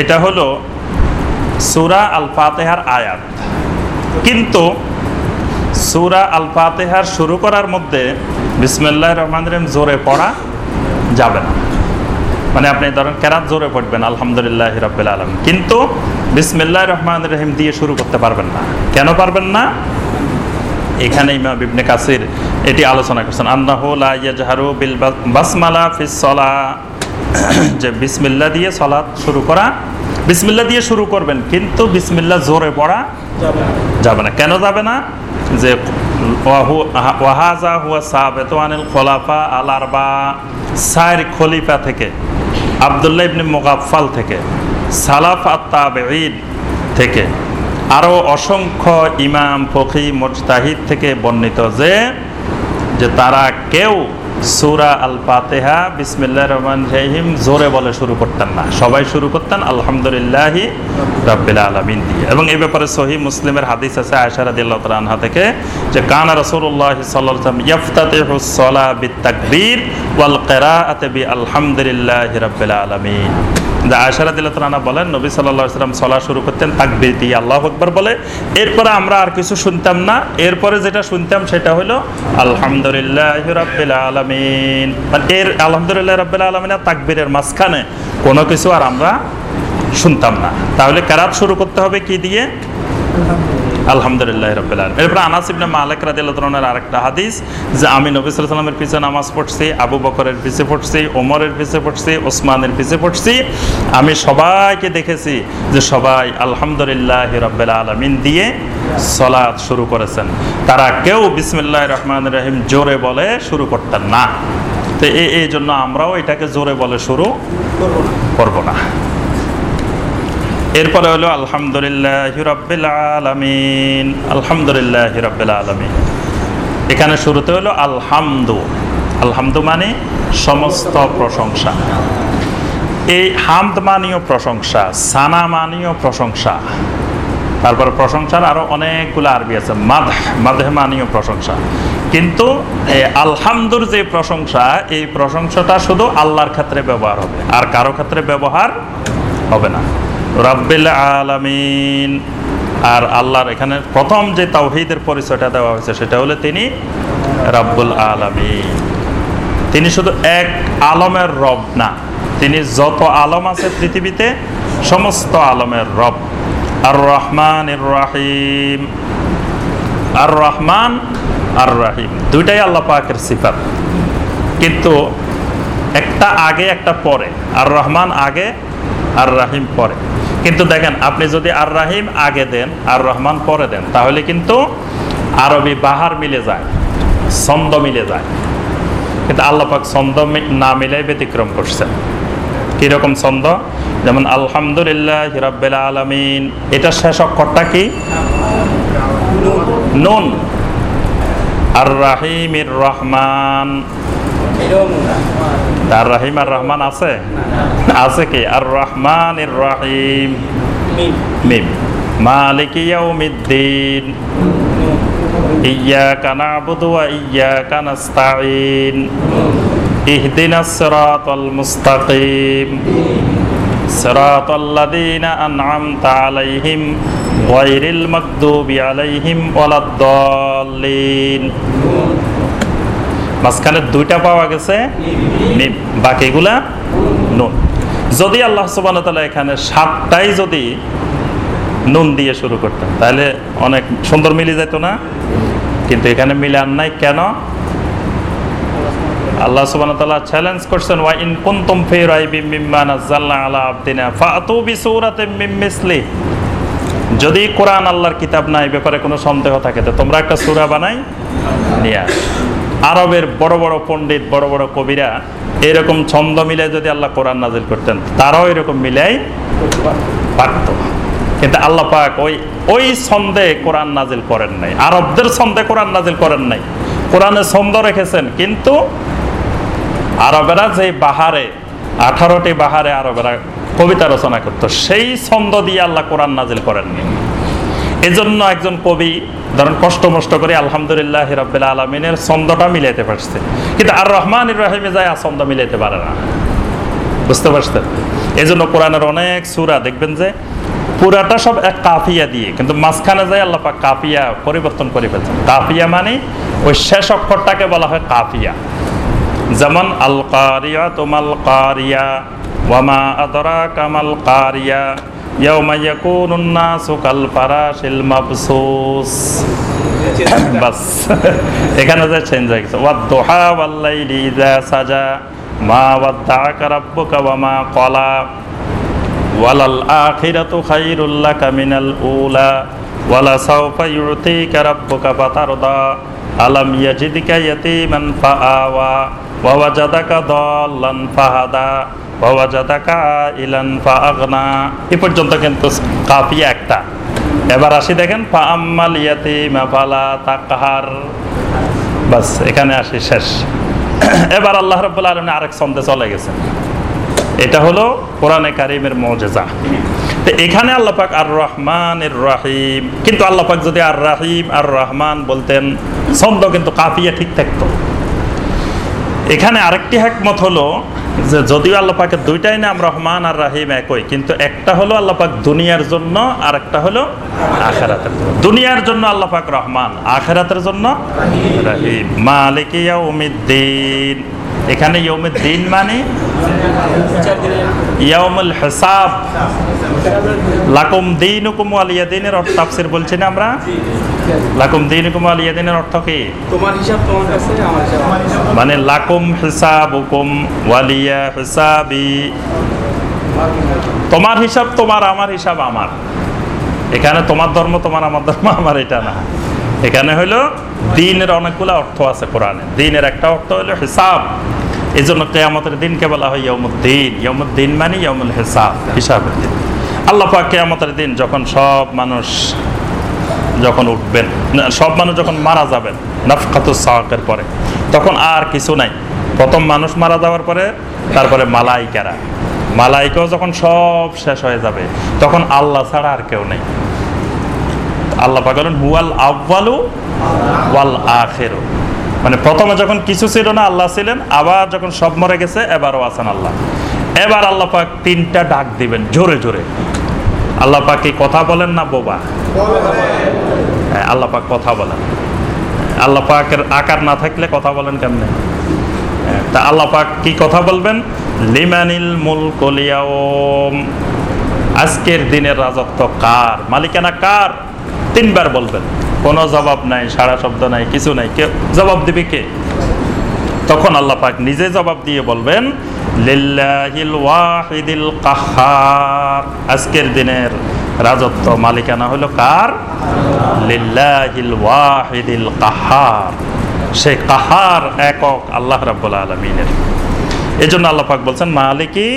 এটা হলো সুরা আল ফাতেহার আয়াত। কিন্তু সুরা আল ফাতেহার শুরু করার মধ্যে বিসমিল্লাহ রহমান রহিম জোরে পড়া যাবে না। মানে আপনি ধরেন কেরাত জোরে পড়বেন, আলহামদুলিল্লাহ রবিল আলম কিন্তু বিসমিল্লাহ রহমান রহিম দিয়ে শুরু করতে পারবেন না। কেন পারবেন না? এখানে ইমাম ইবনে কাসির এটি আলোচনা করছেন, আন্নাহু লা ইয়াজহারু বিল বাস- বাসমালা ফিস সলা। যে বিসমিল্লা দিয়ে সলাৎ শুরু করা বিসমিল্লাহ দিয়ে শুরু করবেন, কিন্তু বিসমিল্লা জোরে পড়া যাবে না। কেন যাবে না? যে ওয়াহাজা হুয়া সাবেত আনিল খোলাফা আল আরবা সাইর খলিফা থেকে, আবদুল্লাহ ইবনে মুগাফফাল থেকে, সালাফ আত-তাবেঈন থেকে আরও অসংখ্য ইমাম ফকি মুজতাহিদ থেকে বর্ণিত যে যে তারা কেউ সুরা আল ফাতেহা বিসমিল্লা রহমান রহিম, জোরে বলে শুরু করতেন না। সবাই শুরু করতেন, আলহামদুলিল্লাহি রাব্বিল আলমিন দিয়ে। এবং এই ব্যাপারে সহি মুসলিমের হাদিস আছে আয়সার রাদিয়াল্লাহু তাআলা আনহা থেকে, যে কানা রসুল্লাহ সাল্লাম ইয়ফতাতে হুসলা বিত্তাকবীর ওয়াল আলহামদুলিল্লাহি আলামিন। বলেন, নবী শুরু করতেন আল্লাহু বলে। এরপরে আমরা আর কিছু শুনতাম না, এরপরে যেটা শুনতাম সেটা আলহামদুলিল্লাহি আলামিন। মানে এর আলহামদুলিল্লাহ তাকবীরের মাঝখানে কোনো কিছু আর আমরা শুনতাম না। তাহলে কেরাত শুরু করতে হবে কি দিয়ে? আলহামদুলিল্লাহ রবিল আলম এরপর আনাস ইবনে মালিক রাদিয়াল্লাহু তাআলার আরেকটা হাদিস যে আমি নবী সাল্লামের পিছে নামাজ পড়ছি, আবু বকরের পিছে পড়ছি, ওমরের পিছে পড়ছি, ওসমানের পিছে পড়ছি। আমি সবাইকে দেখেছি যে সবাই আলহামদুলিল্লাহ রব্বিল আলামিন দিয়ে সলাৎ শুরু করেছেন। তারা কেউ বিসমিল্লাহ রহমান রহিম জোরে বলে শুরু করতেন না। তো এই জন্য আমরাও এটাকে জোরে বলে শুরু করব না। এরপরে হলো, আলহামদুলিল্লাহ রব্বিল আলামিন। আলহামদুলিল্লাহ রব্বিল আলামিন। এখানে শুরুতে হলো, আলহামদু। আলহামদু মানে সমস্ত প্রশংসা। এই হামদ মানীয় প্রশংসা, সানা মানীয় প্রশংসা। তারপর প্রশংসার আরও অনেকগুলো আরবি আছে, মাদহ মাদহ মানীয় প্রশংসা। কিন্তু আলহামদুর যে প্রশংসা, এই প্রশংসাটা শুধু আল্লাহর ক্ষেত্রে ব্যবহার হবে, আর কারও ক্ষেত্রে ব্যবহার হবে না। রাব্বিল আলামিন। আর আল্লাহর এখানে প্রথম যে তাওহিদের পরিচয়টা দেওয়া হয়েছে, সেটা হলো তিনি রাব্বুল আলামিন। তিনি শুধু এক আলমের রব না, তিনি যত আলম আছে পৃথিবীতে, সমস্ত আলমের রব। আর রহমান রাহিম। আর রহমান আর রাহিম দুইটাই আল্লাহ পাকের সিফাত। কিন্তু একটা আগে, একটা পরে। আর রহমান আগে আর রাহিম পরে। কিন্তু দেখেন, আপনি যদি আর রাহিম আগে দেন আর রহমান পরে দেন, তাহলে কিন্তু আরবি বাহার মিলে যায়, ছন্দ মিলে যায়। কিন্তু আল্লাহ পাক ছন্দ না মিলাই ব্যতিক্রম করছেন। কীরকম ছন্দ? যেমন, আলহামদুলিল্লাহ হিরাব্বেল আলামিন। এটা শেষ অক্ষরটা কি? নুন। আর রাহিমির রহমান। আর রাহিম আর রহমান আছে? আছে কি? আর রহমান এর রাহিম। মিম। মালিক ইয়াউমিদ্দিন। ইয়া নাবুদু ওয়া ইয়া নাস্তাঈন। ইহদিনাস সিরাতাল মুস্তাকিম। সিরাতাল লাযীনা আন'আমতা আলাইহিম গায়রিল মাগদুবি আলাইহিম ওয়ালাদ-দাল্লিন। মাঝখানে দুইটা পাওয়া গেছে বাকিগুলা নুন। যদি আল্লাহ সুবাহতালা এখানে সাতটাই যদি নুন দিয়ে শুরু করতেন, তাহলে অনেক সুন্দর মিলে যেত না? কিন্তু এখানে মিলান নাই, কেন? আল্লাহ সুবহান তালা চ্যালেঞ্জ করছেন, ওয়া ইন কুনতুম ফি রাইবিম মিম্মা নাযালনা আলা আবদিনা ফাতু বিসূরাতিন মিম মিসলি। যদি কোরআন আল্লাহর কিতাব না এই ব্যাপারে কোনো সন্দেহ থাকে, তো তোমরা একটা সূরা বানাই, নিয়ে আস। আরবের বড় বড় পণ্ডিত, বড় বড় কবিরা এরকম ছন্দ মিলে যদি আল্লাহ কোরআন নাজিল করতেন, তারাও এরকম মিলাই পারত। কিন্তু আল্লাহ পাক ওই ওই ছন্দে কোরআন নাজিল করেন নাই। আরবদের ছন্দে কোরআন নাজিল করেন নাই। কোরআনে ছন্দ রেখেছেন, কিন্তু আরবেরা যে বাহারে, আঠারোটি বাহারে আরবেরা কবিতা রচনা করত, সেই ছন্দ দিয়ে আল্লাহ কোরআন নাজিল করেননি। এজন্য একজন কবি ধরেন কষ্ট মষ্ট করে আলহামদুলিল্লাহ রব্বিল আলমিনের ছন্দটা মিলাইতে পারছে। কিন্তু আর রহমান রহিমে যায়, আর ছন্দ মিলাইতে পারে না। বুঝতে পারছেন? এই জন্য কোরআনের অনেক সুরা দেখবেন যে পুরাটা সব এক কাফিয়া দিয়ে, কিন্তু মাঝখানে যায় আল্লাহ পাক কাফিয়া পরিবর্তন করে ফেলছেন। কাফিয়া মানে ওই শেষ অক্ষরটাকে বলা হয় কাফিয়া। যেমন আল কারিয়া তোমাল কারিয়া ওয়ামা আদরা কামাল কারিয়া বাস। এখানে যে চেঞ্জ হয়ে গেছে। ওয়াদ দোহা ওয়াল্লাইলি ইযা সাজা, মা ওয়াদ্দাআকা রাব্বুকা ওয়া মা ক্বালা। ওয়ালাল আখিরাতু খায়রুল লাকা মিনাল উলা। ওয়ালা সাওফা ইউতিকা রাব্বুকা ফাতারদা। আলাম এ পর্যন্ত কিন্তু একটা। এবার আসি দেখেন ফা আম্মাল ইয়াতীমা ফালা তাকহার। বাস, এখানে আসি শেষ। এবার আরেক ছন্দে চলে গেছে। এটা হলো কোরআনে কারিমের মজেজা। তো এখানে আল্লাহ পাক আর রহমান এর রাহিম। কিন্তু আল্লাহ পাক যদি আর রাহিম আর রহমান বলতেন, ছন্দ কিন্তু কাফিয়া ঠিক থাকতো। এখানে আরেকটি একমত হলো যে যদিও আল্লাপাকের দুইটাই নাম রহমান আর রাহিম একই, কিন্তু একটা হলো আল্লাপাক দুনিয়ার জন্য আর একটা হলো আখেরাতের জন্য। দুনিয়ার জন্য আল্লাপাক রহমান, আখেরাতের জন্য রাহিম। মালিকিয়া ইয়াউমিদ্দিন। এখানে মানে? হিসাব। লাকুম দিনুকুম ওয়ালিয়া দিনের অর্থ তাফসির বলছি না আমরা? লাকুম দিনুকুম ওয়ালিয়া দিনের অর্থ কি? তোমার হিসাব তোমার আমার হিসাব আমার মানে ওয়ালিয়া হিসাবি। তোমার হিসাব তোমার আমার হিসাব আমার। এখানে তোমার ধর্ম তোমার আমার ধর্ম আমার এটা না। এখানে হলো দিনের অনেকগুলো অর্থ আছে কোরআনে। দিনের একটা অর্থ হলো হিসাব। এই জন্য কেয়ামতের দিনকে বলা হয় ইয়মুদ্দিন ইয়মুদ্দিন মানে ইয়মুল হিসাব হিসাবের দিন। আল্লাহ পাক কেয়ামতের দিন যখন সব মানুষ যখন উঠবেন সব মানুষ যখন মারা যাবেন নাফকাতুস সাওয়াকের পরে, তখন আর কিছু নাই। প্রথম মানুষ মারা যাওয়ার পরে, তারপরে মালাইকারা। মালাইকাও যখন সব শেষ হয়ে যাবে, তখন আল্লাহ ছাড়া আর কেউ নেই। আল্লাহ পাক বলেন, হুয়াল আব্বালু ওয়াল আখেরু। মানে প্রথমে যখন কিছু ছিল না আল্লাহ ছিলেন আবার যখন সব মরে গেছে এবারও আছেন আল্লাহ। এবার আল্লাহ পাক তিনটা ডাক দিবেন জোরে জোরে। আল্লাহ পাক কি কথা বলেন না বোবা? হ্যাঁ, আল্লাহ পাক কথা বলেন। আল্লাহ পাকের আকার না থাকলে কথা বলেন কেমনে? হ্যাঁ, তা আল্লাহ পাক কি কথা বলবেন? লিমানিল মুল কলিয়াওম আজকের দিনের রাজত্ব কার? মালিকানা কার? তিনবার বলবেন। কোনো জবাব নাই সারা শব্দ নাই, কিছু নাই। কে জবাব দিবে কে? তখন আল্লাহ পাক নিজে জবাব দিয়ে বলবেন আজকের দিনের রাজত্ব মালিকানা হলো কার? লিল্লাহিল ওয়াহিদিল কাহার। সেই কাহার একক আল্লাহ রাব্বুল আলমিনের। এই জন্য আল্লাহ পাক বলছেন, মালিকি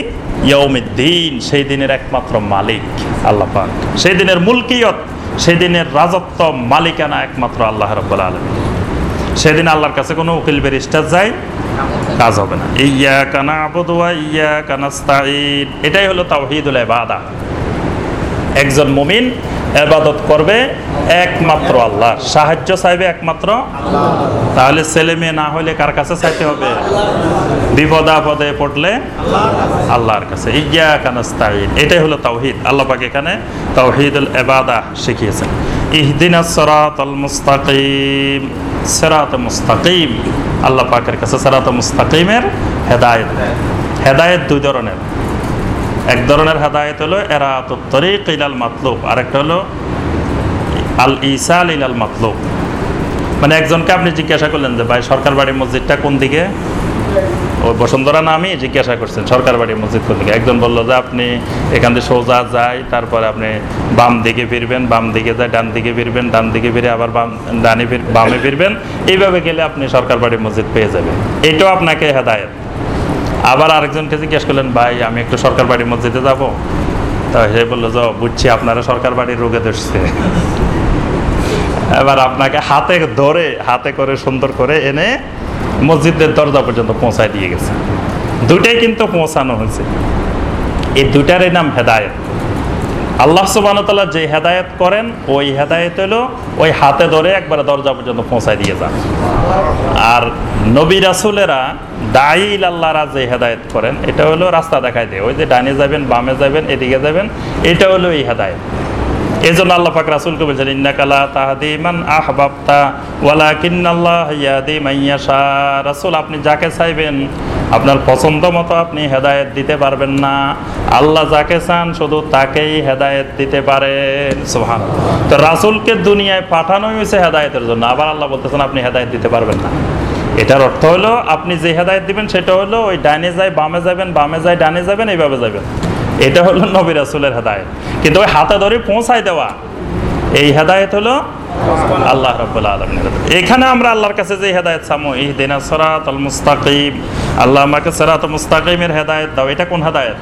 ইয়ৌমিদ্দিন সেই দিনের একমাত্র মালিক আল্লাহ পাক। সেই দিনের মুলকিয়ত সেই দিনের রাজত্ব মালিকানা একমাত্র আল্লাহ রাব্বুল আলম সেদিন আল্লাহর কাছে কোনো উকিল বেরিস্টার যায়, কাজ হবে না। ইয়া কানা আবদুয়া ইয়া কানাস্তাইন এটাই হলো তাওহিদুল বাদা একজন মুমিন এবাদত করবে একমাত্র আল্লাহ। সাহায্য চাইবে একমাত্র? তাহলে ছেলে মেয়ে না হলে কার কাছে চাইতে হবে? বিপদ আপদে পড়লে আল্লাহর কাছে। ইয়া কানাস্তাইন এটাই হলো তাওহিদ। আল্লাহ এখানে তাওহিদুল এবাদা শিখিয়েছেন। ইহদিনাস সিরাতাল মুস্তাকিম, সিরাত মুস্তাকিম। আল্লাহ পাকের কাছে সিরাত মুস্তাকিমের হেদায়েত। হেদায়েত দুই ধরনের। এক ধরনের হেদায়ত হলো এরাতুত তরিক ইলাল মাতলুব আরেকটা হলো আল ইসাল ইলাল মাতলুব মানে একজনকে আপনি জিজ্ঞাসা করলেন যে, ভাই, সরকার বাড়ি মসজিদটা কোন দিকে? ও বসুন্ধরা নামই জিজ্ঞাসা করছেন, সরকার বাড়ি মসজিদ কোন দিকে? একজন বলল যে, আপনি এখান থেকে সোজা যায় তারপরে আপনি বাম দিকে ফিরবেন, বাম দিকে যায় ডান দিকে ফিরবেন, ডান দিকে ফিরে আবার বাম, ডানে ফির, বামে ফিরবেন। এইভাবে গেলে আপনি সরকার বাড়ি মসজিদ পেয়ে যাবেন। এটাও আপনাকে হেদায়েত। আবার আরেকজনকে জিজ্ঞেস করলেন, ভাই, আমি একটু সরকার বাড়ি মসজিদে যাব। তা সে বলল, যাও, বুঝছি আপনারা সরকার বাড়ির রোগে ধরছে। এবার আপনাকে হাতে ধরে, হাতে করে, সুন্দর করে এনে মসজিদের দরজা পর্যন্ত পৌঁছায় দিয়ে গেছে। দুটাই কিন্তু পৌঁছানো হয়েছে। এই দুটারই নাম হেদায়েত। আল্লাহ সুবাহতাল্লাহ যে হেদায়ত করেন, ওই হেদায়ত হলো ওই হাতে ধরে একবারে দরজা পর্যন্ত পৌঁছায় দিয়ে যান। আর নবী রাসুলেরা দাইল আল্লাহরা যে হেদায়ত করেন, এটা হলো রাস্তা দেখায় দেয়। ওই যে ডানে যাবেন, বামে যাবেন, এদিকে যাবেন, এটা হলো এই হেদায়েত। এই জন্য আল্লাহ পাক রাসুলকে বলছেন ইন্নাকালা তাহাদি মান আহবাবতা ওয়ালা কিন্নাল্লাহ ইয়াদি মাইয়াশা রাসুল, আপনি যাকে চাইবেন, আপনার পছন্দ মতো আপনি হেদায়েত দিতে পারবেন না। আল্লাহ যাকে চান, শুধু তাকেই হেদায়েত দিতে পারেন। সুবহান তো রাসুলকে দুনিয়ায় পাঠানোই হয়েছে হেদায়েতের জন্য। আবার আল্লাহ বলতেছেন, আপনি হেদায়েত দিতে পারবেন না। এটার অর্থ হলো, আপনি যে হেদায়েত দিবেন, সেটা হলো ওই ডাইনে যায়, বামে যাবেন, বামে যায়, ডানে যাবেন, এইভাবে যাবেন। এটা হলো নবী রাসুলের হেদায়েত। কিন্তু ওই হাতে ধরে পৌঁছায় দেওয়া। এই হেদায়েত হলো আল্লাহ রব্বুল আলমিনের এখানে আমরা আল্লাহর কাছে যে হেদায়েত সামো এই দিনা সরাত আল মুস্তাকিম। আল্লাহ আমাকে সরাত মুস্তাকিমের হেদায়েত দাও। এটা কোন হেদায়েত?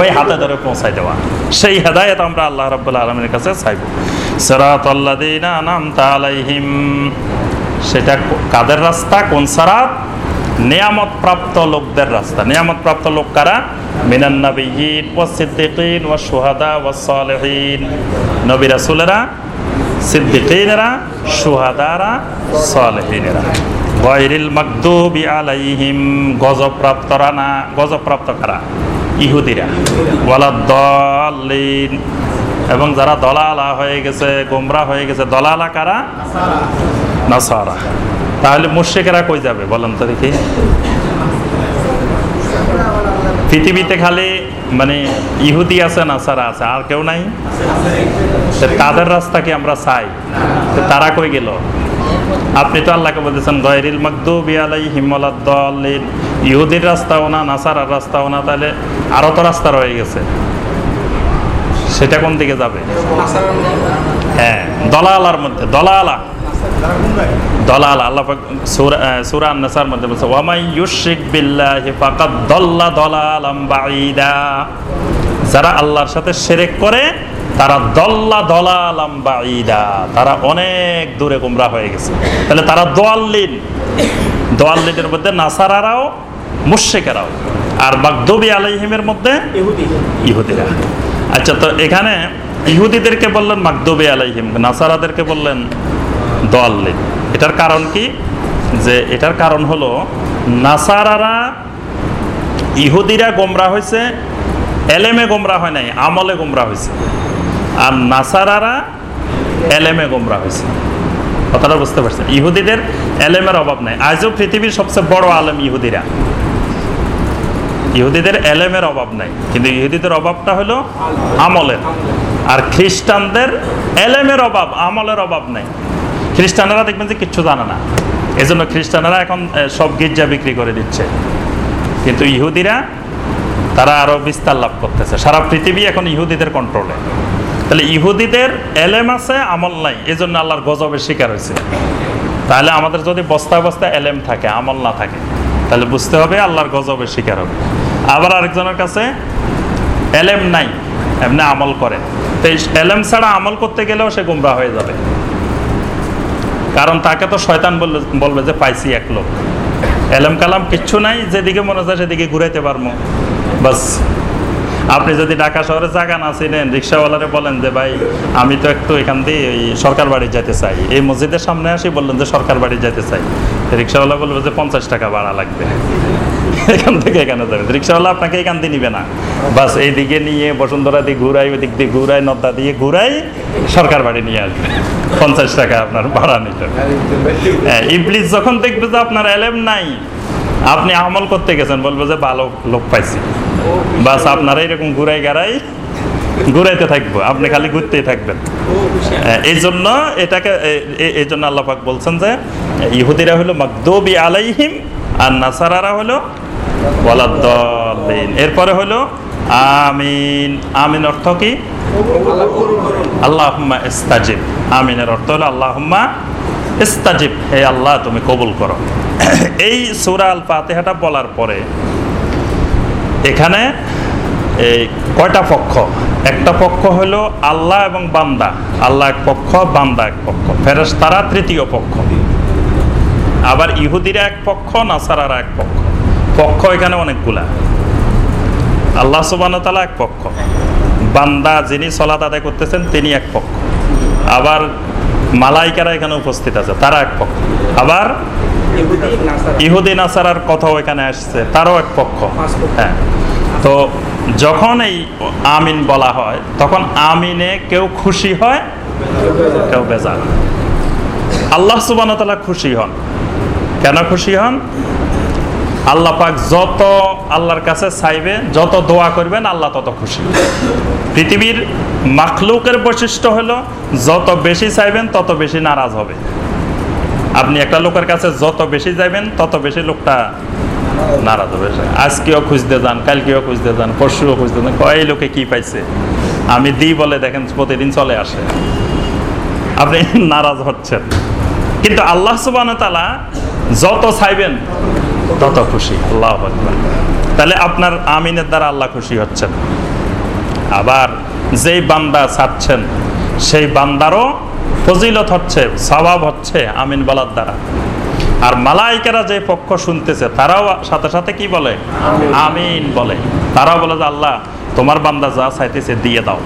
ওই হাতে ধরে পৌঁছায় দেওয়া। সেই হেদায়েত আমরা আল্লাহ রব্বুল আলমীর কাছে চাইব। সরাত আল্লাদিনা নাম তালাইহিম সেটা কাদের রাস্তা? কোন সারাত? নিয়ামত প্রাপ্ত লোকদের রাস্তা। নিয়ামত প্রাপ্ত লোক কারা? মিনান নবীন ও সিদ্দিকিন ও সুহাদা ও সালেহীন। নবী রাসুলেরা, সিদ্দিকিনেরা সুহাদারা সালেহীনেরা। গয়রিল মাকদুবি আলাইহিম গজপ্রাপ্তরা না গজপ্রাপ্ত কারা? ইহুদিরা। ওয়ালা দলিন এবং যারা দলালা হয়ে গেছে, গোমরা হয়ে গেছে, দলালা কারা? নাসারা। তাহলে মুর্শিকেরা কই যাবে বলেন তো দেখি। পৃথিবীতে খালি মানে ইহুদি আছে নাসারা আছে আর কেউ নাই? তাদের রাস্তা কি আমরা চাই? তারা কই গেল? আপনি তো আল্লাহকে বলতেছেন গয়রিল মকদুবি আলাই হিমলাদ্দলিন ইহুদির রাস্তাও না নাসারার রাস্তাও না তাহলে আরও তো রাস্তা রয়ে গেছে। সেটা কোন দিকে যাবে? হ্যাঁ দলালার মধ্যে দলালা। দলাল আল্লাহ সূরা আহ, সূরা আন-নাসার মধ্যে বলছে ওয়ামাই ইউশরিক বিল্লাহি ফাকাদ দাল্লা দালালাম বাঈদা। যারা আল্লাহর সাথে শিরক করে তারা দল্লা দলালাম বাঈদা। তারা অনেক দূরে গুমরা হয়ে গেছে। তাহলে তারা দোয়াল্লিন। দোয়াল্লিনের মধ্যে নাসারারাও মুশরিকেরাও। আর মাকদুবি আলাইহিমের মধ্যে ইহুদি ইহুদিরা। আচ্ছা তো এখানে ইহুদিদেরকে বললেন মাকদুবে আলাইহিম নাসারাদেরকে বললেন দোয়াল্লিন। এটার কারণ কি? যে এটার কারণ হলো, নাসারারা ইহুদিরা গোমরা হয়েছে, এলেমে গোমরা হয় নাই, আমলে গোমরা হয়েছে। আর নাসারারা এলেমে গোমরা হয়েছে। কথাটা বুঝতে পারছেন? ইহুদিদের এলেমের অভাব নাই। আজও পৃথিবীর সবচেয়ে বড় আলেম ইহুদিরা। ইহুদিদের এলেমের অভাব নাই। কিন্তু ইহুদিদের অভাবটা হলো আমলের। আর খ্রিস্টানদের এলেমের অভাব, আমলের অভাব নাই। খ্রিস্টানরা দেখবেন যে কিচ্ছু জানে না। এজন্য খ্রিস্টানরা এখন সব গির্জা বিক্রি করে দিচ্ছে। কিন্তু ইহুদিরা, তারা আরও বিস্তার লাভ করতেছে। সারা পৃথিবী এখন ইহুদিদের কন্ট্রোলে তাহলে ইহুদিদের এলেম আছে, আমল নাই। এই জন্য আল্লাহর গজবের শিকার হয়েছে। তাহলে আমাদের যদি বস্তায় বস্তায় এলেম থাকে, আমল না থাকে, তাহলে বুঝতে হবে আল্লাহর গজবের শিকার হবে। আবার আরেকজনের কাছে, এলেম নাই, এমনি আমল করে। তো এলেম ছাড়া আমল করতে গেলেও সে গুমরা হয়ে যাবে। কারণ তাকে তো শয়তান বললে, বলবে যে পাইছি এক লোক। এলম কালাম কিচ্ছু নাই, যেদিকে মনে হয় সেদিকে ঘুরাইতে পারব। বাস। আপনি যদি ঢাকা শহরে জাগান না ছিলেন রিক্সাওয়ালারে বলেন যে, ভাই, আমি তো একটু এখান দিয়ে ওই সরকার বাড়ি যেতে চাই। এই মসজিদের সামনে আসি, বললেন যে, সরকার বাড়ি যেতে চাই। রিক্সাওয়ালা বলবে যে, পঞ্চাশ টাকা ভাড়া লাগবে। এখান থেকে এখানে যাবে রিক্সাওয়ালা আপনাকে এখান দিয়ে নিবে না। বাস এইদিকে নিয়ে বসুন্ধরা দিয়ে ঘুরাই ওই দিক দিয়ে ঘুরাই নদ্দা দিয়ে ঘুরাই সরকার বাড়ি নিয়ে আসবে। পঞ্চাশ টাকা আপনার ভাড়া নিতে হ্যাঁ, ইবলিস যখন দেখবে যে আপনার অ্যালেম নাই আপনি আমল করতে গেছেন বলবে যে ভালো লোক পাইছি। বাস আপনারা এরকম ঘুরাই গাড়াই ঘুরাইতে থাকব আপনি খালি ঘুরতেই থাকবেন। হ্যাঁ, এই জন্য এটাকে এই জন্য আল্লাপাক বলছেন যে ইহুদিরা হলো মাকদুবি আলাইহিম আর নাসারারা হলো এরপরে হলো আমিন। আমিন অর্থ কি? আল্লাহ করুন করুন আল্লাহুম্মা ইস্তাজিব। আমিনের অর্থ হলো আল্লাহুম্মা ইস্তাজিব। হে আল্লাহ, তুমি কবুল করো। এই সূরা আল ফাতিহাটা বলার পরে এখানে এই কয়টা পক্ষ? একটা পক্ষ হলো আল্লাহ এবং বান্দা। আল্লাহ এক পক্ষ, বান্দা এক পক্ষ। ফেরেশতারা তৃতীয় পক্ষ। আবার ইহুদিরা এক পক্ষ, নাসারারা এক পক্ষ। পক্ষ এখানে অনেকগুলা। আল্লাহ সুবহানাহু এক পক্ষ। বান্দা যিনি সলাত আদায় করতেছেন, তিনি এক পক্ষ। আবার মালাইকারা এখানে উপস্থিত আছে, তারা এক পক্ষ। আবার ইহুদি নাসারা ইহুদি নাসারার কথাও এখানে আসছে, তারও এক পক্ষ। হ্যাঁ। তো যখন এই আমিন বলা হয়, তখন আমিনে কেউ খুশি হয়, কেউ বেজার আল্লাহ সুবান খুশি হন। কেন খুশি হন? আল্লাহ পাক যত আল্লাহর কাছে চাইবে, যত দোয়া করবেন, আল্লাহ তত খুশি। পৃথিবীর মাখলুকের বৈশিষ্ট্য হলো, যত বেশি চাইবেন, তত বেশি নারাজ হবে। আপনি একটা লোকের কাছে যত বেশি যাবেন তত বেশি লোকটা নারাজ হবে। আজকেও খুঁজতে যান, কালকেও খুঁজতে যান, পরশুও খুঁজতে যান, কয় লোকে কি পাইছে? আমি দিই বলে দেখেন প্রতিদিন চলে আসে। আপনি নারাজ হচ্ছেন। কিন্তু আল্লাহ সুবান তালা যত চাইবেন তত খুশি, আল্লাহ তাহলে আপনার আমিনের দ্বারা আল্লাহ খুশি হচ্ছেন। আবার যেই বান্দা চাচ্ছেন সেই বান্দারও ফজিলত হচ্ছে, স্বভাব হচ্ছে আমিন বলার দ্বারা। আর মালাইকেরা যে পক্ষ শুনতেছে, তারাও সাথে সাথে কি বলে? আমিন বলে। তারাও বলে যে, আল্লাহ, তোমার বান্দা যা চাইতেছে দিয়ে দাও।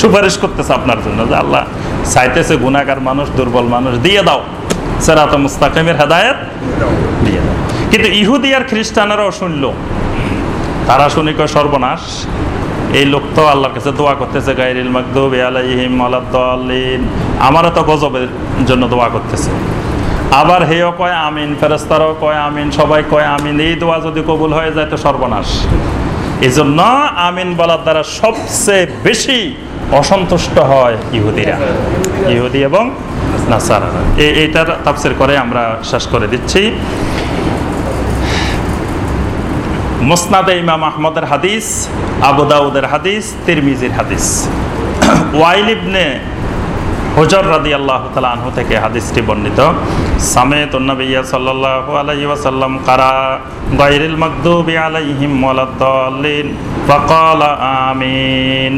সুপারিশ করতেছে আপনার জন্য যে, আল্লাহ, চাইতেছে গুণাকার মানুষ, দুর্বল মানুষ, দিয়ে দাও। সেরাত মুস্তাকিমের হেদায়ত দিয়ে দাও। কিন্তু ইহুদি আর খ্রিস্টানেরাও শুনলো তারা শুনি কয় সর্বনাশ। এই লোক তো আল্লাহর কাছে দোয়া করতেছে গাইরিল মাকদুব আলাইহিম আলাদ্দাল্লিন আমারও তো গজবের জন্য দোয়া করতেছে। আবার হেও কয় আমিন ফেরেস্তারও কয় আমিন, সবাই কয় আমিন। এই দোয়া যদি কবুল হয়ে যায় তো সর্বনাশ। এই জন্য আমিন বলার দ্বারা সবচেয়ে বেশি অসন্তুষ্ট হয় ইহুদিরা। ইহুদি এবং নাসারারা। এই এইটার তাফসির করে আমরা শেষ করে দিচ্ছি। মোসনাদে ইমাম আহমদের হাদিস, আবু দাউদের হাদিস, তিরমিজির হাদিস। *clears throat* ওয়াইল ইবনে হুজর রাদি আল্লাহ আনহু থেকে হাদিসটি বর্ণিত, সামেত নবিয়া সাল্লাল্লাহু আলাইহি ওয়াসাল্লাম কারা গায়রিল মাগদুবি আলাইহিম ওয়ালাদ্দাল্লিন, ফাকালা আমিন।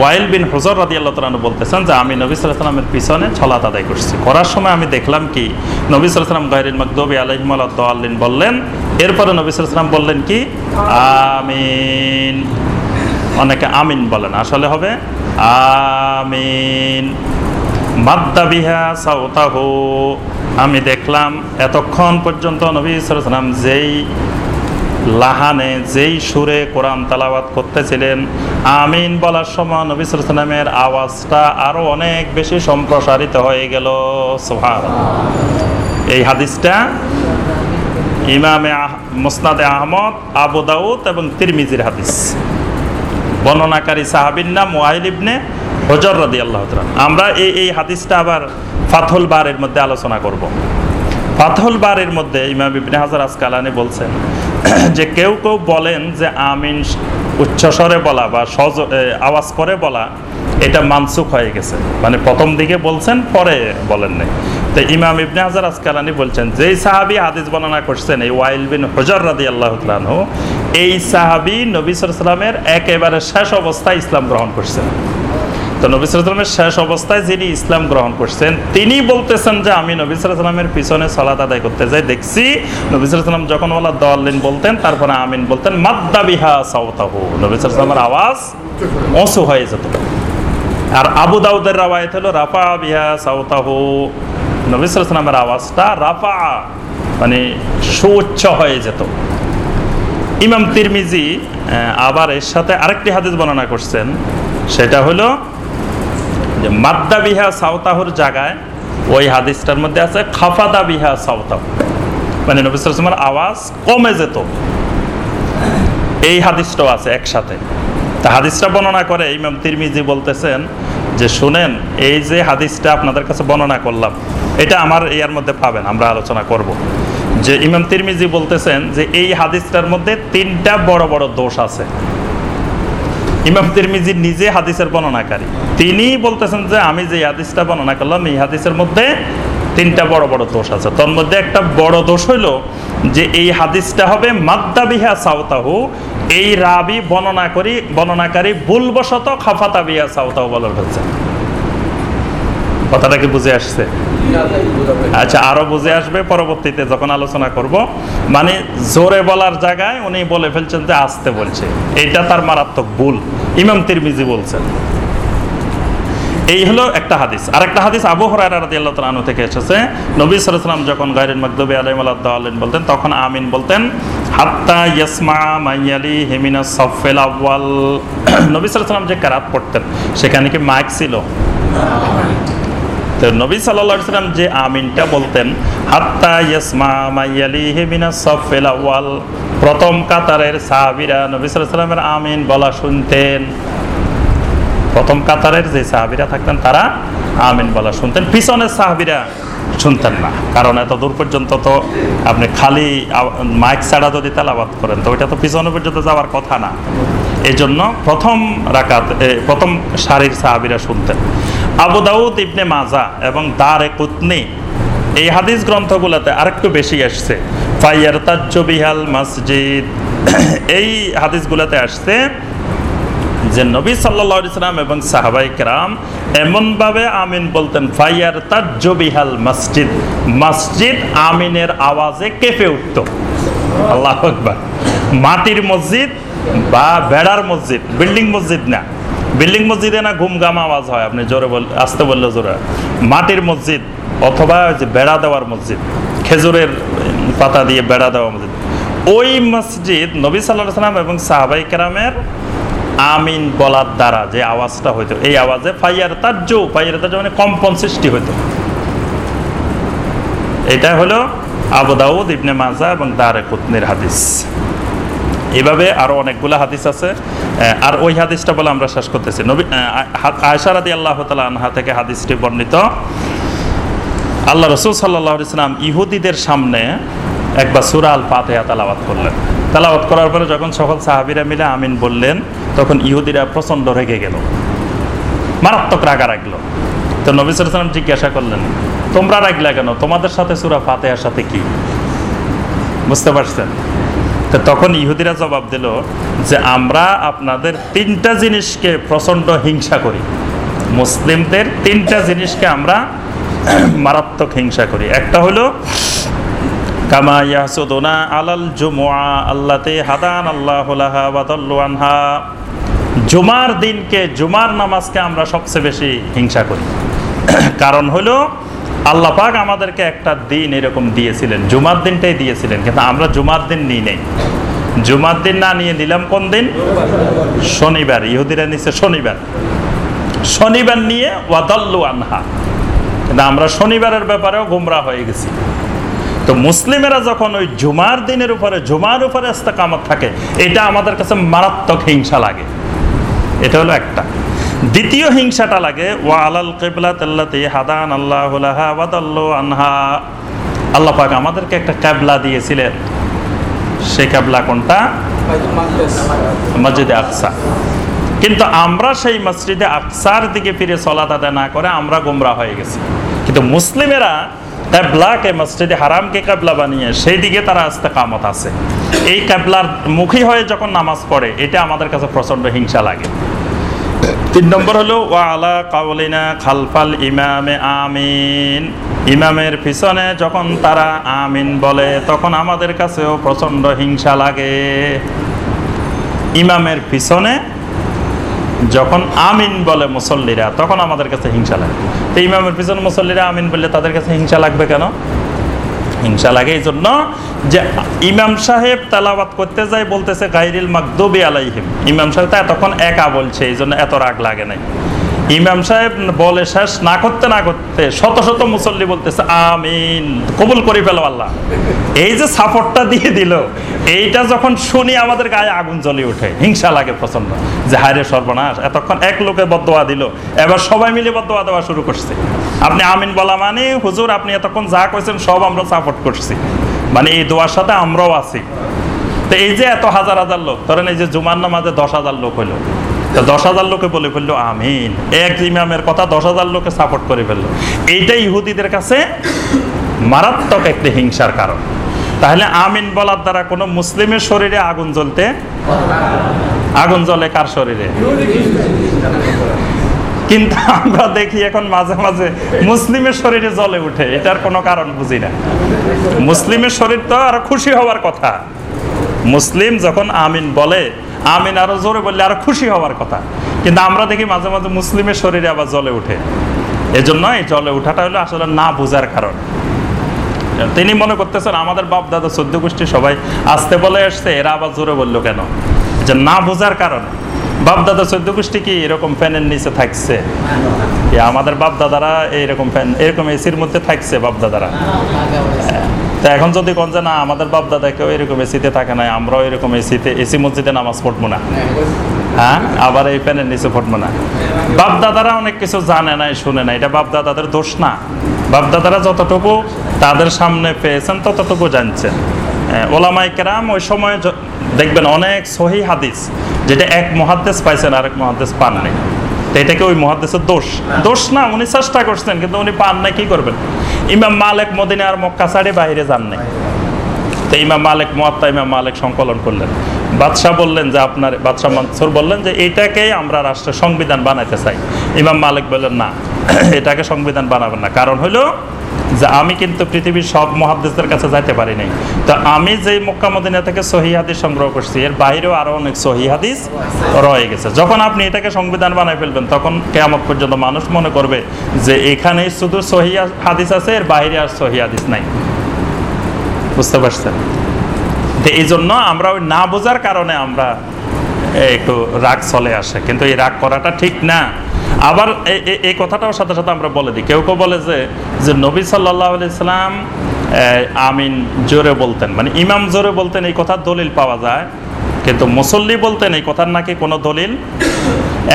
ওয়াইল বিন হুজর রাদি আল্লাহ তালু বলতেছেন যে, আমি নবী সাল্লাহ সাল্লামের পিছনে ছলাত আদায় করছি। করার সময় আমি দেখলাম কি, নবী সাল্লাহ সাল্লাম গাইরিন মকদবি আলহিম আল্লিন বললেন এরপরে নবী সাল্লাহ সাল্লাম বললেন কি? আমিন। অনেকে আমিন বলেন। আসলে হবে আমিন। মাদ্দা বিহা সাউতাহু। আমি দেখলাম এতক্ষণ পর্যন্ত নবী যেই লাহানে, যেই সুরে কোরআন তালাবাত করতেছিলেন, আমিন বলার সময় নবী সালামের আওয়াজটা আরও অনেক বেশি সম্প্রসারিত হয়ে গেল। সোহান এই হাদিসটা ইমামে মুসনাদে আহমদ, আবু দাউদ এবং তিরমিজির হাদিস। বর্ণনাকারী সাহাবির নাম ওয়াইল ইবনে হজর রাদি আল্লাহ আমরা এই এই হাদিসটা আবার ফাথল বারের মধ্যে আলোচনা করব। ফাথল বারের মধ্যে ইমাম ইবনে হাজার আসকালানি বলছেন *clears throat* যে কেউ কেউ বলেন যে আমিন উচ্চস্বরে বলা বা সজ আওয়াজ করে বলা এটা মানসুখ হয়ে গেছে। মানে প্রথম দিকে বলছেন, পরে বলেন নাই। তো ইমাম ইবনে হাজার আসকালানি বলছেন, যেই সাহাবি হাদিস বর্ণনা করছেন, এই ওয়াইল বিন হজর রাদি আল্লাহ এই সাহাবি নবী সালামের একেবারে শেষ অবস্থায় ইসলাম গ্রহণ করছেন। তো নবী সালামের শেষ অবস্থায় যিনি ইসলাম গ্রহণ করছেন, তিনি বলতেছেন যে, আমি নবী সালামের পিছনে সলাত আদায় করতে যাই, দেখছি নবী সালাম যখন ওলা দলিন বলতেন, তারপরে আমিন বলতেন, মাদ্দা বিহা সাউতাহু নবী সালামের আওয়াজ অসু হয়ে যেত। আর আবু দাউদের রাওয়ায়ত হলো, রাফা বিহা সাউতাহু নবী সালামের আওয়াজটা রাফা মানে সুউচ্চ হয়ে যেত। ইমাম তিরমিজি আবার এর সাথে আরেকটি হাদিস বর্ণনা করছেন। সেটা হলো যে, মাদ্দা বিহা সাউতাহুর জায়গায়, ওই হাদিসটার মধ্যে আছে, খাফাদা বিহা সাউতাহু মানে নবিসের আওয়াজ কমে যেত। এই হাদিসটাও আছে একসাথে। তা হাদিসটা বর্ণনা করে ইমাম তিরমিজি বলতেছেন যে শুনেন, এই যে হাদিসটা আপনাদের কাছে বর্ণনা করলাম, এটা আমার ইয়ার মধ্যে পাবেন, আমরা আলোচনা করব। যে ইমাম তিরমিজি বলতেছেন যে এই হাদিসটার মধ্যে তিনটা বড় বড় দোষ আছে। ইমাম তিরমিজি নিজে হাদিসের বর্ণনাকারী। তিনি বলতেছেন যে আমি যে হাদিসটা বর্ণনা করলাম, এই হাদিসের মধ্যে তিনটা বড় বড় দোষ আছে। তোর মধ্যে একটা বড় দোষ হইল যে এই হাদিসটা হবে মাদ্দাবিহা সাউতাহু এই রাবি বর্ণনা করি বর্ণনাকারী ভুলবশত খাফাতা বিহা সাউতাহু বলার হচ্ছে কথাটা কি বুঝে আসছে? আচ্ছা আরও বুঝে আসবে পরবর্তীতে যখন আলোচনা করব। মানে জোরে বলার জায়গায় উনি বলে ফেলছেন যে আসতে বলছে। এটা তার মারাত্মক ভুল। ইমাম তিরমিজি বলছেন। এই হলো একটা হাদিস। আর একটা হাদিস আবু হরাইরা রাদিয়াল্লাহু থেকে এসেছে। নবী ওয়াসাল্লাম যখন গায়রুল মাগদুবি আলাইহিম ওয়ালাদ-দাল্লিন বলতেন, তখন আমিন বলতেন, হাত্তা ইয়াসমা মাইয়ালি হিমিনা সাফফিল আউয়াল। *clears throat* নবী ওয়াসাল্লাম যে কেরাত পড়তেন, সেখানে কি মাইক ছিল? তো নবী আলাইহি সাল্লাম যে আমিনটা বলতেন, হাত্তা ইয়াসমা মাইয়ালি হিমিনা সাফফিল আউয়াল। প্রথম কাতারের সাহাবীরা নবী আলাইহি সাল্লামের আমিন বলা শুনতেন। প্রথম কাতারের যে সাহাবিরা থাকতেন, তারা আমিন বলা শুনতেন। পিছনের সাহাবিরা শুনতেন না। কারণ এত দূর পর্যন্ত তো আপনি খালি মাইক ছাড়া যদি তেলাবাদ করেন, তো ওইটা তো পিছনে পর্যন্ত যাওয়ার কথা না। এই জন্য প্রথম রাকাত প্রথম সারির সাহাবিরা শুনতেন। আবু দাউদ ইবনে মাজা এবং দারে কুতনি, এই হাদিস গ্রন্থগুলোতে আরেকটু বেশি আসছে। ফাইয়ার তাজ্জবিহাল মসজিদ। এই হাদিসগুলোতে আসছে যে নবী সাল্লাহ ইসলাম এবং সাহাবাই কেরাম এমনভাবে আমিন বলতেন, ফাইয়ার তাজ্জবিহাল মসজিদ। মসজিদ আমিনের আওয়াজে কেঁপে উঠত। আল্লাহ আকবার। মাটির মসজিদ বা বেড়ার মসজিদ, বিল্ডিং মসজিদ না। বিল্ডিং মসজিদে না ঘুমঘাম আওয়াজ হয়, আপনি জোরে বল, আসতে বললে জোরে মাটির মসজিদ অথবা যে বেড়া দেওয়ার মসজিদ, খেজুরের পাতা দিয়ে বেড়া দেওয়া মসজিদ। ওই মসজিদ নবী সাল্লাহ সাল্লাম এবং সাহাবাই কেরামের আমিন বলার দ্বারা যে আওয়াজটা হইতো, এই আওয়াজে ফাইয়ার তাজ্য ফাইয়ার তাজ্য মানে কম্পন সৃষ্টি হইতো। এটা হলো আবু দাউদ ইবনে মাজা এবং দারে কুতনির হাদিস। এভাবে আরও অনেকগুলো হাদিস আছে। আর ওই হাদিসটা বলে আমরা শেষ করতেছি। নবী আয়সা রাদি আল্লাহ তালা আনহা থেকে হাদিসটি বর্ণিত। আল্লাহ রসুল সাল্লাহ ইসলাম ইহুদিদের সামনে একবার সুরা আল ফাতেহা তালাবাত করলেন। তালাবাত করার পরে যখন সকল সাহাবিরা মিলে আমিন বললেন, তখন ইহুদিরা প্রচণ্ড রেগে গেল। মারাত্মক রাগা রাখল। তো নবী সালাম জিজ্ঞাসা করলেন, তোমরা রাগলা কেন? তোমাদের সাথে সুরা ফাতেহার সাথে কি? বুঝতে পারছেন? তো তখন ইহুদিরা জবাব দিল যে, আমরা আপনাদের তিনটা জিনিসকে প্রচণ্ড হিংসা করি। মুসলিমদের তিনটা জিনিসকে আমরা মারাত্মক হিংসা করি। একটা হলো কামা ইয়াহসুদুনা আলাল জুমুআ, আল্লাতে হাদান আল্লাহু আনহা। জুমার দিনকে, জুমার নামাজকে আমরা সবচেয়ে বেশি হিংসা করি। কারণ হলো, আল্লাহ পাক আমাদেরকে একটা দিন এরকম দিয়েছিলেন, জুমার দিনটাই দিয়েছিলেন, কিন্তু আমরা জুমার দিন নিই নেই। জুমার দিন না নিয়ে নিলাম কোন দিন? শনিবার, ইহুদিরা নিচ্ছে শনিবার। শনিবার নিয়ে ওয়াদাল্লু আনহা। কিন্তু আমরা শনিবারের ব্যাপারেও গুমরা হয়ে গেছি। তো মুসলিমেরা যখন ওই জুমার দিনের উপরে, জুমার উপরে কামত থাকে, এটা আমাদের কাছে মারাত্মক হিংসা লাগে। এটা হলো একটা। দ্বিতীয় হিংসাটা লাগে, ওয়া আলাল কেবলা তেল্লাতি হাদান আল্লাহ আনহা। আল্লাহ পাক আমাদেরকে একটা ক্যাবলা দিয়েছিলেন। সে ক্যাবলা কোনটা? মসজিদে আকসা। কিন্তু আমরা সেই মসজিদে আকসার দিকে ফিরে চলা আদায় না করে আমরা গোমরা হয়ে গেছি। কিন্তু মুসলিমেরা ক্যাবলাকে মসজিদে হারামকে ক্যাবলা বানিয়ে সেই দিকে তারা আস্তে কামত আছে। এই ক্যাবলার মুখী হয়ে যখন নামাজ পড়ে, এটা আমাদের কাছে প্রচণ্ড হিংসা লাগে। তিন নম্বর হলো, ওয়া আলা কাউলিনা খালফাল ইমামে আমিন। ইমামের পিছনে যখন তারা আমিন বলে, তখন আমাদের কাছেও প্রচণ্ড হিংসা লাগে। ইমামের পিছনে যখন আমিন বলে মুসল্লিরা, তখন আমাদের কাছে হিংসা লাগে। তো ইমামের পিছনে মুসল্লিরা আমিন বললে তাদের কাছে হিংসা লাগবে কেন? হিংসা লাগে এই জন্য যে ইমাম সাহেব তালাবাত করতে যায় বলতেছে গাইরিল মাকদুবি আলাইহিম। ইমাম সাহেব তো এতক্ষণ একা বলছে এই জন্য এত রাগ লাগে নাই। ইমাম সাহেব বলে শেষ, না করতে না করতে শত শত মুসল্লি বলতেছে, আমিন। কবুল করি ফেলো আল্লাহ। এই যে সাপোর্টটা দিয়ে দিল, এইটা যখন শুনি আমাদের গায়ে আগুন জ্বলে ওঠে। হিংসা লাগে প্রচণ্ড। যে হায়রে সর্বনাশ, এতক্ষণ এক লোকে বদোয়া দিল, এবার সবাই মিলে বদোয়া দেওয়া শুরু করছে। আপনি আমিন বলা মানে হুজুর, আপনি এতক্ষণ যা কইছেন সব আমরা সাপোর্ট করছি। মানে এই দোয়ার সাথে আমরাও আছি। তো এই যে এত হাজার হাজার লোক, ধরেন এই যে জুমার নামাজে দশ হাজার লোক হইল তো দশ হাজার লোকে বলে ফেলল, আমিন। এক ইমামের কথা দশ হাজার লোকে সাপোর্ট করে ফেলল। এইটাই ইহুদিদের কাছে মারাত্মক একটি হিংসার কারণ। তাহলে আমিন বলার দ্বারা কোনো মুসলিমের শরীরে আগুন জ্বলতে, আগুন জ্বলে কার শরীরে? কিন্তু আমরা দেখি এখন মাঝে মাঝে মুসলিমের শরীরে জ্বলে উঠে, এটার কোনো কারণ বুঝি না। মুসলিমের শরীর তো আরও খুশি হওয়ার কথা। মুসলিম যখন আমিন বলে আমিন, আরও জোরে বললে আরও খুশি হওয়ার কথা। কিন্তু আমরা দেখি মাঝে মাঝে মুসলিমের শরীরে আবার জ্বলে উঠে এজন্য এই জলে ওঠাটা হলো আসলে না বোঝার কারণ। তিনি মনে করতেছেন, আমাদের বাপ, দাদা, চোদ্দ গোষ্ঠী সবাই আসতে বলে আসছে, এরা আবার জোরে বলল কেন? যে না বোঝার কারণে। বাপ, দাদা, চোদ্দ গোষ্ঠী কি এরকম ফ্যানের নিচে থাকছে? আমাদের বাপ, দাদারা এইরকম ফ্যান, এরকম এসির মধ্যে থাকছে বাপ, দাদারা? এখন যদি কোন যে, না, আমাদের বাপ দাদা কেউ এরকম এসিতে থাকে না আমরাও এরকম এসিতে এসি মসজিদে নামাজ পড়ব না। হ্যাঁ? আবার এই প্যানের নিচে পড়ব না। বাপ দাদারা অনেক কিছু জানে না শুনে না এটা বাপ দাদাদের দোষ না। বাপ দাদারা যতটুকু তাদের সামনে পেয়েছেন, ততটুকু জানছেন। ওলামাই কেরাম ওই সময় দেখবেন অনেক সহি হাদিস, যেটা এক মহাদ্দেশ পাইছেন, আরেক মহাদ্দেশ পান নাই তো এটাকে ওই মহাদেশের দোষ? দোষ না, উনি চেষ্টা করছেন, কিন্তু উনি পান না কি করবেন? ইমাম মালেক মদিনা আর মক্কা ছাড়ে বাইরে যান নাই। তো ইমাম মালিক মহাত্মা ইমাম মালিক সংকলন করলেন। বাদশাহ বললেন যে আপনার, বাদশাহ মনসুর বললেন যে এটাকেই আমরা রাষ্ট্রের সংবিধান বানাইতে চাই। ইমাম মালিক বললেন, না, এটাকে সংবিধান বানাবেন না। কারণ হলো যে আমি কিন্তু পৃথিবীর সব মহাদ্দেশদের কাছে যাইতে পারি নাই। তো আমি যে মক্কা মদিনা থেকে সহি হাদিস সংগ্রহ করছি, এর বাইরেও আরও অনেক সহি হাদিস রয়ে গেছে। যখন আপনি এটাকে সংবিধান বানাই ফেলবেন, তখন কেয়ামত পর্যন্ত মানুষ মনে করবে যে এখানে শুধু সহি হাদিস আছে, এর বাইরে আর সহি হাদিস নাই। বুঝতে পারছেন? তো এই জন্য আমরা ওই না বোঝার কারণে আমরা একটু রাগ চলে আসে। কিন্তু এই রাগ করাটা ঠিক না। আবার এই কথাটাও সাথে সাথে আমরা বলে দিই। কেউ কেউ বলে যে যে নবী সাল্লাহ ইসলাম আমিন জোরে বলতেন। মানে ইমাম জোরে বলতেন এই কথার দলিল পাওয়া যায়। কিন্তু মুসল্লি বলতেন এই কথার নাকি কোনো দলিল?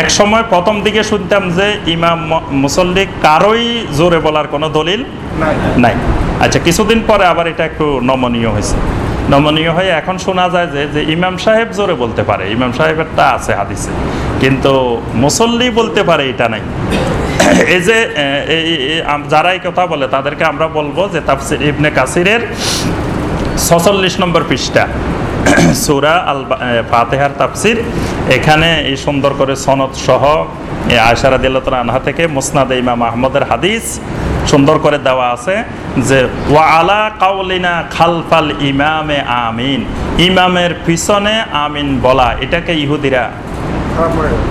এক সময় প্রথম দিকে শুনতাম যে ইমাম মুসল্লি কারোই জোরে বলার কোনো দলিল নাই। আচ্ছা কিছুদিন পরে আবার এটা একটু নমনীয় হয়েছে। নমনীয় হয়ে এখন শোনা যায় যে যে ইমাম সাহেব জোরে বলতে পারে, ইমাম সাহেবেরটা আছে হাদিসে, কিন্তু মুসল্লি বলতে পারে এটা নাই। এই যে যারা এই কথা বলে, তাদেরকে আমরা বলব যে তাফসির ইবনে কাসিরের ছচল্লিশ নম্বর পৃষ্ঠা *clears throat* সুরা আল ফাতেহার তাফসির। এখানে এই সুন্দর করে সনদ সহ আয়সারা দিল্লাত আনহা থেকে মুসনাদ ইমাম আহমদের হাদিস সুন্দর করে দেওয়া আছে যে, ওয়া আলা কাউলিনা খালফাল ইমামে আমিন। ইমামের পিছনে আমিন বলা, এটাকে ইহুদিরা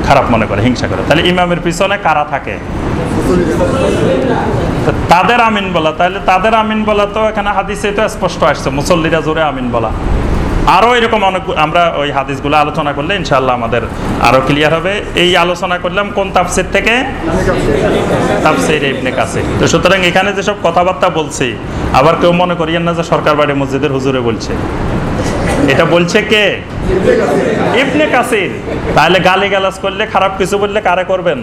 খারাপ মনে করে, হিংসা করে। তাহলে ইমামের পিছনে কারা থাকে? তাদের আমিন বলা, তাহলে তাদের আমিন বলা তো এখানে হাদিসে তো স্পষ্ট আসছে, মুসল্লিরা জোরে আমিন বলা। আরও এরকম অনেক আমরা ওই হাদিসগুলো আলোচনা করলে ইনশাল্লাহ আমাদের আরও ক্লিয়ার হবে। এই আলোচনা করলাম কোন তাফসির থেকে? তাফসির ইবনে কাসির। তো সুতরাং এখানে যেসব কথাবার্তা বলছি, আবার কেউ মনে করিয়েন না যে সরকার বাড়ি মসজিদের হুজুরে বলছে। এটা বলছে কে? ইবনে কাসির। তাহলে গালি গালাজ করলে, খারাপ কিছু বললে কারে করবেন?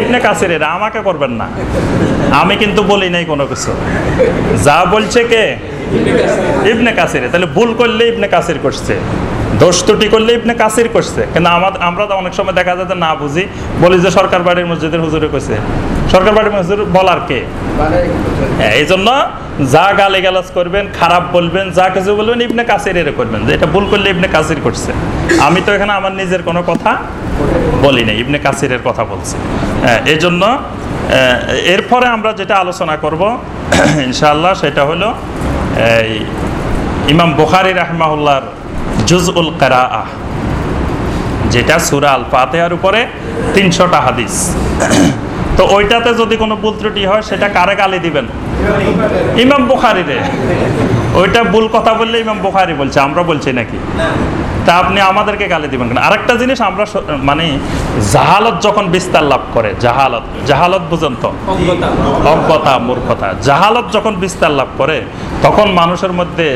ইবনে কাসিরের, আমাকে করবেন না। আমি কিন্তু বলি নাই কোনো কিছু। যা বলছে কে? ইবনে কাসিরে। তাহলে ভুল করলে ইবনে কাসির করছে। দোষ ত্রুটি করলে ইবনে কাসির করছে। কিন্তু আমাদের আমরা তো অনেক সময় দেখা যায় যে না বুঝি। বলি যে সরকার বাড়ির মসজিদের হুজুরে কইছে। সরকার বাড়ির মসজিদ বলার কে? হ্যাঁ, এই জন্য যা গালি গালাজ করবেন খারাপ বলবেন যা কিছু বলবেন ইবনে কাসির এর করবেন। যে এটা ভুল করলে ইবনে কাসির করছে। আমি তো এখানে আমার নিজের কোনো কথা বলি নাই ইবনে কাসিরের কথা বলছি হ্যাঁ, এই জন্য এরপরে আমরা যেটা আলোচনা করব ইনশাআল্লাহ সেটা হলো এই ইমাম বুখারি রাহমাহুল্লাহর জুজউল কারাআহ যেটা সুরা আল ফাতেহার উপরে তিনশোটা হাদিস। তো ওইটাতে যদি কোনো ভুল ত্রুটি হয়, সেটা কারে গালি দিবেন? ইমাম বুখারি রে ওইটা ভুল কথা বললে ইমাম বুখারি বলছে, আমরা বলছি নাকি? তা আপনি আমাদেরকে গালি দিবেন কেন? আরেকটা জিনিস আমরা মানে জাহালত যখন বিস্তার লাভ করে জাহালত জাহালত বুঝেন তো? অজ্ঞতা। মূর্খতা। জাহালত যখন বিস্তার লাভ করে তখন মানুষের মধ্যে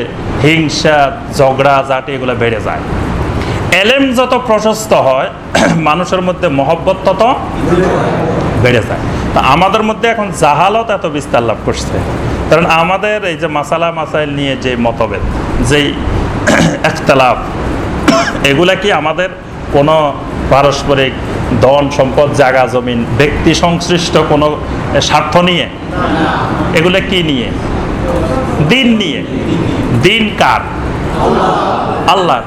হিংসা ঝগড়া জাটি এগুলো বেড়ে যায়। এলেম যত প্রশস্ত হয় *clears throat* মানুষের মধ্যে মহব্বত তত বেড়ে যায়। তা আমাদের মধ্যে এখন জাহালত এত বিস্তার লাভ করছে। কারণ আমাদের এই যে মাসালা মাসাইল নিয়ে যে মতভেদ যেই *clears throat* একতলাফ এগুলা কি আমাদের কোনো পারস্পরিক ধন, সম্পদ, জায়গা, জমিন, ব্যক্তি সংশ্লিষ্ট কোনো স্বার্থ নিয়ে? এগুলো কি নিয়ে? দিন নিয়ে। দিন কার? আল্লাহ।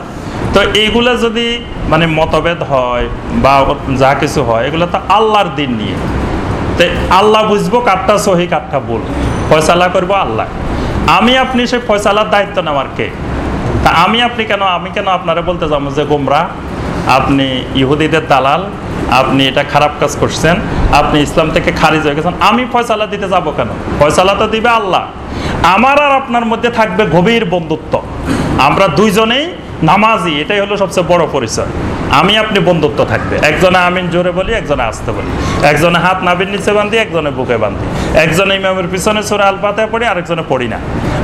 তো এইগুলো যদি মানে মতভেদ হয় বা যা কিছু হয়, এগুলো তো আল্লাহর দিন নিয়ে। তো আল্লাহ বুঝব কারটা সহি, কারটা ভুল। ফয়সালা করব আল্লাহ। আমি, আপনি সে ফয়সালার দায়িত্ব নেওয়ার কে? তা আমি আপনি কেন, আমি কেন আপনারা বলতে যাব যে গোমরা, আপনি ইহুদিদের দালাল, আপনি এটা খারাপ কাজ করছেন, আপনি ইসলাম থেকে খারিজ হয়ে গেছেন, আমি ফয়সালা দিতে যাব কেন? ফয়সালা তো দিবে আল্লাহ। আমার আর আপনার মধ্যে থাকবে গভীর বন্ধুত্ব। আমরা দুইজনেই নামাজি, এটাই হলো সবচেয়ে বড় পরিচয়। আমি আপনি বন্ধুত্ব থাকবে। একজনে আমিন জোরে বলি, একজনে আসতে বলি। একজনে হাত নাবির নিচে বান্ধি একজনে বুকে বান্ধি একজনে ইমামের পিছনে সুরে আলপাতে পড়ি, আরেকজনে পড়ি না।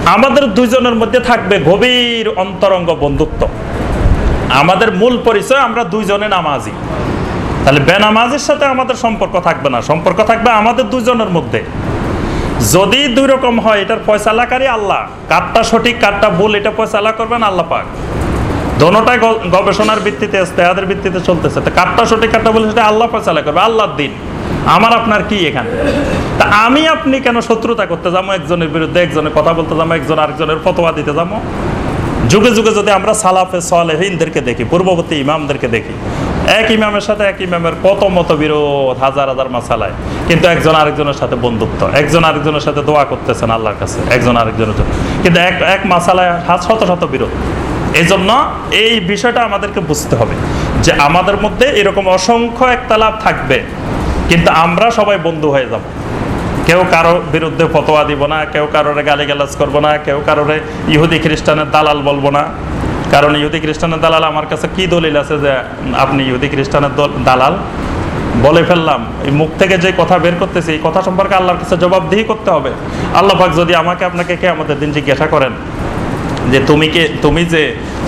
আমাদের দুইজনের মধ্যে থাকবে গভীর অন্তরঙ্গ বন্ধুত্ব। আমাদের মূল পরিচয়, আমরা দুইজনে নামাজি। তাহলে বেনামাজির সাথে আমাদের সম্পর্ক থাকবে না। সম্পর্ক থাকবে আমাদের দুজনের মধ্যে। যদি দুই রকম হয়, এটার ফয়সালাকারী আল্লাহ। কারটা সঠিক, কারটা ভুল, এটা ফয়সালা করবেন আল্লাহ পাক। দোনোটাই গবেষণার ভিত্তিতে, ইস্তেহাদের ভিত্তিতে চলতেছে। তো কারটা সঠিক কারটা বলে সেটা আল্লাহ ফয়সালা করবে, আল্লাহর দিন। আমার আপনার কি এখানে? তা আমি আপনি কেন শত্রুতা করতে যাব? একজনের বিরুদ্ধে একজনের কথা বলতে যাব, একজন আরেকজনের ফতোয়া দিতে যাব? যুগে যুগে যদি আমরা সালাফে সালেহিনদেরকে দেখি, পূর্ববর্তী ইমামদেরকে দেখি, এক ইমামের সাথে এক ইমামের কত মত বিরোধ হাজার হাজার মাসালায়। কিন্তু একজন আরেকজনের সাথে বন্ধুত্ব, একজন আরেকজনের সাথে দোয়া করতেছেন আল্লাহর কাছে, একজন আরেকজনের কিন্তু এক এক মাসালায় শত শত বিরোধ। এই জন্য এই বিষয়টা আমাদেরকে বুঝতে হবে যে আমাদের মধ্যে এরকম অসংখ্য একতালাপ থাকবে, কিন্তু আমরা সবাই বন্ধু হয়ে যাব। কেউ কারও বিরুদ্ধে ফতোয়া দিব না, কেউ কারোরে গালিগালাজ করব না, কেউ কারোরে ইহুদি খ্রিস্টানের দালাল বলব না। কারণ ইহুদি খ্রিস্টানের দালাল আমার কাছে কি দলিল আছে যে আপনি ইহুদি খ্রিস্টানের দল- দালাল? বলে ফেললাম, এই মুখ থেকে যে কথা বের করতেছি, এই কথা সম্পর্কে আল্লাহর কাছে জবাবদিহি করতে হবে। আল্লাহ পাক যদি আমাকে আপনাকে কে আমাদের দিন জিজ্ঞাসা করেন যে তুমি কে, তুমি যে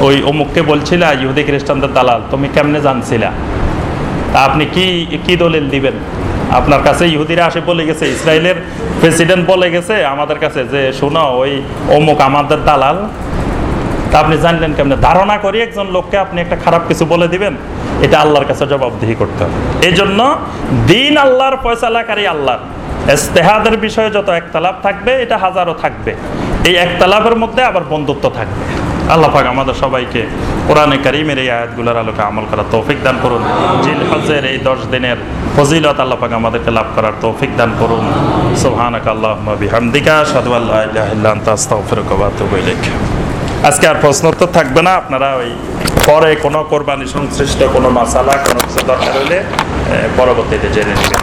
ওই অমুককে বলছিলা, ইহুদি খ্রিস্টানদের দালাল, তুমি কেমনে জানছিলা? তা আপনি কি কি দলিল দিবেন? আপনার কাছে ইহুদিরা আসে বলে গেছে, ইসরায়েলের প্রেসিডেন্ট বলে গেছে আমাদের কাছে যে, শোনো, ওই অমুক আমাদের দালাল। তা আপনি জানলেন কেমনে? ধারণা করি একজন লোককে আপনি একটা খারাপ কিছু বলে দিবেন, এটা আল্লাহর কাছে জবাবদিহি করতে হবে। এই জন্য দিন আল্লাহর ফয়সালাকারী আল্লাহর ইস্তেহাদের বিষয়ে যত একতালাপ থাকবে, এটা হাজারও থাকবে। এই একতালাপের মধ্যে আবার বন্ধুত্ব থাকবে। আল্লাহ পাক আমাদের সবাইকে কোরআনে কারিমের এই আয়াতগুলোর আলোকে আমল করার তৌফিক দান করুন। জিল হজের এই দশ দিনের ফজিলত আল্লাহ পাক আমাদেরকে লাভ করার তৌফিক দান করুন। সুবহানাক আল্লাহুম্মা বিহামদিকা, আশহাদু আল্লা ইলাহা ইল্লা আনতা, আস্তাগফিরুকা ওয়া আতুবু ইলাইক। আজকে আর প্রশ্ন তো থাকবে না, আপনারা ওই পরে কোনো কোরবানি সংশ্লিষ্ট কোনো মশালা কোনো কিছু দরকার হলে পরবর্তীতে জেনে নেবেন